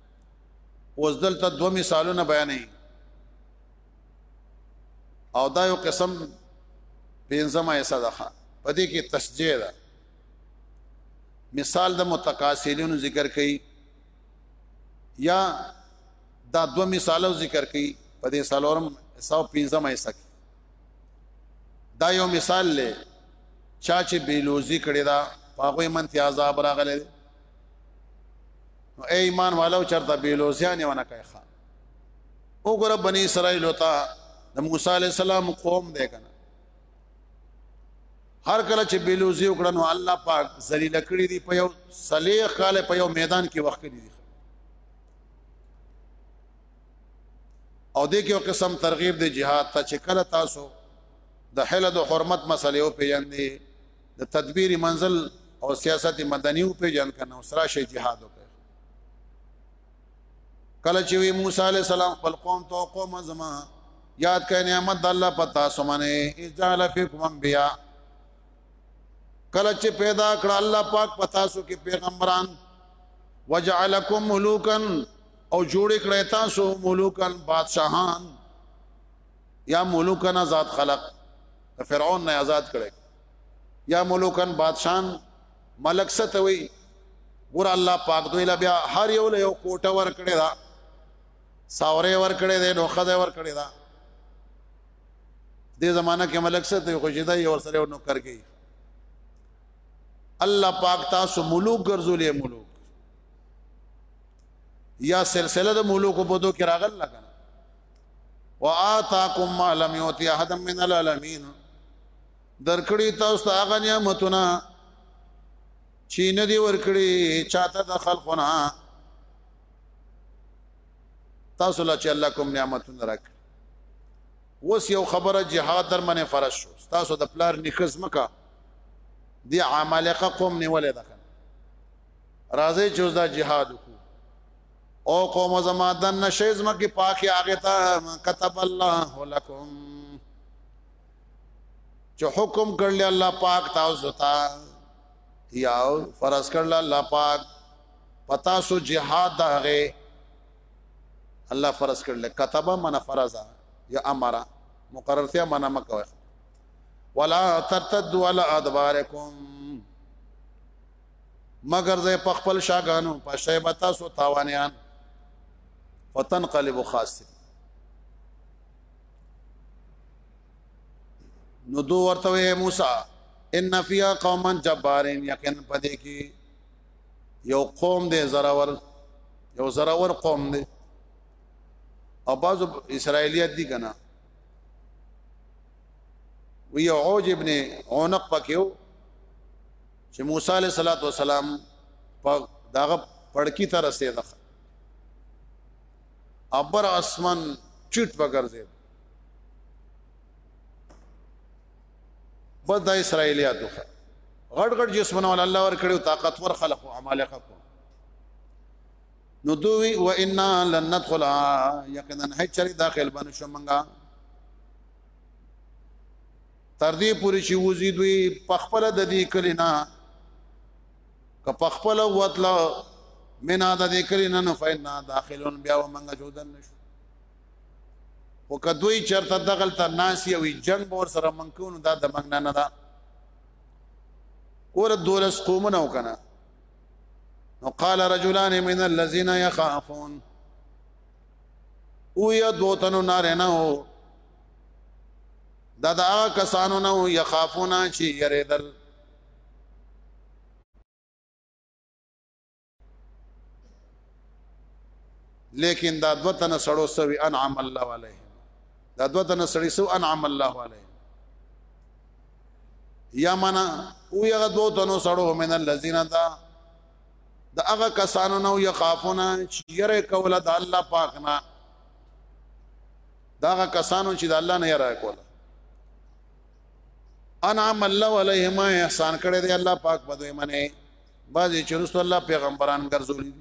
اوس دلته دوه مثالونه بیانې او دا یو قسم پنځمه ایسا ده پدې کې تسجیه ده مثال د متقاسلینو ذکر کړي یا دا دو مثالو ذکر کړي په دې سالورم 115 ایسا کې دا یو مثال لې چا چې بیلوزی کړي دا هغه منتی عذاب راغله نو اے ایمان والو چرته بیلوزیان ونه کوي ښا وګوره بنی اسرائیل وتا د موسی علی السلام قوم دی کنه هر کله چې بیلوزی وکړه نو الله پاک ذلیل کړی دی په یو صلیخ کال په یو میدان کې وخت کړی دی او دې کې یو قسم ترغیب دی jihad ته چې کله تاسو د حلد او حرمت مسلې او پیژندې د تدبیر منزل او سیاست مدنی او پیجن کنه او سره شي جهاد وکړي کله چې وی موسی علی السلام خپل قوم ته قوم زما یاد کړئ نعمت الله پتا سمنه اجال فیکم انبیا کله چې پیدا کړ الله پاک پتا سو کې پیغمبران وجعلکم ملوکن او جوړ کړی تاسو ملوکن بادشاہان یا ملوکن آزاد خلق فرعون نه آزاد کړی یا ملوکن بادشاہان ملک ستوي ګور الله پاک دوی لا بیا هر یو له یو کوټه ور کړی دا ساورې ور کړی دی نو خدای ور کړی دا دې زمانہ کې ملک ستوي خو شیدا یو سره نو کرګي الله پاک تاسو ملوک ګرځولې ملوک یا سلسله د ملوکو په دوه کې راغل لګا واتاکم ما لم یوتی احد من العالمین درکړی تاسو ته هغه نعمتونه چې نه دی ورکړي چاته د خلقونه تاسو لا چې الله کوم نعمتونه راک وس یو خبره جهاد در منه فرض شو تاسو د پلار نخز مکه دی عمالقه قوم نیولې ده راځي چې دا جهاد وکړو او قوم زما دن نشیز مکی پاکی آغی تا کتب اللہ لکم چو حکم کرلی اللہ پاک تاوزو تا یا فرض کرلی اللہ پاک پتا سو جہاد دا غی الله فرض کړل كتب من فرض یا امر مقررتیا من مکوه ولا ترتد ولا ادبارکم مگر زه په خپل شاګانو په شیبه تاسو تاوانیان فتنقلب خاص نو دو ورته وی موسی ان فیا قوما جبارین یقین پدې کې یو قوم دې زراور یو زراور قوم دې او بعض اسرایلیت دي کنه وی عوج ابن عنق پکيو چې موسی علیه السلام په داغه پړکی ته رسیدل ابر اسمان چټ وګرځید بس د اسرایلیاتو غټ غټ جسمونه ول الله ور کړو طاقتور خلق او عمالقه کو نو دوی و انا لن ندخل یقینا هچری داخل بنشو منګه تر دې پورې چې وځي دوی په خپل د دې کلی نه که په خپل وتل منا د دې کلی نه نو فینا داخلون بیا ومنګ جودن نشو او که دوی چرته دغل ته ناسی او جنگ بور سره منکونو دا د منګ نه ده ور دولس قومونه وکنه نو قال رجلان من الذين يخافون او یا دوتنو نارینه دا دا کسانو نه یخافونا چې یریدل لیکن دا دو تن سړو سوي انعام الله علیه دا دو تن سړي سو انعام الله علیه یا منا او یغه دو تن سړو من الذین دا دا هغه کسانو نه یخافونا چې یره کوله د الله پاک نه دا هغه کسانو چې د الله نه یاره کوله انعم الله علیهما احسان کړی دی الله پاک په دوی منه بعضی چې رسول الله پیغمبران ګرځولي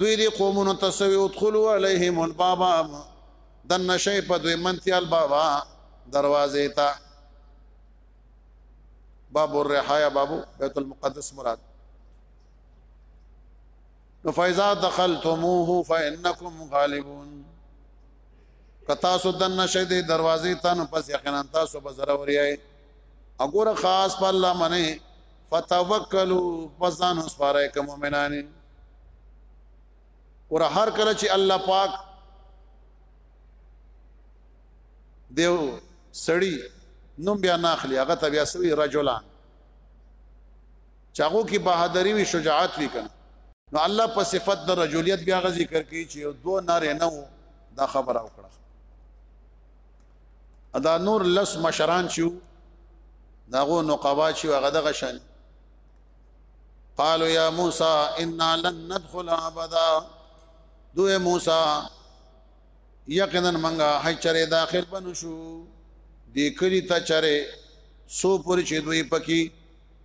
دوی دی قومونو تسوی ادخلوا علیهم الباب د نشې په دوی منتی البابا دروازه تا باب الرحایا بابو بیت المقدس مراد نو فاذا دخلتموه فانکم غالبون کتا سو دن شي د دروازې ته نو پس یقینا تاسو به ضرور یې وګوره خاص په الله منی فتوکلوا فزان اسفاره کوم مؤمنان ور هر کله چې الله پاک دیو سړی نوم بیا ناخلی هغه ته بیا سوی رجلان چې هغه کې بهادری وی شجاعت وی کنه نو الله په صفت د رجولیت بیا غ ذکر کوي چې یو دوه نارې نه وو دا خبره وکړه ادا نور لس مشران چې داغو نقبا چې هغه دغه شان قالوا يا موسى انا لن ندخل ابدا دوه موسی یقینا منګه هي چرې داخل بنو شو دې کلی ته چرې سو پر چې دوی پکی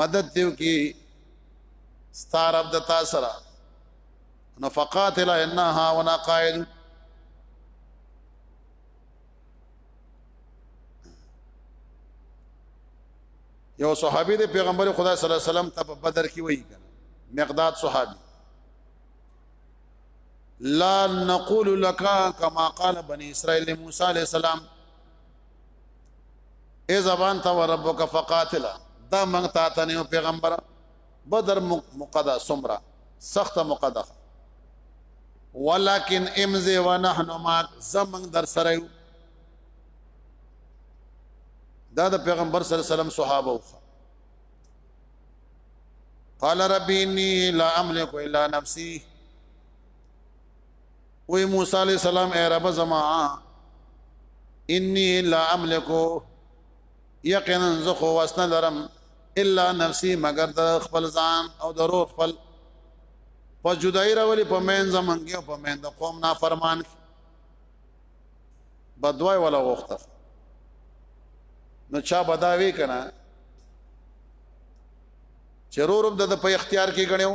مدد دیو کی ستار عبد تاسرا نو فقاتل انها ونا قائد یو صحابي د پیغمبر خدا صلی الله علیه وسلم ته په بدر کې وایي مقداد صحابي لا نقول لك كما قال بني اسرائيل لموسى عليه السلام ای زبان تا وربک فقاتل دا مونږ تا ته نه پیغمبر بدر مقدا سمرا سخت مقدا ولکن امز ونحن ما زمنګ در سره یو دا د پیغمبر صلی الله علیه وسلم صحابه وو قال ربي اني لا املك الا نفسي وی موسی علیہ السلام اے رب زما انی لا املکو یقینا زه خو وسنه لرم الا نفسي مگر د خپل ځان او د روح خپل په جدای راولي په مین زمنګ او په مین د قوم نافرمان بدوای ولا وخت نو چا بداوي کنه چرورم د په اختیار کې غنیو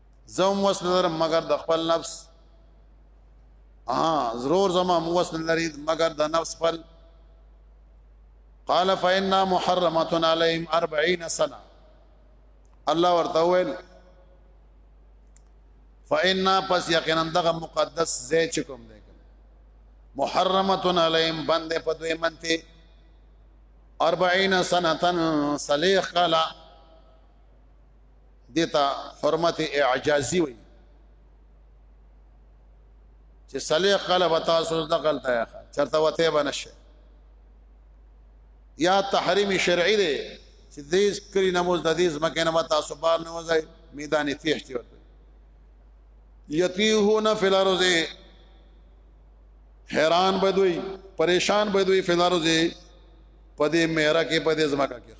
زم وس نظر مگر د خپل نفس ها ضرور زما موس لري مگر د نفس خپل قال فإنا محرمتنا عليهم 40 سنه الله ورته ویل فإنا پس یقینا دغه مقدس زې چکم دی محرمتن علیهم بند په دوی منته 40 سنتن صلیخ کلا دته حرمت اعجازي وي چې صلی قلب تاسو د غلطه چرته وته بنشه یا تحریم شرعي دی چې دې کلی نماز د دې زمکه نه تاسو بار نه وځي میدان تیښ دی ورته یتیهون فی الارض حیران بدوی پریشان بدوی فی الارض پدې مهرا کې پدې زمکه کې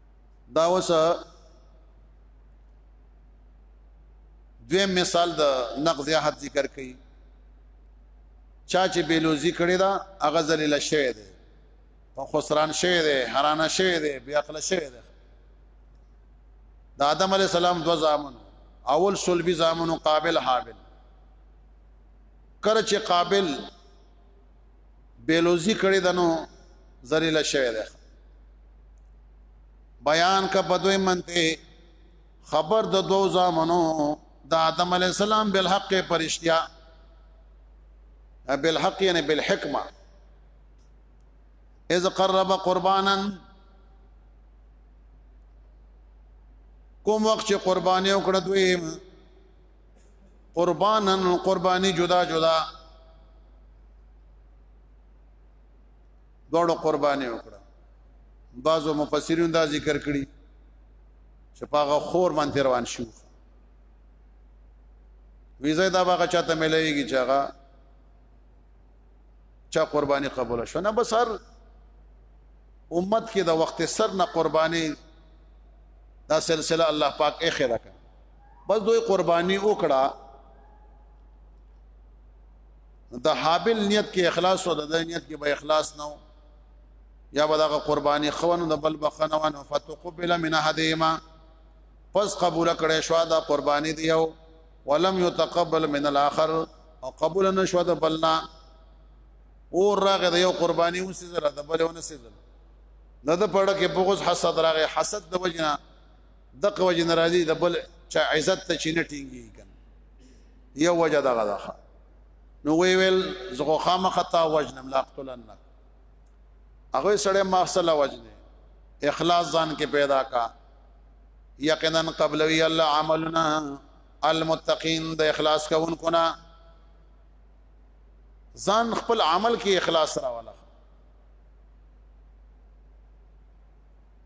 دا اوس دویم مثال د نقض عهد ذکر کړي چا چې بیلوزی کړی دا هغه ذلیل شوی دی په خسران شوی دی حرانه شوی دی بیا عقل شوی دی د آدم علی السلام دو زامن اول سلبی زامن قابل حابل کر چې قابل بیلوزی کړی دنو ذلیل شوی دی بیان کا بدوی منته خبر د دو زامنو د آدم علی السلام بالحق پرشتیا بالحق یعنی بالحکمه اذ قرب قربانا کوم وخت چې قرباني وکړه دوی قربانن قربانی جدا جدا دوړو قربانی وکړه بعضو مفسرین دا ذکر کړي چې پاغه خور باندې روان شو ویزه دا باغه چاته ملایږي چې هغه چا قرباني قبول شو نه بس هر امت کې د وخت سر نه قرباني دا سلسله الله پاک اخره کړ بس دوی قرباني وکړه د حابل نیت کې اخلاص او د نیت کې به اخلاص نه یا به دغه قرباني خونه د بل بخنه ونه فتقبل من احدهما پس قبول کړي شو دا قرباني دی او ولم يتقبل من الاخر او قبول نه شو د بلنا او راغه د یو قرباني اوسې زره د بلونه سې زره د د پړه کې بغض حسد راغې حسد د وجنه دغه وجه ناراضي د بل چا عزت ته چینه ټینګي کن یو وجه دغه دغه نو وی ویل زغه خامختا وجنم لا قتلنک هغه سړی ما سره وجنه اخلاص ځان کې پیدا کا یقینا قبل وی الله عملنا المتقین د اخلاص کوونکو نه ځان خپل عمل کې اخلاص راواله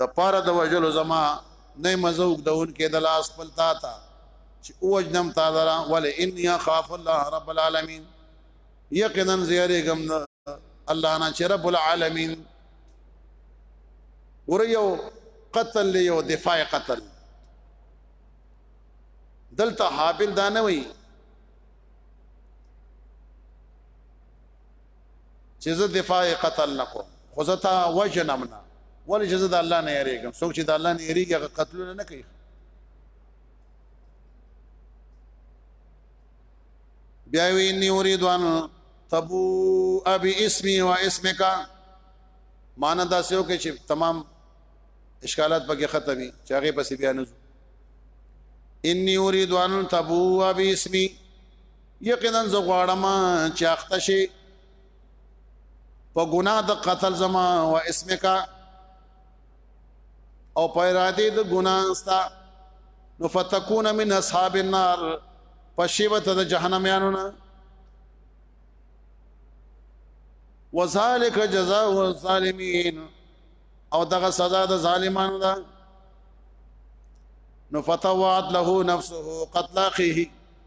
د پاره د وجلو زما نه مزوک دون کې د لاس خپل تا ته چې اوجنم تا درا ول ان یا خاف الله رب العالمین یقینا زیری غم الله نه چې رب العالمین ور یو قتل له یو دفاع قتل دلته حابل دا نه وي چې زه دفاع قتل نه کوم خو زه تا وجنم نه ولې چې زه د الله نه یریږم څوک چې د الله نه یریږي هغه قتلونه نه کوي بیا وی انی اريد ان تبو ابي اسمي و اسمك معنا دا سيو کې چې تمام اشکالات پکې ختمي چې هغه پسې بیا نه انی اريد ان تبو ابي اسمي یقینا زه غواړم چې اخته شي په ګناه د قتل زما او اسمک او په اراده د ګناه ستا نو فتكون من اصحاب النار پښیوت د جهنم یانو نه وذالک جزاء الظالمین او دغه سزا د ظالمانو ده نو فتوات له نفسه قتل اخیه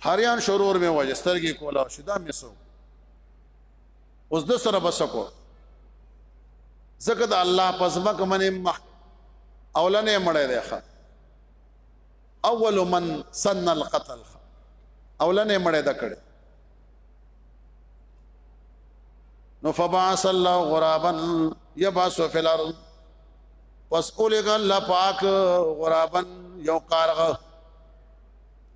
هریان شرور مې وجه سترګې کولا شو دا مې سو اوس د سره بسکو زکه د الله پزمک منې مخ اولنې مړې ده ښا اول من سن القتل اولنې مړې ده کړې نو فبعث الله غرابا يبعث في الارض واسئلك الله پاک غرابا یو کارغه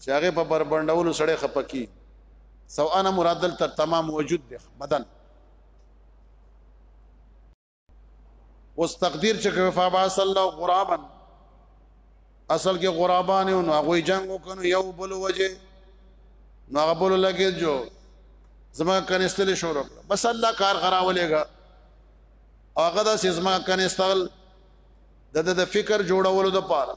چې هغه په بربندولو سره خپکی سو انا مراد دلته تمام وجود دی بدن اوس تقدیر چې کوي فباس الله غرابا اصل کې غرابان نو هغه جنگ وکړو یو بل وجه نو هغه بل لګي جو زما کنيستل شروع بس الله کار خراولېګا هغه د سزما کنيستل د د فکر جوړولو د پاره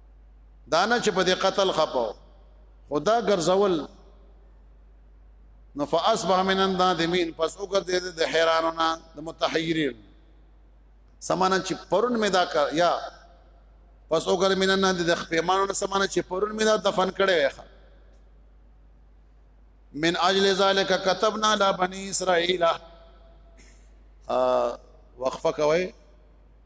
دا نه چې په دې قتل خپو خدا ګرځول نو فاصبح من النادمین پس وګرځي د حیرانونه د متحیرین سمانه چې پرون مې دا کار یا پس وګر من نه د خپېمانو سمانه چې پرون مې دا دفن کړي وای من اجل ذلك كتبنا على بني اسرائيل وقفه کوي